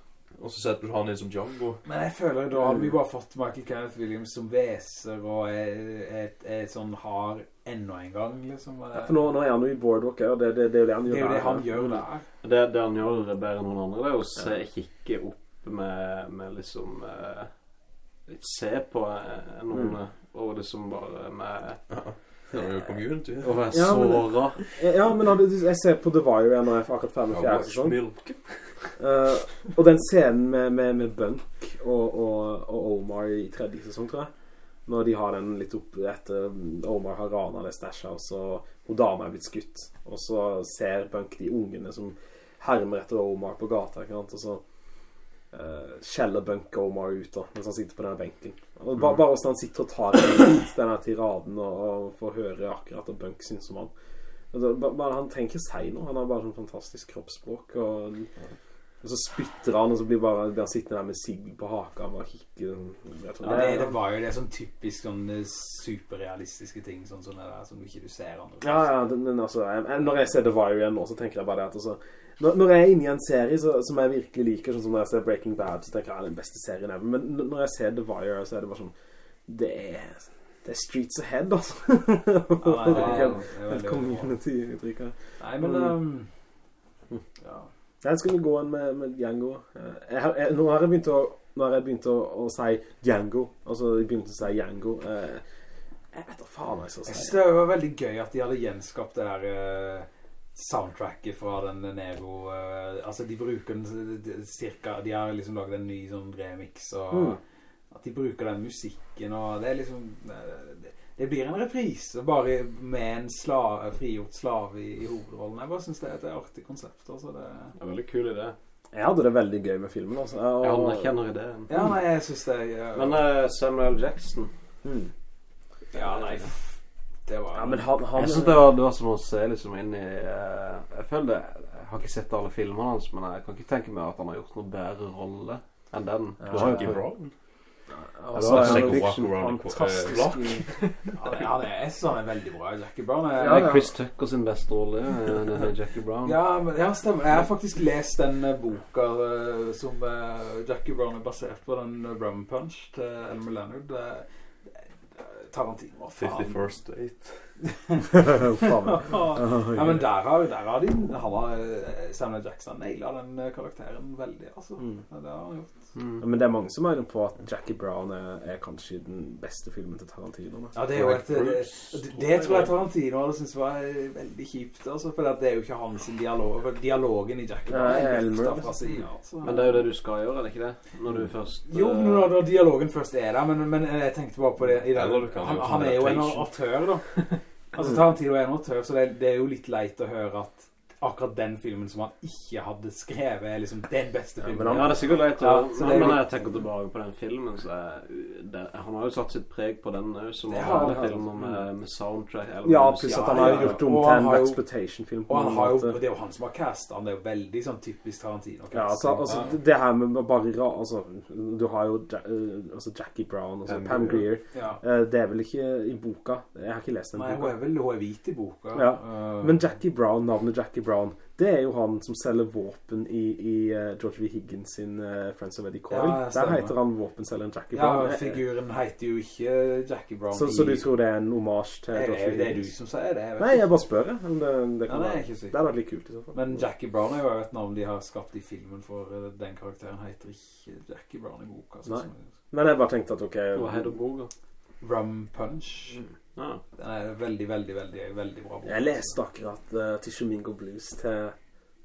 [SPEAKER 4] og så setter du han inn som Django
[SPEAKER 2] Men jeg føler da hadde vi bare fått Michael Kenneth Williams som veser og er sånn hard enda en gang, liksom.
[SPEAKER 1] Ja, For nå, nå er han jo i Boardwalk, og det, det, det er jo det han
[SPEAKER 2] det
[SPEAKER 1] gjør.
[SPEAKER 2] er jo det
[SPEAKER 1] der.
[SPEAKER 2] han gjør der.
[SPEAKER 3] Det, det han gjør bedre enn noen andre, det er å se, kikke opp med, med liksom eh, Se på eh, noen
[SPEAKER 1] Mm.
[SPEAKER 3] og liksom bare med
[SPEAKER 4] Det er jo community.
[SPEAKER 3] Å være
[SPEAKER 1] Ja, men-
[SPEAKER 3] såra.
[SPEAKER 1] Ja, men jeg ser på The Wire og jeg er akkurat ferdig med fjerde sesong. Eh, og den scenen med, med, med Bunk og, og, og Omar i tredje sesong, tror jeg. Når de har den litt opp etter Omar har rana det stashhouse, og så hun dama er blitt skutt. Og så ser Bunk de ungene som hermer etter Omar på gata? Og så uh, skjeller Bunk Omar ut da, mens han sitter på denne benken. Og ba, bare hvordan han sitter og tar imot denne tiraden og, og får høre akkurat at Bunk synes om han. Altså, bare, han trenger ikke si noe, han har bare sånn fantastisk kroppsspråk og og så spytter han, og så blir, bare, der sittende der med sigg på haka og bare kikker.
[SPEAKER 2] Ja, det,
[SPEAKER 1] det,
[SPEAKER 2] var jo det sånn typisk sånn eh, superrealistiske ting, sånn som det der, som ikke du ser andre.
[SPEAKER 1] ja, ja, men altså, jeg, når jeg ser The Wire igjen nå, så tenker jeg bare det at altså, når, når jeg er inne i en serie så, som jeg virkelig liker, sånn som når jeg ser Breaking Bad, så tenker jeg det er den beste serien ever. Men når jeg ser The Wire, så er det bare sånn, det er, det er streets ahead, altså. [LAUGHS]
[SPEAKER 2] Ja, nei, det er-
[SPEAKER 1] Det er
[SPEAKER 2] det er
[SPEAKER 1] Et community-uttrykk her.
[SPEAKER 2] Nei, men
[SPEAKER 1] Mm.
[SPEAKER 2] um, ja.
[SPEAKER 1] Her skal vi gå inn med, med Django. Eh, Jeg jeg, nå har jeg begynt å, jeg begynt å, å si Django. Altså, jeg begynte å si Django. Eh, Jeg vet da faen hva jeg skal si.
[SPEAKER 2] Jeg synes det var veldig gøy at de hadde gjenskapt det der eh, soundtracket fra den Nero Altså de bruker den cirka De har liksom laget en ny sånn remix Og
[SPEAKER 1] Mm.
[SPEAKER 2] at de bruker den musikken Og det er liksom det, det blir en reprise Bare med en sla, frigjort slave i, i hovedrollen Jeg bare synes det er et artig konsept altså det,
[SPEAKER 3] Det er veldig kul idé.
[SPEAKER 1] Jeg hadde det veldig gøy med filmen, altså. Og,
[SPEAKER 3] Jeg anerkjenner ideen.
[SPEAKER 2] Ja, nei, jeg synes det er
[SPEAKER 3] Men uh, Samuel Jackson
[SPEAKER 1] Mm.
[SPEAKER 2] Ja, nei Det var
[SPEAKER 1] Ja, men han, han
[SPEAKER 3] Jeg synes det var, det var som å se liksom inn i Uh, Jeg føler det Jeg har ikke sett alle filmene hans, men jeg kan ikke tenke meg at han har gjort noe bedre rolle enn den. Du har
[SPEAKER 4] Jackie Brown.
[SPEAKER 1] Altså,
[SPEAKER 3] Ja,
[SPEAKER 4] Psycho
[SPEAKER 1] er
[SPEAKER 4] the
[SPEAKER 1] fantastisk.
[SPEAKER 2] Ja, det- ja, det er, sånn en er veldig bra Jackie Brown er,
[SPEAKER 1] Ja,
[SPEAKER 3] Det er Chris Tucker sin beste rolle, eh, det er Jackie Brown.
[SPEAKER 2] Ja, men, ja, stemmer. Jeg har faktisk lest den eh, boka eh, som Jackie Brown er basert på, den uh, Rum Punch til Elmer Leonard. Tarantino, faen.
[SPEAKER 4] 51st Date. [LAUGHS]
[SPEAKER 2] Ja, men der har, der har de, han har, eh, Samuel Jackson nailet den eh, karakteren veldig, altså.
[SPEAKER 1] Mm.
[SPEAKER 2] Det har han gjort.
[SPEAKER 3] Mm.
[SPEAKER 1] Ja, Men det er mange som mener på at Jackie Brown er, er kanskje den beste filmen til Tarantino.
[SPEAKER 2] Ja, det er jo et, det,
[SPEAKER 4] Bruce.
[SPEAKER 2] det, det tror jeg Tarantino hadde syntes var eh, veldig kjipt, altså, for det er jo ikke hans dialog, for dialogen i Jackie Brown
[SPEAKER 1] Nei,
[SPEAKER 2] er
[SPEAKER 1] Elmer,
[SPEAKER 2] siden, altså.
[SPEAKER 3] Men det er jo det du skal gjøre, er det ikke det? Når du først
[SPEAKER 2] Jo,
[SPEAKER 3] eh,
[SPEAKER 2] når, når dialogen først er der, men, men jeg tenkte bare på det
[SPEAKER 4] kan
[SPEAKER 2] han, han er jo en artør da [LAUGHS] Altså Tarantino er en autør, så det, det er jo litt leit å høre at akkurat den filmen som han ikke hadde skrevet er liksom den beste
[SPEAKER 1] Ja,
[SPEAKER 2] filmen.
[SPEAKER 1] men
[SPEAKER 3] Ja, det er sikkert leit
[SPEAKER 2] Ja,
[SPEAKER 3] men,
[SPEAKER 2] det
[SPEAKER 3] men når jeg tenker tilbake på den filmen, så er det, Han har jo satt sitt preg på den òg, som
[SPEAKER 2] har
[SPEAKER 3] alle
[SPEAKER 2] han,
[SPEAKER 3] filmer med, med soundtrack. eller
[SPEAKER 1] Ja, pluss at han har gjort om
[SPEAKER 2] Og
[SPEAKER 1] til en på
[SPEAKER 2] Og han har jo, det er jo han som har cast han, det er jo veldig sånn typisk Tarantino.
[SPEAKER 1] Ja, altså, altså det her med bare. Altså, du har jo ja, eh, altså Jackie Brown, altså
[SPEAKER 3] Pam
[SPEAKER 1] Pam Greer.
[SPEAKER 2] ja.
[SPEAKER 1] Eh, Det er vel ikke i boka. Jeg har ikke lest den
[SPEAKER 2] Nei, hun
[SPEAKER 1] boka.
[SPEAKER 2] er vel hun er hvit i boka.
[SPEAKER 1] Ja.
[SPEAKER 2] Uh,
[SPEAKER 1] Men Jackie Brown, navnet Jackie Brown, det er jo han som selger våpen i, i eh, George V. Higgins sin eh, Friends of Eddie Coyle.
[SPEAKER 2] Ja,
[SPEAKER 1] Der heter han våpenselgeren Jackie
[SPEAKER 2] ja,
[SPEAKER 1] Brown. Ja,
[SPEAKER 2] figuren heter jo ikke Jackie Brown.
[SPEAKER 1] Så,
[SPEAKER 2] i-
[SPEAKER 1] så du tror det er en hommage til
[SPEAKER 2] Er,
[SPEAKER 1] George V. Higgins?
[SPEAKER 2] det er
[SPEAKER 1] du
[SPEAKER 2] som sier det? Jeg
[SPEAKER 1] Nei, jeg bare spør. Det, det,
[SPEAKER 2] Ja, det er
[SPEAKER 1] det hadde vært litt kult i så fall.
[SPEAKER 2] Men Jackie Brown er jo et navn de har skapt i filmen, for den karakteren heter ikke Jackie Brown i boka. sånn
[SPEAKER 1] Nei. Men jeg bare tenkte at ok
[SPEAKER 3] Hva heter boka?
[SPEAKER 2] Rum Punch.
[SPEAKER 3] Ja.
[SPEAKER 2] Den er veldig, veldig, veldig, veldig bra bok.
[SPEAKER 1] Jeg leste akkurat uh, Tishomingo Blues til,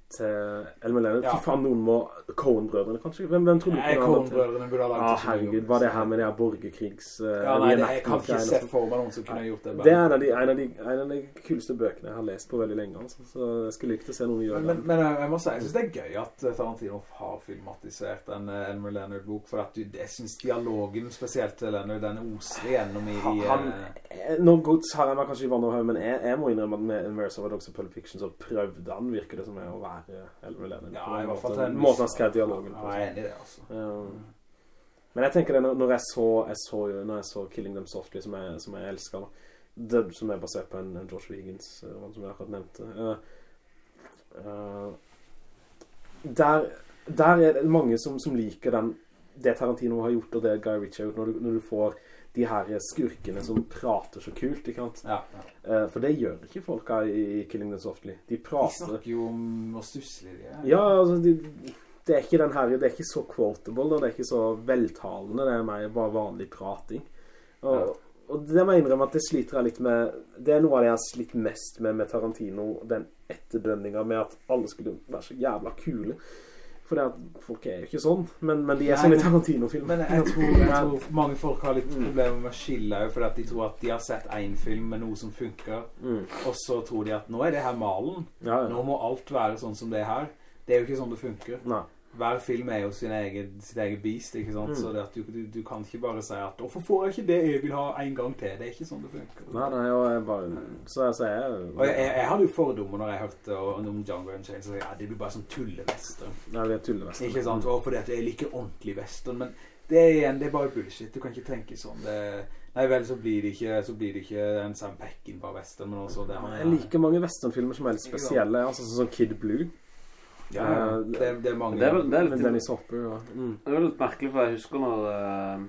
[SPEAKER 1] til Elmer Leonard.
[SPEAKER 2] Ja.
[SPEAKER 1] Fy faen, noen må Coen-brødrene, kanskje? Hvem, hvem tror du det til?
[SPEAKER 2] Coen-brødrene burde ha lagt
[SPEAKER 1] Ja,
[SPEAKER 2] Tishomingo
[SPEAKER 1] herregud. Var det her med det her borgerkrigs... Uh,
[SPEAKER 2] Ja, nei, det, jeg kan ikke se for meg noen som kunne gjort det.
[SPEAKER 1] Det er en av, de, en, av de, en av de kuleste bøkene jeg har lest på veldig lenge. Altså. Så jeg skulle likt å se noen gjøre
[SPEAKER 2] Men, men, men jeg- jeg må si, jeg synes det er gøy at eh, Tarantino har filmatisert en eh, Elmer Leonard-bok, for at du, jeg synes dialogen, spesielt til Leonard, den oser gjennom i... i
[SPEAKER 1] Han,
[SPEAKER 2] eh,
[SPEAKER 1] eh, nå godt har jeg meg kanskje i vann og høy, men jeg, jeg må innrømme at med Inverse of Dogs of Pulp Fiction så prøvde han, virker det som, å være Elmer Leonard.
[SPEAKER 2] ja, i hvert fall til en
[SPEAKER 1] måte han skrev dialogen
[SPEAKER 2] Ja, jeg er enig i det, altså.
[SPEAKER 1] Ja. Men jeg tenker det når- jeg så, jeg så, når jeg så Killing Them Softly, som jeg, som jeg elsker, det, som er basert på en, en George Wiggins, eh, som jeg akkurat nevnte. Uh, uh, der, der er det mange som, som liker den, det Tarantino har gjort, og det Guy Ritchie har gjort, når du, når du får de her skurkene som prater så kult, ikke sant?
[SPEAKER 2] Ja, ja.
[SPEAKER 1] Eh, for det gjør ikke folka i, i Killing Them Softly. De
[SPEAKER 2] De snakker jo om å de er.
[SPEAKER 1] ja, altså de, Det er ikke den her Det er ikke så quotable og Det er ikke så veltalende Det er mer bare vanlig prating Og,
[SPEAKER 2] Ja.
[SPEAKER 1] og det må jeg innrømme at det sliter jeg litt med Det er noe av det jeg har slitt mest med Med Tarantino Den etterdønningen med at alle skulle være så jævla kule For folk er jo ikke sånn Men, men de er sånn i
[SPEAKER 2] men-
[SPEAKER 1] Tarantino-film
[SPEAKER 2] Men jeg tror, jeg tror mange folk har litt problemer med å skille fordi at de tror at de har sett en film med noe som funker,
[SPEAKER 1] mm.
[SPEAKER 2] og så tror de at nå er det her malen.
[SPEAKER 1] ja,
[SPEAKER 2] Nå må alt være sånn som det er her. Det er jo ikke sånn det funker.
[SPEAKER 1] Nei.
[SPEAKER 2] Hver film er jo sin egen, sitt eget beast, ikke sant?
[SPEAKER 1] Mm.
[SPEAKER 2] Så det at du, du, du kan ikke bare si at Hvorfor får jeg ikke det jeg vil ha en gang til? Det er ikke sånn det funker.
[SPEAKER 1] Nei, nei, og jeg bare Så jeg sier
[SPEAKER 2] Og jeg, jeg, jeg hadde jo fordommer når jeg hørte om Django Unchained, så ja, det blir bare sånn tullevester.
[SPEAKER 1] Ja, det er tullevester.
[SPEAKER 2] Ikke sant? Og fordi at jeg liker ordentlig vester, men det er igjen, det er bare bullshit. Du kan ikke tenke sånn. Det, nei vel, så blir det ikke, så blir det ikke en Sam Peckinpah-vester, men også det han
[SPEAKER 1] Jeg liker mange westernfilmer som er litt spesielle Altså sånn Kid Blue
[SPEAKER 2] Ja, ja. Det, det er mange.
[SPEAKER 3] Det er vel- det er litt-
[SPEAKER 1] Dennis Hopper ja. mm.
[SPEAKER 3] Det er litt merkelig, for jeg husker når, eh,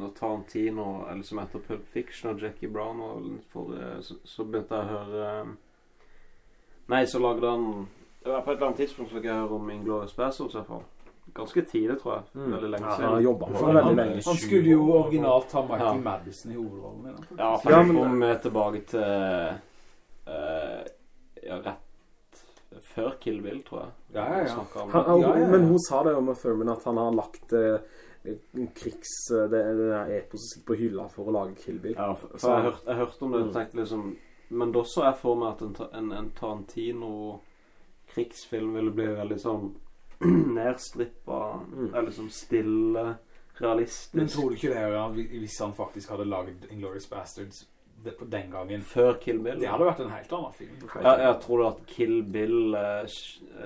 [SPEAKER 3] når Tarantino, eller som heter Pulp Fiction og Jackie Brown, og for, eh, så, så begynte jeg å høre eh, Nei, så lagde han det var På et eller annet tidspunkt så fikk jeg høre om Inglorious Bastards, i hvert fall. Ganske tidlig, tror jeg.
[SPEAKER 1] Mm.
[SPEAKER 3] Veldig lenge
[SPEAKER 1] Ja,
[SPEAKER 3] siden.
[SPEAKER 1] han
[SPEAKER 2] For
[SPEAKER 1] det veldig
[SPEAKER 2] han,
[SPEAKER 1] lenge
[SPEAKER 2] han skulle jo originalt ha Michael
[SPEAKER 3] Ja.
[SPEAKER 2] Madison i hovedrollen.
[SPEAKER 3] Ja, for
[SPEAKER 1] Ja, men-
[SPEAKER 3] kom tilbake til uh, Ja, rett før Kill Bill, tror jeg.
[SPEAKER 2] Ja, ja, ja.
[SPEAKER 1] Han, han,
[SPEAKER 2] Ja, ja, ja.
[SPEAKER 1] Men hun sa det jo med Thurman at han har lagt eh, krigs... eh, Det, det eposet sitt på hylla for å lage Kill Bill.
[SPEAKER 3] Ja, for, for jeg, hørte, jeg hørte om det og
[SPEAKER 1] Mm.
[SPEAKER 3] tenkte liksom Men da så jeg for meg at en, en, en Tarantino-krigsfilm ville bli veldig sånn [CLEARS THROAT] nedstrippa,
[SPEAKER 1] Mm.
[SPEAKER 3] eller liksom stille, realistisk.
[SPEAKER 2] Men tror du ikke det, ja, hvis han faktisk hadde laget Inglourious Bastards det, på den gangen?
[SPEAKER 3] Før Kill Bill?
[SPEAKER 2] Det hadde vært en helt annen film.
[SPEAKER 3] ja, jeg tror da at Kill Bill eh,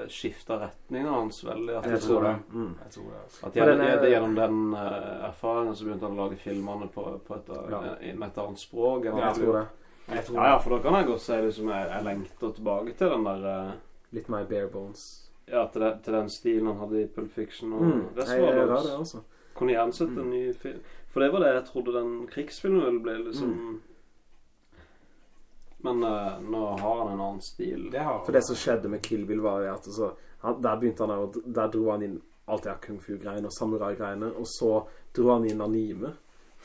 [SPEAKER 3] skifta retninga hans veldig. At,
[SPEAKER 2] Jeg tror det.
[SPEAKER 1] Mm.
[SPEAKER 2] Jeg tror det, altså.
[SPEAKER 3] at
[SPEAKER 1] den
[SPEAKER 3] gjennom,
[SPEAKER 1] er-
[SPEAKER 3] gjennom den eh, erfaringen så begynte han å lage filmene på, på et,
[SPEAKER 1] Ja.
[SPEAKER 3] eh, med et annet språk.
[SPEAKER 1] Jeg tror
[SPEAKER 3] gjort.
[SPEAKER 1] det.
[SPEAKER 2] Jeg tror
[SPEAKER 3] Ja, ja, for da kan jeg godt si liksom, jeg, jeg lengter tilbake til den der eh,
[SPEAKER 1] Litt mer bare bones.
[SPEAKER 3] Ja, til, den- til den stilen han hadde i Pulp Fiction og
[SPEAKER 1] Mm. Jeg
[SPEAKER 3] Reservoir
[SPEAKER 1] jeg
[SPEAKER 3] Dogs.
[SPEAKER 1] det, altså.
[SPEAKER 3] Kunne gjerne sett
[SPEAKER 1] Mm.
[SPEAKER 3] en ny film. For det var det jeg trodde den krigsfilmen ville bli, liksom.
[SPEAKER 1] Mm.
[SPEAKER 3] Men uh, nå har han en annen stil.
[SPEAKER 2] Det har
[SPEAKER 1] For det som skjedde med Kill Bill var jo at altså, han, der begynte han å Der dro han inn alt det her kung fu-greiene og samurai-greiene, og så dro han inn anime.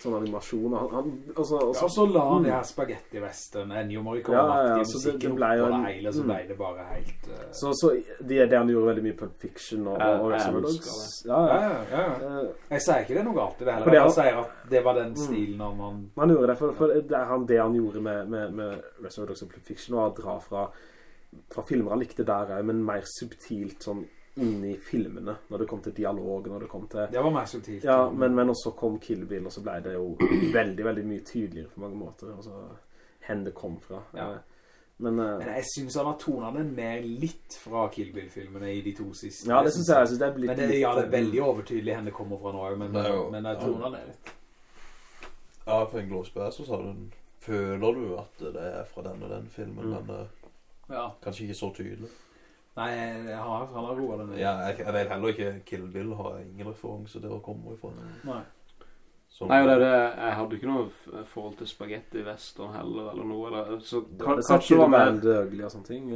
[SPEAKER 1] Sånn animasjon. Han, han, altså, og
[SPEAKER 2] Ja,
[SPEAKER 1] så,
[SPEAKER 2] så la han
[SPEAKER 1] Mm.
[SPEAKER 2] de her spagetti-western, Ennio
[SPEAKER 1] Ja, ja, ja, så det- det
[SPEAKER 2] musikken opp på
[SPEAKER 1] en-
[SPEAKER 2] det hele, så
[SPEAKER 1] mm.
[SPEAKER 2] ble det bare helt... Uh...
[SPEAKER 1] så, så det, det han gjorde veldig mye på Fiction og, og, og Reservoir Dogs. Ja,
[SPEAKER 2] ja,
[SPEAKER 1] ja. Eh,
[SPEAKER 2] Jeg sier ikke det er noe galt i det heller.
[SPEAKER 1] Det
[SPEAKER 2] Jeg sier at det var den
[SPEAKER 1] Mm.
[SPEAKER 2] stilen han... han
[SPEAKER 1] Han gjorde det, for, for det, er han, det han gjorde med, med, med Reservoir Dogs og Pulp Fiction var å dra fra fra filmer han likte der men mer subtilt sånn inni filmene. Når det kom til dialog, når det kom til
[SPEAKER 2] Det var mer subtilt.
[SPEAKER 1] Ja, men, men også kom Kill Bill, og så ble det jo [CLEARS THROAT] veldig, veldig mye tydeligere på mange måter. Altså, hvor det kom fra.
[SPEAKER 2] Ja.
[SPEAKER 1] Eh, Men uh,
[SPEAKER 2] Men jeg synes han har tonet den ned litt fra Kill Bill-filmene i de to siste.
[SPEAKER 1] ja, det synes jeg. Jeg synes det er
[SPEAKER 2] Men det,
[SPEAKER 1] litt-
[SPEAKER 2] ja, det er veldig overtydelig Hende det kommer fra nå, men,
[SPEAKER 4] jo-
[SPEAKER 2] men jeg toner det litt.
[SPEAKER 4] Ja, for en glåsbær så sa du Føler du at det er fra den og den filmen,
[SPEAKER 1] Mm.
[SPEAKER 4] men uh,
[SPEAKER 2] Ja.
[SPEAKER 4] kanskje ikke så tydelig.
[SPEAKER 2] Nei, jeg har, han har roet det ned.
[SPEAKER 4] Ja, jeg, jeg vet heller ikke Kill Bill har ingen referanse der å komme ifra.
[SPEAKER 2] Nei.
[SPEAKER 4] Som,
[SPEAKER 3] Nei, det er det, jeg hadde ikke noe forhold til spagetti western heller, eller noe, eller, så
[SPEAKER 1] Du
[SPEAKER 3] ka-
[SPEAKER 1] hadde sett
[SPEAKER 3] kanskje det var mer...
[SPEAKER 1] Bill og sånne ting.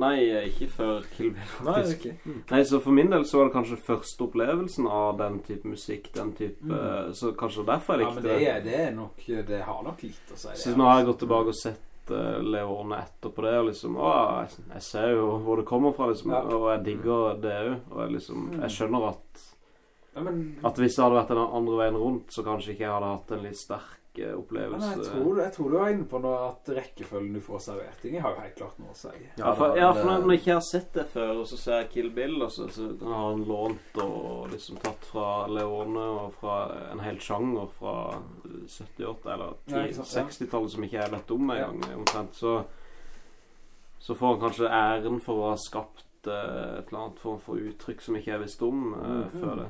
[SPEAKER 3] Nei, ikke før Kill Bill,
[SPEAKER 1] Nei,
[SPEAKER 3] faktisk.
[SPEAKER 1] Mm.
[SPEAKER 3] Nei, så for min del så var det kanskje første opplevelsen av den type musikk, den type,
[SPEAKER 2] Mm.
[SPEAKER 3] så kanskje derfor jeg
[SPEAKER 2] Ja, men det er, det er nok, det har nok litt å si.
[SPEAKER 3] Så nå har jeg gått tilbake og sett uh, Leone etterpå det, og liksom, å, jeg, jeg ser jo hvor det kommer fra, liksom,
[SPEAKER 2] Ja.
[SPEAKER 3] og jeg digger det jo, og jeg liksom,
[SPEAKER 2] Mm.
[SPEAKER 3] jeg skjønner at,
[SPEAKER 2] Ja, men,
[SPEAKER 3] at hvis det hadde vært den andre veien rundt, så kanskje ikke jeg hadde hatt en litt sterk eh,
[SPEAKER 2] men jeg, tror, jeg tror du er inne på noe at rekkefølgen du får servert ting, har jo helt klart noe å si.
[SPEAKER 3] Ja, for, ja, for når jeg ikke har sett det før, og så ser jeg Kill Bill, og så, så har han lånt og liksom tatt fra Leone og fra en hel sjanger fra 78 eller
[SPEAKER 2] Ja, ikke sant, ja.
[SPEAKER 3] 60-tallet som ikke er lett om
[SPEAKER 2] Ja.
[SPEAKER 3] engang, omtrent, så, så får han kanskje æren for å ha skapt eh, et eller annet form for uttrykk som ikke jeg visste om uh,
[SPEAKER 2] Mm.
[SPEAKER 3] før det.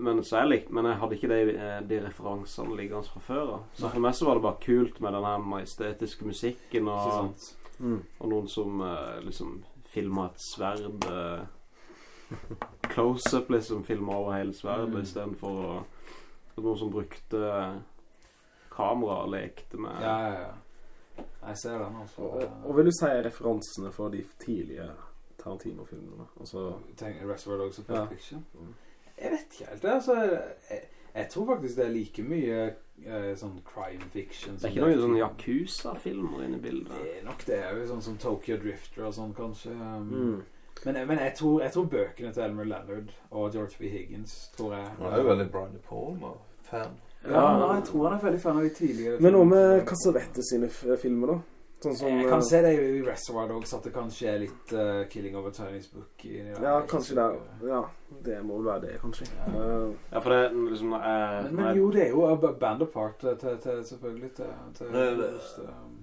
[SPEAKER 3] Men, lik, men jeg hadde ikke de, eh, de referansene liggende fra før av. Så
[SPEAKER 2] Nei.
[SPEAKER 3] for meg så var det bare kult med den her majestetiske musikken og?
[SPEAKER 1] Mm.
[SPEAKER 3] og noen som eh, liksom filma et sverd eh, Close-up, liksom. Filma over hele sverdet
[SPEAKER 2] Mm.
[SPEAKER 3] istedenfor å Noen som brukte kamera og lekte med
[SPEAKER 2] Ja, ja, ja. Jeg ser den, altså.
[SPEAKER 1] Og, og vil du si referansene for de tidlige Tarantino-filmene? Altså
[SPEAKER 2] Reservoir Dogs og Pulp
[SPEAKER 1] Ja.
[SPEAKER 2] Jeg vet ikke helt. det, Altså, jeg, jeg tror faktisk det er like mye eh, sånn crime fiction
[SPEAKER 3] Det er ikke noen sånn Yakuza-filmer inne i bildet.
[SPEAKER 2] Det er nok det, sånn som Tokyo Drifter og sånn, kanskje. Um,
[SPEAKER 1] mm.
[SPEAKER 2] Men, men jeg, tror, jeg tror bøkene til Elmer Leonard og George B. Higgins, tror jeg.
[SPEAKER 4] Han er jo veldig Brian De Palma-fan.
[SPEAKER 2] Ja, ja, jeg tror han er veldig fan av de tidligere
[SPEAKER 1] Men hva med Casavette sine filmer, da? Sånn som
[SPEAKER 2] Jeg kan
[SPEAKER 1] eh,
[SPEAKER 2] se det i Reservoir Dogs at det kanskje er litt uh, Killing of a Chinese Book i ja,
[SPEAKER 1] Ja, kanskje det Ja, det må vel være det, kanskje.
[SPEAKER 2] Ja.
[SPEAKER 1] uh,
[SPEAKER 3] Ja, for det er liksom jeg,
[SPEAKER 2] Men, men jo, det er jo band apart til, til, til selvfølgelig til, til
[SPEAKER 4] det, det-
[SPEAKER 2] just, um,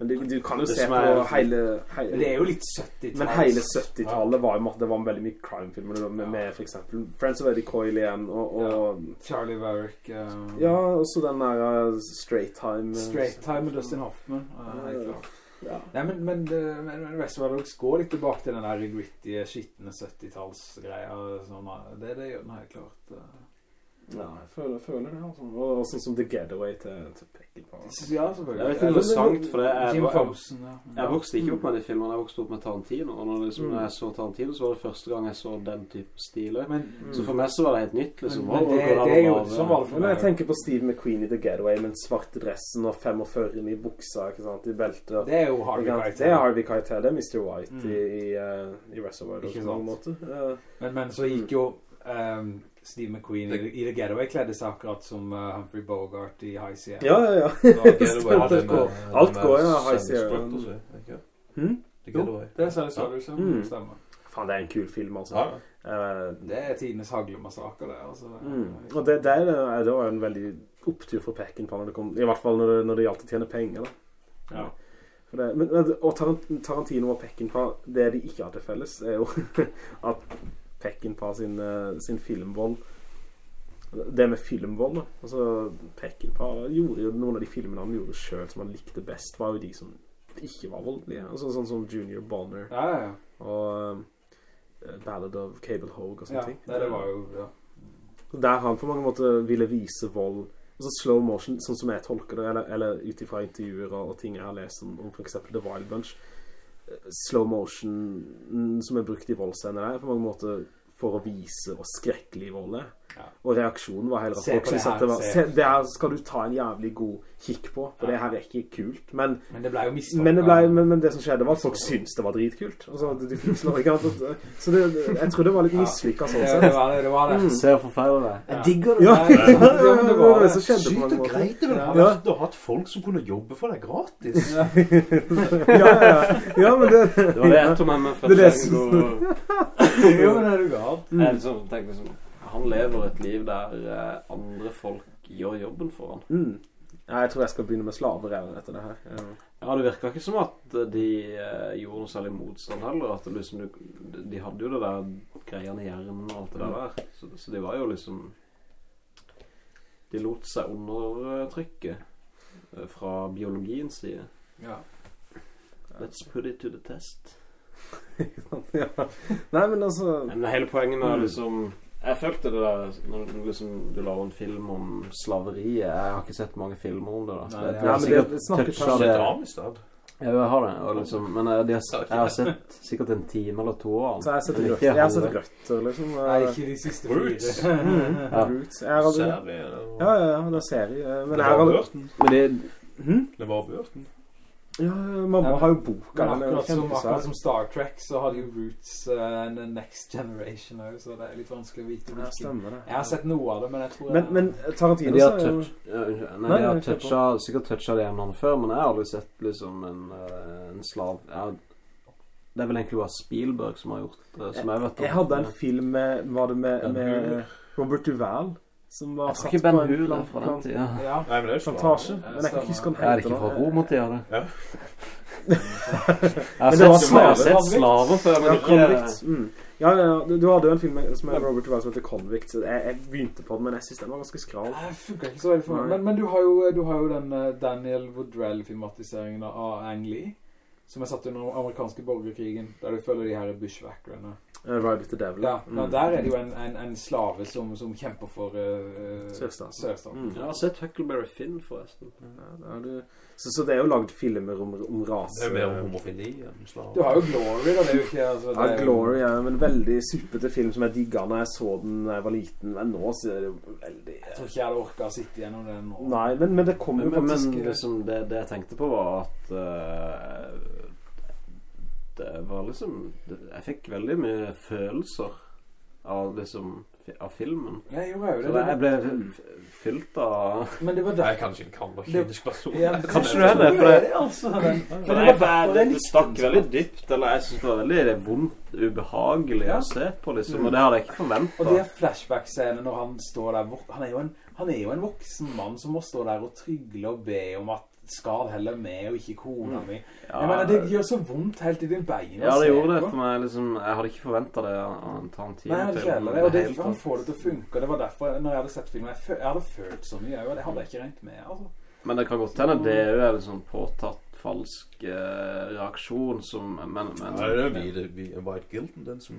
[SPEAKER 1] men du, du kan jo
[SPEAKER 3] Det
[SPEAKER 1] se på
[SPEAKER 3] er-
[SPEAKER 1] hele,
[SPEAKER 2] Men
[SPEAKER 1] hele
[SPEAKER 2] det er jo litt 70-tallet.
[SPEAKER 1] Men hele 70-tallet var jo Det var veldig mye crime-filmer med,
[SPEAKER 2] Ja.
[SPEAKER 1] med for eksempel Friends of Eddie Coyle igjen, og, og
[SPEAKER 2] Charlie Varick. um,
[SPEAKER 1] Ja, også den der uh, Straight Time. uh,
[SPEAKER 2] Straight Time med Dustin Hoffman. uh,
[SPEAKER 1] Ja. Ja.
[SPEAKER 2] Nei, men, men, men, men Dogs går litt tilbake til den der gritty, skitne 70-tallsgreia. Sånn, det, det gjør den helt klart. uh.
[SPEAKER 1] ja, jeg føler, føler det. Altså. Og, og sånn som The Getaway til, til Peckinpah.
[SPEAKER 2] Ja, selvfølgelig.
[SPEAKER 3] Det er litt interessant, for det er
[SPEAKER 2] Jim
[SPEAKER 3] jeg,
[SPEAKER 2] Fosen, ja.
[SPEAKER 3] jeg vokste ikke opp med de filmene, jeg vokste opp med Tarantino. Og når, liksom,
[SPEAKER 1] Mm.
[SPEAKER 3] når jeg så Tarantino, så var det første gang jeg så den type stile.
[SPEAKER 2] Men,
[SPEAKER 3] Så for meg så var det helt nytt, liksom.
[SPEAKER 2] Men- men
[SPEAKER 3] Å,
[SPEAKER 2] det- det er jo-
[SPEAKER 3] som
[SPEAKER 2] sånn var det for
[SPEAKER 1] Men
[SPEAKER 2] meg.
[SPEAKER 1] jeg tenker på Steve McQueen i The Getaway med den svarte dressen og 45 i buksa, ikke sant, i beltet.
[SPEAKER 2] det er jo Harvey Keitel.
[SPEAKER 1] Det er Harvey Keitel, det er Mr. White
[SPEAKER 2] Mm.
[SPEAKER 1] i, i, uh, i Reservoir
[SPEAKER 2] Ikke
[SPEAKER 1] på
[SPEAKER 2] sant.
[SPEAKER 1] Uh,
[SPEAKER 2] Men, men så gikk jo um, Steve McQueen i, i The Getaway kledde seg akkurat som uh, Humphrey Bogart i High Sierra.
[SPEAKER 1] ja, ja, ja. [LAUGHS] Alt
[SPEAKER 4] den
[SPEAKER 1] går- går, ja, High Sierra.
[SPEAKER 4] Ikke?
[SPEAKER 1] Hmm?
[SPEAKER 2] Jo, Det er Sally Sanders som
[SPEAKER 1] Mm.
[SPEAKER 2] stemmer.
[SPEAKER 1] Faen, det er en kul film, altså.
[SPEAKER 4] Ja.
[SPEAKER 1] Uh,
[SPEAKER 2] Det er tidenes haglemassakre, det. Altså.
[SPEAKER 1] Mm. Og det, det, er, det, var en veldig opptur for Peckinpah når det kom I hvert fall når det, når det gjaldt å tjene penger. Da.
[SPEAKER 2] Ja.
[SPEAKER 1] Det, men, og Tarantino og Peckinpah, det de ikke har til felles, er jo [LAUGHS] at Peckinpah sin, eh, sin filmvold Det med filmvold. Altså, Peckinpah gjorde jo noen av de filmene han gjorde sjøl som han likte best, var jo de som ikke var voldelige. Altså, sånn som Junior Bonner
[SPEAKER 2] Ja, ja, ja.
[SPEAKER 1] og uh, Ballad of Cable Hogue og sånne
[SPEAKER 2] ja
[SPEAKER 1] ting.
[SPEAKER 2] det, det var jo ja.
[SPEAKER 1] Der han på mange måter ville vise vold Altså slow motion, sånn som jeg tolker det Eller, eller ut ifra intervjuer og, og ting jeg har lest Om, om eksempel The Wild Bunch Slow motion Som er brukt i voldscener der På mange måter for å vise Hvor skrekkelig vold er. Og reaksjonen var heller at folk syntes at det var
[SPEAKER 2] se.
[SPEAKER 1] Det her skal du ta en jævlig god kikk på, for
[SPEAKER 2] Ja.
[SPEAKER 1] det her er ikke kult. Men,
[SPEAKER 2] Men det ble jo misforstått.
[SPEAKER 1] men, det, ble, men, men det som skjedde, var at folk syntes det var dritkult. Altså, annet. Så det, jeg tror det var litt mislykka sånn
[SPEAKER 2] det, det var det. det, var det.
[SPEAKER 1] Mm.
[SPEAKER 3] Ser forfeilet det. Jeg digger det.
[SPEAKER 1] Ja, ja, [LAUGHS]
[SPEAKER 2] men
[SPEAKER 1] det var det
[SPEAKER 2] det.
[SPEAKER 1] som skjedde på
[SPEAKER 4] Sykt
[SPEAKER 1] mange
[SPEAKER 4] og greit det ville ha
[SPEAKER 1] Ja.
[SPEAKER 4] vært å ha folk som kunne jobbe for deg gratis. [LAUGHS]
[SPEAKER 2] Ja.
[SPEAKER 1] Ja, ja, men det
[SPEAKER 10] Det var det jeg tok med meg fra
[SPEAKER 1] Det er. [LAUGHS]
[SPEAKER 2] Jo, men er du gal?
[SPEAKER 1] Mm.
[SPEAKER 10] Jeg liksom tenker liksom Han lever et liv der eh, andre folk gjør jobben for han.
[SPEAKER 1] Mm. Ja, jeg tror jeg skal begynne med slaver etter det her. Ja.
[SPEAKER 3] Ja, det virka ikke som at de eh, gjorde noe særlig motstand heller. At det liksom, de hadde jo det der greiene i hjernen og alt det der. Så, så de var jo liksom De lot seg undertrykke eh, fra biologiens side.
[SPEAKER 2] Ja.
[SPEAKER 3] Let's put it to the test. [LAUGHS]
[SPEAKER 1] ja. Nei, men altså
[SPEAKER 10] Men hele poenget med
[SPEAKER 1] Mm.
[SPEAKER 10] liksom Jeg følte det der når du liksom
[SPEAKER 3] Du lager en film om slaveriet. Jeg har ikke sett mange filmer om det. da
[SPEAKER 2] Nei, det-
[SPEAKER 1] Ja, men
[SPEAKER 3] sikkert
[SPEAKER 1] det snakker kanskje
[SPEAKER 3] det.
[SPEAKER 4] Amistad.
[SPEAKER 3] Ja, jeg har det. Liksom, men jeg, de har, jeg har sett sikkert en time eller to av den.
[SPEAKER 1] Så jeg har sett
[SPEAKER 3] grøtt,
[SPEAKER 1] jeg har sett grøtt liksom.
[SPEAKER 2] Nei, ikke de siste
[SPEAKER 4] Roots.
[SPEAKER 2] fire. [LAUGHS]
[SPEAKER 3] Ja.
[SPEAKER 1] Roots. Aldri
[SPEAKER 4] Serie. og-
[SPEAKER 1] Ja, ja, ja, det er serie. eh, Men
[SPEAKER 4] Det var Burton.
[SPEAKER 3] Det,
[SPEAKER 1] hm?
[SPEAKER 4] Det var Burton.
[SPEAKER 1] Ja, mamma
[SPEAKER 2] Ja,
[SPEAKER 1] har jo boka. Den
[SPEAKER 2] akkurat som, akkurat som Star Trek så hadde jo Roots uh, en Next Generation også, så det er litt vanskelig å vite
[SPEAKER 1] Ja, stemmer det.
[SPEAKER 2] Jeg har sett noe av det, men jeg tror
[SPEAKER 1] Men, men
[SPEAKER 3] men
[SPEAKER 1] Tarantino
[SPEAKER 3] de har, touch, ja, nei,
[SPEAKER 1] Nei,
[SPEAKER 3] de har toucha, sikkert toucha de emnene før, men jeg har aldri sett liksom en, eh, en slav jeg, Det er vel egentlig bare Spielberg som har gjort det. Som jeg, vet om.
[SPEAKER 1] Jeg hadde en film med Var det med, med Robert Duval? Som var satt på en
[SPEAKER 3] Hur
[SPEAKER 1] plan-
[SPEAKER 3] fra den tiden.
[SPEAKER 2] Ja.
[SPEAKER 4] Nei, men det er jo
[SPEAKER 1] plantasje. Men jeg kan ikke huske hva den
[SPEAKER 3] Er det
[SPEAKER 1] heter.
[SPEAKER 3] ikke fra romertida, det?
[SPEAKER 4] Ja. [LAUGHS]
[SPEAKER 3] Jeg har sett,
[SPEAKER 1] slaver.
[SPEAKER 3] sett slaver før, men
[SPEAKER 1] Ja,
[SPEAKER 3] ikke
[SPEAKER 1] Convict. Mm. Ja, ja. Du, du hadde jo en film som er Robert Wise som heter Convict. Så jeg, jeg begynte på den, men jeg synes den var ganske skral.
[SPEAKER 2] Funker ikke så veldig for meg. Men, men du, har jo, du har jo den eh, Daniel Woodrell-filmatiseringen av Ang Lee, som er satt under den amerikanske borgerkrigen, der du følger de her bushwhackerne.
[SPEAKER 1] Uh, Ride with the Devil.
[SPEAKER 2] Ja,
[SPEAKER 1] Mm.
[SPEAKER 2] der er det jo en, en, en slave som, som kjemper for uh,
[SPEAKER 1] Sørstaten.
[SPEAKER 2] Sørstaten.
[SPEAKER 1] Mm.
[SPEAKER 3] Jeg har sett Huckleberry Finn, forresten.
[SPEAKER 1] Ja, det så, så det er jo lagd filmer om, om rase.
[SPEAKER 4] Det er mer homofili enn slave.
[SPEAKER 2] Du har jo Glory, da. Det er jo ikke altså, det
[SPEAKER 1] Ja,
[SPEAKER 2] er jo-
[SPEAKER 1] Glory er men veldig suppete film som jeg digga når jeg så den da jeg var liten. Men nå så er det jo veldig
[SPEAKER 2] Jeg tror ikke jeg hadde orka å sitte gjennom den nå.
[SPEAKER 1] Nei, men, men det kommer
[SPEAKER 3] Men,
[SPEAKER 1] jo
[SPEAKER 3] men,
[SPEAKER 1] faktisk
[SPEAKER 3] men liksom, det, det jeg tenkte på, var at eh, Det var liksom Jeg fikk veldig mye følelser av liksom Av filmen.
[SPEAKER 2] Jeg gjorde jo
[SPEAKER 3] Så
[SPEAKER 2] det.
[SPEAKER 3] jeg ble fylt av
[SPEAKER 2] Men det var
[SPEAKER 4] der.
[SPEAKER 2] Jeg er
[SPEAKER 4] kanskje en kan kynisk person.
[SPEAKER 2] Ja,
[SPEAKER 3] Kanskje du er det, for det-
[SPEAKER 2] altså, [CLEARS THROAT] men,
[SPEAKER 10] For det,
[SPEAKER 2] det var
[SPEAKER 10] det, det, det stakk veldig dypt. Eller jeg
[SPEAKER 3] syns det var veldig vondt, ubehagelig
[SPEAKER 2] Ja.
[SPEAKER 3] å se på, liksom. Og det hadde jeg ikke
[SPEAKER 2] Og
[SPEAKER 3] forventa.
[SPEAKER 2] de flashback-scenene når han står der han er, jo en, han er jo en voksen mann som må stå der og trygle og be om at skal heller med og ikke kona mi. Jeg mener, det gjør så vondt helt i din bein
[SPEAKER 3] Ja,
[SPEAKER 2] å
[SPEAKER 3] det gjorde det for meg. liksom Jeg hadde ikke forventet det av en
[SPEAKER 2] Nei, ikke heller.
[SPEAKER 3] det
[SPEAKER 2] Og det, han får det til å funke. Det var derfor, når jeg hadde sett filmen, jeg, jeg hadde følt så mye, og det hadde jeg ikke regnet med. Altså.
[SPEAKER 3] Men det kan godt hende det er jo sånn påtatt falsk eh, reaksjon som Men, men
[SPEAKER 4] det er vi, det, vi er white guilt, den som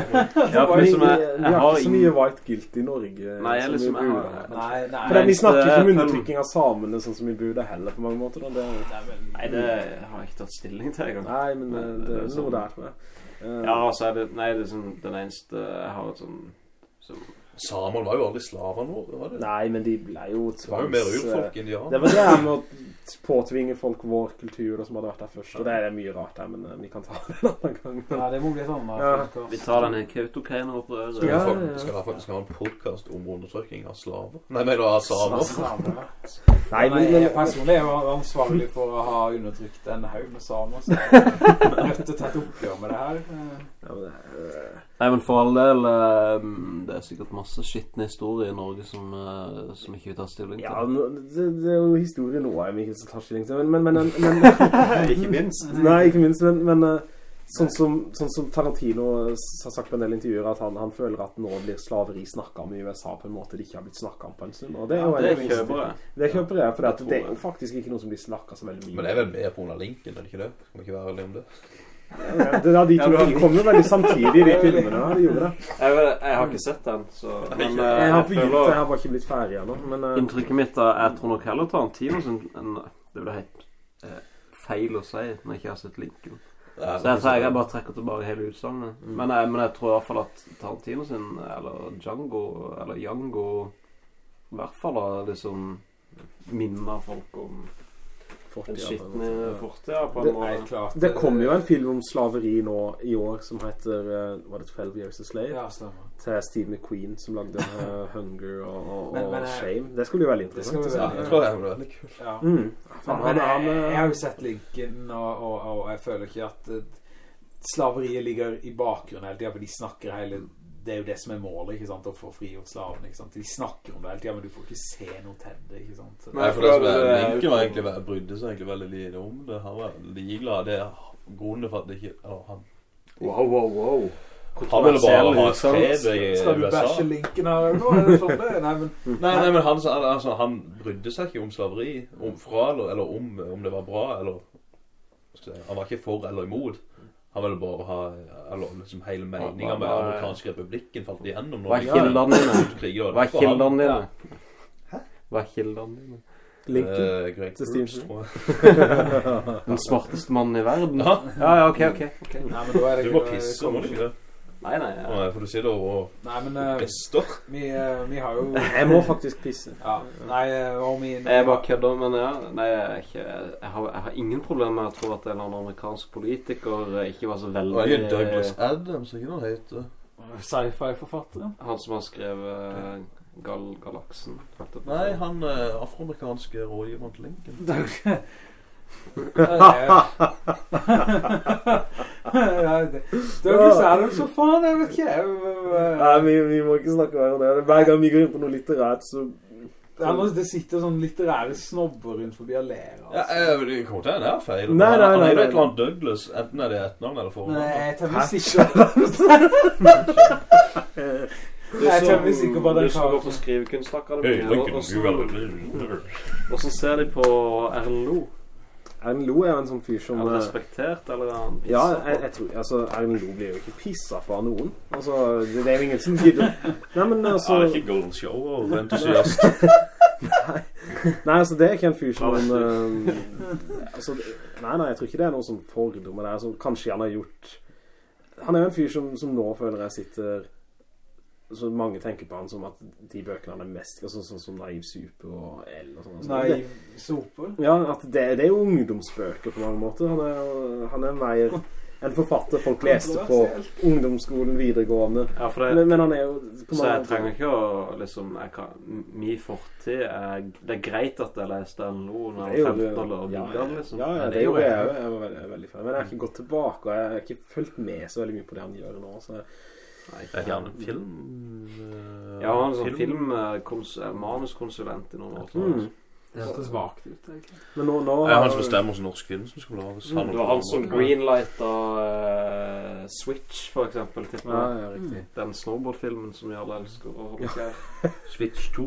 [SPEAKER 4] [LAUGHS]
[SPEAKER 3] Ja, for
[SPEAKER 1] vi,
[SPEAKER 3] liksom jeg,
[SPEAKER 1] vi har ikke så mye white guilt i Norge.
[SPEAKER 3] Nei, jeg
[SPEAKER 1] som
[SPEAKER 3] liksom jeg har-
[SPEAKER 2] Nei, nei.
[SPEAKER 1] For det, Vi snakker ikke om undertrykking av samene sånn som vi burde heller, på mange måter. Da. Det,
[SPEAKER 3] Nei, det har jeg ikke tatt stilling til engang.
[SPEAKER 1] nei, men
[SPEAKER 3] Men
[SPEAKER 1] eh,
[SPEAKER 3] det
[SPEAKER 1] det
[SPEAKER 3] er sånn-
[SPEAKER 1] noe der, tror jeg. Eh,
[SPEAKER 3] Ja, så er det Nei, det er sånn den eneste jeg har et sånn som,
[SPEAKER 4] Samene var jo aldri slavene våre, var det?
[SPEAKER 1] Nei, men de ble jo
[SPEAKER 4] Det var jo mer
[SPEAKER 1] tvangs-
[SPEAKER 4] urfolk
[SPEAKER 1] Det var det her med å påtvinge folk vår kultur og som hadde vært der først. Og det er mye rart her, men eh, vi kan ta det en annen gang.
[SPEAKER 2] Ja, det må bli sånn. da.
[SPEAKER 1] Ja.
[SPEAKER 3] Vi tar den Kautokeino-opprøret.
[SPEAKER 4] Skal vi,
[SPEAKER 1] Ja, ja, ja.
[SPEAKER 4] skal vi faktisk ha en podcast om undertrykking av slaver? Nei, men av samer.
[SPEAKER 2] Samer.
[SPEAKER 1] Nei, men, men
[SPEAKER 2] jeg personlig er jo ansvarlig for å ha undertrykt en haug med samer, så jeg er nødt til å ta et oppgjør med det her.
[SPEAKER 1] Ja, men, eh,
[SPEAKER 3] Nei, men for all del eh, Det er sikkert masse skitne historier i Norge som, eh, som ikke vi tar stilling til.
[SPEAKER 1] ja, no, det, det er jo historier nå jeg ikke tar stilling til, men, men, men, men [LAUGHS]
[SPEAKER 10] Ikke minst. [LAUGHS]
[SPEAKER 1] Nei, ikke minst, men, men sånn, som, sånn som Tarantino har sagt på en del intervjuer, at han, han føler at nå blir slaveri snakket om i USA på en måte det ikke har blitt snakket om på en stund. Og det, er en
[SPEAKER 3] det
[SPEAKER 1] er
[SPEAKER 3] kjøper jeg.
[SPEAKER 1] Det kjøper jeg, for
[SPEAKER 3] Det
[SPEAKER 1] det er jo faktisk ikke noe som blir snakka så veldig mye
[SPEAKER 4] Men det er vel mer på under linken, er det ikke det? Skal vi ikke være ærlige om det?
[SPEAKER 1] Ja, de to de kom jo veldig samtidig, de filmene. De gjorde det.
[SPEAKER 10] Jeg, vet- jeg har ikke sett den, så Men jeg,
[SPEAKER 1] Jeg har begynt, jeg har bare ikke blitt ferdig ennå. Men eh,
[SPEAKER 3] Inntrykket mitt er Jeg tror nok heller Tarantino sin en, Det blir helt eh, feil å si når jeg ikke har sett linken.
[SPEAKER 4] Ja,
[SPEAKER 3] Så jeg, jeg bare trekker tilbake hele utsagnet.
[SPEAKER 10] Mm.
[SPEAKER 3] Men, jeg, men jeg tror i hvert fall at Tarantino sin, eller Django, eller Django I hvert fall har liksom minner folk om
[SPEAKER 1] Fortida,
[SPEAKER 10] skitne
[SPEAKER 1] ja.
[SPEAKER 10] fortida, på en måte.
[SPEAKER 2] Det,
[SPEAKER 1] Det kom jo en film om slaveri nå i år som heter uh, Var det 12 Years a Slave?
[SPEAKER 2] Ja, stemmer.
[SPEAKER 1] Til Steve McQueen som lagde eh, Hunger og, og,
[SPEAKER 2] Men- men, og,
[SPEAKER 1] Shame. Det skulle jo være interessant. det.
[SPEAKER 4] Ja, jeg tror veldig kul.
[SPEAKER 2] Ja.
[SPEAKER 1] Mm. Faen,
[SPEAKER 2] Men,
[SPEAKER 1] han,
[SPEAKER 2] jeg, jeg
[SPEAKER 1] eh,
[SPEAKER 2] har jo sett linken, og, og, og jeg føler ikke at eh, slaveriet ligger i bakgrunnen hele tida, for de snakker hele det er jo det som er målet, ikke sant? Å få frigjort slavene, ikke sant? De snakker om det hele tiden, men du får ikke se noe til det, ikke sant?
[SPEAKER 10] Nei,
[SPEAKER 4] for det som er Linken var egentlig brydde seg egentlig veldig lite om det. Han var ligeglad. Det er grunnen for at det ikke å, han,
[SPEAKER 10] Wow, wow, wow.
[SPEAKER 4] han ville bare ha fred i USA.
[SPEAKER 2] Skal du bæsje linken her nå? Er det sånn det? Nei, men [LAUGHS]
[SPEAKER 4] Nei, nei, men han, altså, han brydde seg ikke om slaveri. Om fra eller, eller om, om det var bra, eller Han var ikke for eller imot. Han ville bare ha Eller liksom hele meninga med
[SPEAKER 10] hva-
[SPEAKER 4] amerikanske republikken falt igjennom. [LAUGHS]
[SPEAKER 3] Hva er kildene dine? Hva er kildene dine? Hva er kildene dine?
[SPEAKER 1] Lincoln.
[SPEAKER 4] Greg
[SPEAKER 1] Til Stevenson. [LAUGHS]
[SPEAKER 3] Den smarteste mannen i verden?
[SPEAKER 4] Ja.
[SPEAKER 3] Ja, ja, ok, ok. okay.
[SPEAKER 2] Nei, men da er det
[SPEAKER 4] Du må pisse, må du ikke det?
[SPEAKER 3] Nei, nei. Ja.
[SPEAKER 4] Nei, For du sitter og
[SPEAKER 2] Nei, men uh,
[SPEAKER 4] bester.
[SPEAKER 2] vi, uh, vi har jo
[SPEAKER 1] Jeg må faktisk pisse.
[SPEAKER 2] Ja, nei, eh, og vi
[SPEAKER 3] Jeg bare kødder, men ja. Nei, jeg, er ikke, jeg, har, jeg har ingen problemer med å tro at en eller annen amerikansk politiker eh, ikke var så veldig
[SPEAKER 4] Og ikke Douglas Adams, ikke noe heter.
[SPEAKER 2] Sci-fi-forfatteren.
[SPEAKER 3] Han som har skrevet eh, Gal Galaksen.
[SPEAKER 4] Nei, han er afroamerikanske rådgiveren til Lincoln. [LAUGHS] [LAUGHS]
[SPEAKER 2] ja, det- Douglas Adams, så faen, jeg vet ikke.
[SPEAKER 1] Nei, vi, vi må ikke snakke mer om det. Hver gang vi går inn på noe litterært, så
[SPEAKER 2] Ja, Det sitter sånn litterære snobber rundt forbi og ler.
[SPEAKER 4] Ja,
[SPEAKER 2] Altså.
[SPEAKER 4] jeg, det kommer til å være feil.
[SPEAKER 1] Nei, nei, nei,
[SPEAKER 4] han er jo
[SPEAKER 1] nei.
[SPEAKER 4] et eller annet Douglas, enten er det et navn eller
[SPEAKER 2] forhånd
[SPEAKER 4] Nei,
[SPEAKER 2] jeg [LAUGHS] er temmelig sikker
[SPEAKER 10] Du
[SPEAKER 2] Jeg er temmelig sikker på at den
[SPEAKER 10] Du på skrivekunstakademiet, og-
[SPEAKER 4] så
[SPEAKER 10] hvordan ser de på Erlend?
[SPEAKER 1] Erlend Lo er jo en sånn fyr
[SPEAKER 3] Er
[SPEAKER 1] som
[SPEAKER 3] han
[SPEAKER 1] eh,
[SPEAKER 3] respektert, eller er han
[SPEAKER 1] Ja,
[SPEAKER 3] pissa på?
[SPEAKER 1] jeg, jeg tror Altså, Erlend Lo blir jo ikke pissa på av noen. Altså, det, det er jo ingen som gidder [LAUGHS] Nei, men altså
[SPEAKER 4] Han er ikke Golden Show og entusiast. [LAUGHS]
[SPEAKER 1] Nei, altså, det er ikke en fyr som um, Altså, nei, nei, jeg tror ikke det er noe sånn fordom med det. Altså, kanskje han har gjort Han er jo en fyr som, som nå føler jeg sitter så mange tenker på han som at de bøkene han er mest altså, Sånn som Naiv Super og L og sånn. Naiv
[SPEAKER 2] Super?
[SPEAKER 1] Ja, at det, det er jo ungdomsbøker på mange måter. Han er, han er mer en forfatter folk leste på ungdomsskolen, videregående.
[SPEAKER 3] Ja, for det
[SPEAKER 1] Men, men han er jo på
[SPEAKER 3] Så jeg trenger ikke å liksom jeg kan, Min fortid er Det er greit at jeg leste den nå når jeg var 15 år
[SPEAKER 1] ja,
[SPEAKER 3] liksom.
[SPEAKER 1] Ja, ja, det
[SPEAKER 2] det gjorde
[SPEAKER 1] jeg
[SPEAKER 2] jo-
[SPEAKER 1] òg. Jeg var veldig, veldig fan. Men jeg har ikke gått tilbake, og jeg har ikke fulgt med så veldig mye på det han gjør nå. Så
[SPEAKER 3] Nei,
[SPEAKER 4] Er ikke han en film? Uh,
[SPEAKER 3] Ja, han er sånn film, eh, manuskonsulent i noen år.
[SPEAKER 1] Mm.
[SPEAKER 2] Det hørtes vagt ut, egentlig.
[SPEAKER 1] Men nå, nå
[SPEAKER 4] er han som bestemmer hvilken norsk film som skal lages.
[SPEAKER 10] Det var han som greenlighta uh, Switch, for eksempel.
[SPEAKER 1] Ja, ja, riktig.
[SPEAKER 3] Den snowboardfilmen som vi alle elsker holde.
[SPEAKER 4] Switch 2.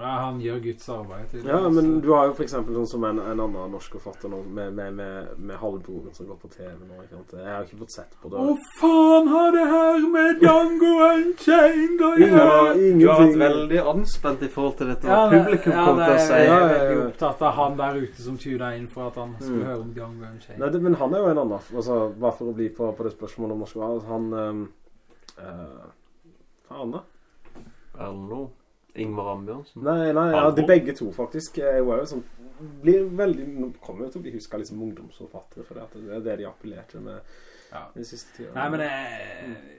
[SPEAKER 2] Ja, han gjør Guds arbeid. tydeligvis.
[SPEAKER 1] Ja, men du har jo for eksempel sånn som en, en annen norsk forfatter nå, med, med, med, med halvbroren som går på TV nå. Ikke sant? Jeg har ikke fått sett på det.
[SPEAKER 2] Hva faen har det her med Django Unchained å gjøre?
[SPEAKER 3] Du har vært veldig anspent i forhold til dette.
[SPEAKER 2] Ja,
[SPEAKER 3] publikum
[SPEAKER 2] ja,
[SPEAKER 3] kommer til å si.
[SPEAKER 2] Jeg er veldig opptatt av han der ute som tunet inn for at han skulle
[SPEAKER 1] Mm.
[SPEAKER 2] høre om Django Unchained.
[SPEAKER 1] Nei, det, men han er jo en annen. Altså, bare for å bli på, på det spørsmålet om norsk var Han Er Faen, da?
[SPEAKER 3] Ellen Lo. Ingvar Ambjørnsen.
[SPEAKER 1] Nei, nei, ja, de begge to faktisk er jo sånn Blir veldig nå Kommer jo til å bli husket liksom ungdomsforfattere, for det, det er det de appellerte med
[SPEAKER 2] Ja.
[SPEAKER 1] de siste tida.
[SPEAKER 2] Nei, men jeg,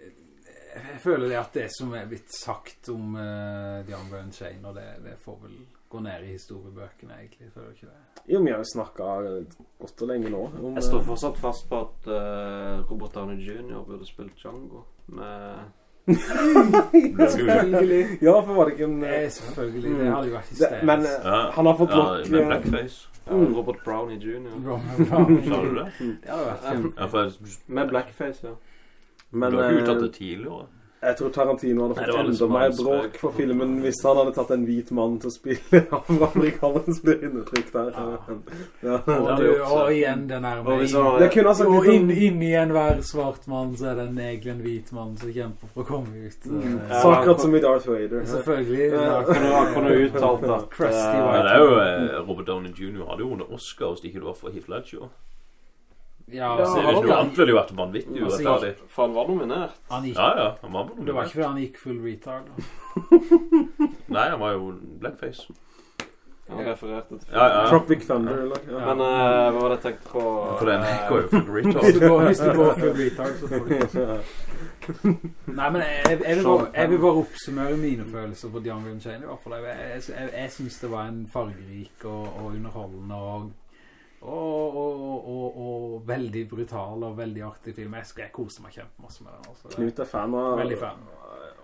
[SPEAKER 2] jeg føler det at det som er blitt sagt om uh, and Unchained, og det, det får vel gå ned i historiebøkene, egentlig. Føler du ikke det?
[SPEAKER 1] Jo, vi har jo snakket godt og lenge nå om
[SPEAKER 3] Jeg står
[SPEAKER 1] eh,
[SPEAKER 3] fortsatt fast på at uh, Robert Downey Jr. burde spilt Django. Med [LAUGHS]
[SPEAKER 2] Selvfølgelig.
[SPEAKER 1] Ja, for var det ikke en
[SPEAKER 2] Det er selvfølgelig. Det hadde jo vært hysterisk.
[SPEAKER 1] Men eh,
[SPEAKER 4] Ja.
[SPEAKER 1] han har fått
[SPEAKER 4] Ja,
[SPEAKER 1] nok
[SPEAKER 4] med
[SPEAKER 1] eh,
[SPEAKER 4] blackface.
[SPEAKER 3] ja,
[SPEAKER 1] Mm.
[SPEAKER 3] Robert Brownie Jr. [LAUGHS]
[SPEAKER 4] Sa du det?
[SPEAKER 2] Det hadde vært kjempe.
[SPEAKER 4] Ja, for
[SPEAKER 3] Med blackface, ja.
[SPEAKER 1] Men
[SPEAKER 4] du har ikke uttatt
[SPEAKER 1] eh,
[SPEAKER 4] det tidligere.
[SPEAKER 1] Jeg tror Tarantino hadde fått enda mer bråk for filmen hvis han hadde tatt en hvit mann til å spille [LAUGHS] afroamerikanere som blir undertrykt der. Ja.
[SPEAKER 2] Og, du, og igjen den her med
[SPEAKER 1] kunne han
[SPEAKER 2] Og inn, i enhver svart mann så er det en egen hvit mann som kjemper for å komme ut.
[SPEAKER 1] Mm.
[SPEAKER 2] Eh,
[SPEAKER 1] Så akkurat som i Darth Vader.
[SPEAKER 2] Selvfølgelig. Han
[SPEAKER 3] Kunne du, uttalt at [LAUGHS] eh,
[SPEAKER 4] det er jo eh, Robert Downey Jr. hadde jo under Oscar hvis ikke det var for Heath Ledger.
[SPEAKER 2] Ja,
[SPEAKER 10] Ja,
[SPEAKER 2] var
[SPEAKER 4] noe annet ville jo vært vanvittig
[SPEAKER 2] Altså,
[SPEAKER 4] urettferdig.
[SPEAKER 10] For han var nominert.
[SPEAKER 2] Han gikk,
[SPEAKER 4] Ja, ja, han var på
[SPEAKER 2] det var
[SPEAKER 4] noe.
[SPEAKER 2] ikke fordi han gikk full retard. da. [LAUGHS]
[SPEAKER 4] Nei, han var jo blackface.
[SPEAKER 10] Han refererte til
[SPEAKER 4] Ja, ja.
[SPEAKER 1] Tropic Thunder, eller? Ja.
[SPEAKER 10] Men eh, hva var det jeg tenkte på?
[SPEAKER 4] For den
[SPEAKER 10] Eh,
[SPEAKER 4] går jo full [LAUGHS]
[SPEAKER 2] Hvis du
[SPEAKER 4] retard.
[SPEAKER 2] går, hvis du går full retard, så får du Nei, men jeg, jeg, jeg, vil bare, jeg vil bare oppsummere mine følelser på Django Unchained i hvert fall. Jeg, jeg, jeg, jeg synes det var en fargerik og, og underholdende og, og, og, og, og veldig brutal og veldig artig film. Jeg, jeg koste meg kjempemasse med den. Altså.
[SPEAKER 1] Knut er fan av
[SPEAKER 2] Veldig fan.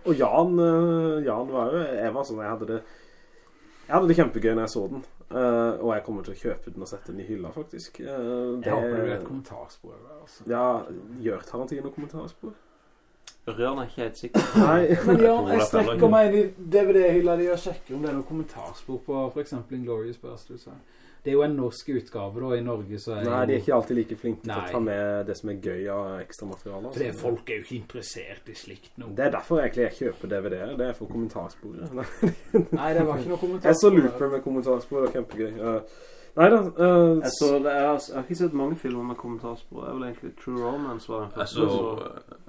[SPEAKER 1] Og Jan, eh, Jan var jo Jeg var sånn, jeg hadde det Jeg hadde det kjempegøy når jeg så den. Uh, og jeg kommer til å kjøpe den og sette den i hylla, faktisk. Uh, det,
[SPEAKER 2] Jeg håper det blir et kommentarspor der, altså.
[SPEAKER 1] Ja, gjør Tarantino kommentarspor?
[SPEAKER 3] Røren er ikke helt sikker. [LAUGHS]
[SPEAKER 1] Nei.
[SPEAKER 2] Men ja, jeg
[SPEAKER 4] er
[SPEAKER 2] strekker meg inn i DVD-hylla di og sjekker om det er noen kommentarspor på for eksempel Inglourious Basterds. Det er jo en norsk utgave da, i Norge så er
[SPEAKER 1] Nei, de er ikke alltid like flinke til å ta med det som er gøy av ekstra materialer.
[SPEAKER 2] For det,
[SPEAKER 1] altså.
[SPEAKER 2] folk er jo ikke interessert i slikt nå.
[SPEAKER 1] Det er derfor egentlig jeg kjøper DVD-er. Det er for kommentarsporet. Nei, [LAUGHS]
[SPEAKER 2] Nei, det var ikke noe kommentarsporet
[SPEAKER 1] Jeg så Looper med kommentarspor, det var kjempegøy. Eh, nei da. eh,
[SPEAKER 3] Jeg, så det, jeg, har, jeg har ikke sett mange filmer med kommentarspor. Det er vel egentlig True Romance var den
[SPEAKER 4] Jeg
[SPEAKER 3] første.
[SPEAKER 4] så
[SPEAKER 3] så-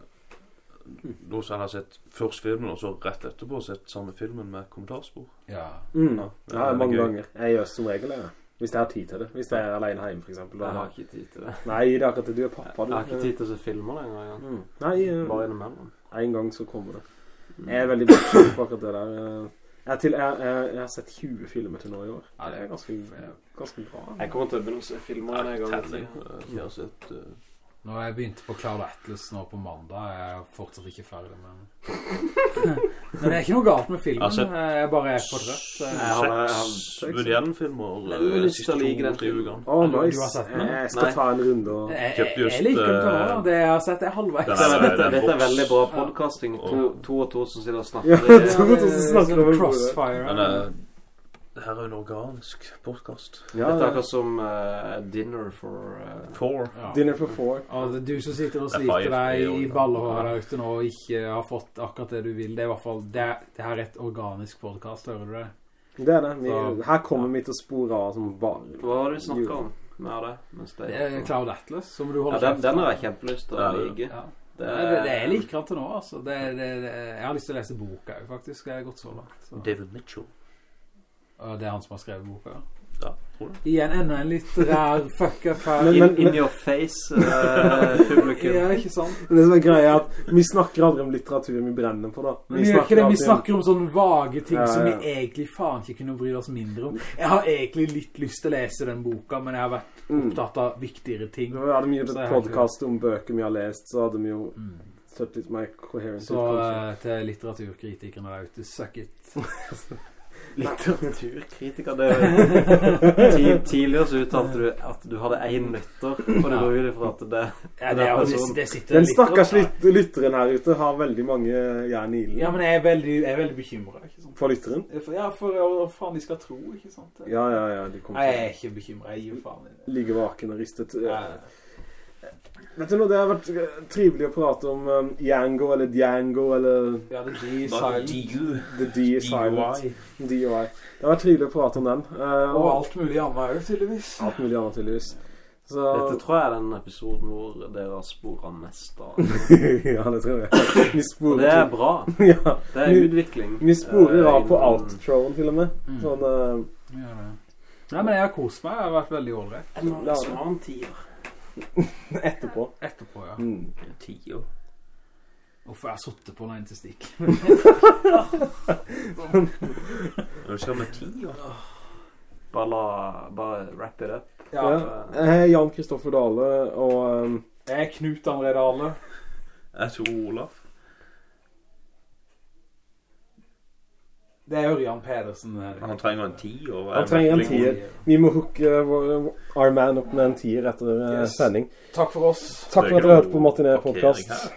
[SPEAKER 4] Noe som jeg har sett først filmen, og så rett etterpå sett samme filmen med kommentarspor.
[SPEAKER 2] Ja.
[SPEAKER 1] mm.
[SPEAKER 4] Ja, det
[SPEAKER 1] ja, mange
[SPEAKER 4] gøy.
[SPEAKER 1] ganger. Jeg gjør som regel det. Hvis jeg har tid til det. Hvis jeg er alene hjemme, for eksempel.
[SPEAKER 3] Jeg har ikke tid til det.
[SPEAKER 1] Nei, det er akkurat det. Du er pappa,
[SPEAKER 3] Jeg har ikke tid til å se filmer lenger. Ja.
[SPEAKER 1] Mm. Nei, eh,
[SPEAKER 3] Bare innimellom.
[SPEAKER 1] en gang så kommer det. Jeg er veldig bortsett på akkurat det der. Jeg, til, jeg, jeg, jeg har sett 20 filmer til nå i år.
[SPEAKER 2] Ja,
[SPEAKER 1] Det er ganske, ganske bra.
[SPEAKER 10] Jeg kommer til å begynne å se filmer en gang.
[SPEAKER 4] Telling. eh, Jeg har eh,
[SPEAKER 2] Nå har jeg begynt på Cloud Atlas nå på mandag. Jeg er fortsatt ikke ferdig med. [LAUGHS] Men det er ikke noe galt med filmen.
[SPEAKER 4] Jeg
[SPEAKER 2] Jeg bare er for trøtt. jeg-
[SPEAKER 3] Jeg har- jeg
[SPEAKER 4] seks Woody Allen-filmer
[SPEAKER 3] Jeg har
[SPEAKER 4] eh,
[SPEAKER 3] lyst
[SPEAKER 4] siste
[SPEAKER 3] til å like den
[SPEAKER 4] to-tre
[SPEAKER 3] filmen.
[SPEAKER 4] ukene.
[SPEAKER 1] Å,
[SPEAKER 2] du-
[SPEAKER 1] nice.
[SPEAKER 2] har sett den?
[SPEAKER 1] Jeg skal
[SPEAKER 3] Nei.
[SPEAKER 1] ta en runde og
[SPEAKER 2] Jeg, jeg,
[SPEAKER 4] just,
[SPEAKER 2] jeg liker den til nå.
[SPEAKER 4] eh.
[SPEAKER 2] Det jeg har sett er halvveis.
[SPEAKER 3] Dette,
[SPEAKER 4] er-
[SPEAKER 3] veldig bra podcasting. To, og to som sitter og snakker.
[SPEAKER 1] Ja. To og to som snakker bordet.
[SPEAKER 2] Crossfire.
[SPEAKER 4] Men eh, det her er en organisk podkast.
[SPEAKER 1] Ja,
[SPEAKER 3] Dette er akkurat som uh, dinner for uh,
[SPEAKER 4] Four.
[SPEAKER 2] Ja. [LAUGHS]
[SPEAKER 1] Dinner for four.
[SPEAKER 2] Ja, det du som sitter og
[SPEAKER 4] er
[SPEAKER 2] sliter
[SPEAKER 4] five
[SPEAKER 2] deg
[SPEAKER 4] i
[SPEAKER 2] ballehåret der ute nå og ikke har fått akkurat det du vil. Det er i hvert fall Det, det her er et organisk podcast, hører du det?
[SPEAKER 1] Det er det. Vi,
[SPEAKER 2] Så-
[SPEAKER 1] her kommer vi til å spore av som bare
[SPEAKER 3] Hva har du snakket om med det? Mens det,
[SPEAKER 2] Det er Cloud Atlas, som du
[SPEAKER 3] ja, den, den har jeg kjempelyst til å
[SPEAKER 4] Ja,
[SPEAKER 3] like.
[SPEAKER 2] Ja.
[SPEAKER 3] Det
[SPEAKER 2] er, det, det er like til nå, altså. Det, det, det, jeg har lyst til å lese boka faktisk. Jeg har gått så langt. Så.
[SPEAKER 4] David Mitchell.
[SPEAKER 2] Og det er han som har skrevet boka.
[SPEAKER 4] Ja, tror du?
[SPEAKER 2] Igjen enda en litterær fuck-up her.
[SPEAKER 3] In, in your face-publikum.
[SPEAKER 2] ja, ikke sant?
[SPEAKER 1] Men Det som er greia er at vi snakker aldri om litteratur vi brenner på, da.
[SPEAKER 2] Vi, vi snakker, det, vi snakker om sånne vage ting
[SPEAKER 1] Ja,
[SPEAKER 2] som vi egentlig faen ikke kunne bry oss mindre om. Jeg har egentlig litt lyst til å lese den boka, men jeg har vært
[SPEAKER 1] Mm.
[SPEAKER 2] opptatt av viktigere ting.
[SPEAKER 1] Vi hadde mye
[SPEAKER 2] podcast
[SPEAKER 1] podkast om bøker vi har lest, så hadde vi jo
[SPEAKER 2] Mm.
[SPEAKER 1] litt mer coherent
[SPEAKER 2] Så
[SPEAKER 1] ut,
[SPEAKER 2] eh, til litteraturkritikerne der ute, suck it. [LAUGHS]
[SPEAKER 3] Litteraturkritiker det [LAUGHS] Tid- Tidligere så uttalte du at du hadde en lytter, og det går ut ifra at det
[SPEAKER 2] Ja, det, er, det, det sitter
[SPEAKER 1] Den stakkars lyt lytteren her ute har veldig mange jern i ilden.
[SPEAKER 2] Ja, men jeg er veldig, jeg er veldig bekymret.
[SPEAKER 1] For lytteren?
[SPEAKER 2] Ja, for hva faen de skal tro, ikke sant?
[SPEAKER 1] Ja, ja, ja. De kommer
[SPEAKER 2] Nei, jeg er ikke bekymret, jeg gir faen
[SPEAKER 1] Ligger vaken og ristet.
[SPEAKER 2] Ja.
[SPEAKER 1] Vet du noe, det har vært eh, trivelig å prate om um, Yango eller Django eller
[SPEAKER 2] Ja, det er silent.
[SPEAKER 1] The D is silent. DUI. Det har vært trivelig å prate om den. Uh,
[SPEAKER 2] Og alt mulig annet tydeligvis.
[SPEAKER 1] alt mulig annet, tydeligvis. Så
[SPEAKER 3] Dette tror jeg er den episoden hvor dere har sporet mest av. [LAUGHS]
[SPEAKER 1] Ja, det tror jeg. Vi
[SPEAKER 3] Og
[SPEAKER 1] sporer
[SPEAKER 3] det er bra. [LAUGHS]
[SPEAKER 1] ja,
[SPEAKER 3] Det er utvikling.
[SPEAKER 1] Vi sporer
[SPEAKER 3] Eh,
[SPEAKER 1] av på outroen, til og med.
[SPEAKER 2] Mm.
[SPEAKER 1] Sånn uh...
[SPEAKER 2] Ja, det. Nei, men jeg har kost meg, jeg har vært veldig ålreit.
[SPEAKER 1] Ja.
[SPEAKER 3] Svan tier. [LAUGHS]
[SPEAKER 1] etterpå.
[SPEAKER 2] Etterpå, ja.
[SPEAKER 1] Mm.
[SPEAKER 4] Tiår.
[SPEAKER 2] Uff, jeg har suttet på den til stikk. [LAUGHS]
[SPEAKER 4] Nå skal med tiår?
[SPEAKER 3] Bare, la, bare wrap it up.
[SPEAKER 2] Ja.
[SPEAKER 1] Jeg er Jan Kristoffer Dale, og um,
[SPEAKER 2] Jeg er Knut André Dale.
[SPEAKER 4] Jeg tror Olaf.
[SPEAKER 2] Det er Ørjan Pedersen. der.
[SPEAKER 4] Han trenger en tiår.
[SPEAKER 1] Han trenger en tier. vi må hooke our man opp med en tier etter eh,
[SPEAKER 2] Yes.
[SPEAKER 1] sending.
[SPEAKER 2] Takk for oss.
[SPEAKER 1] Takk for at dere hørte på Martinet podcast.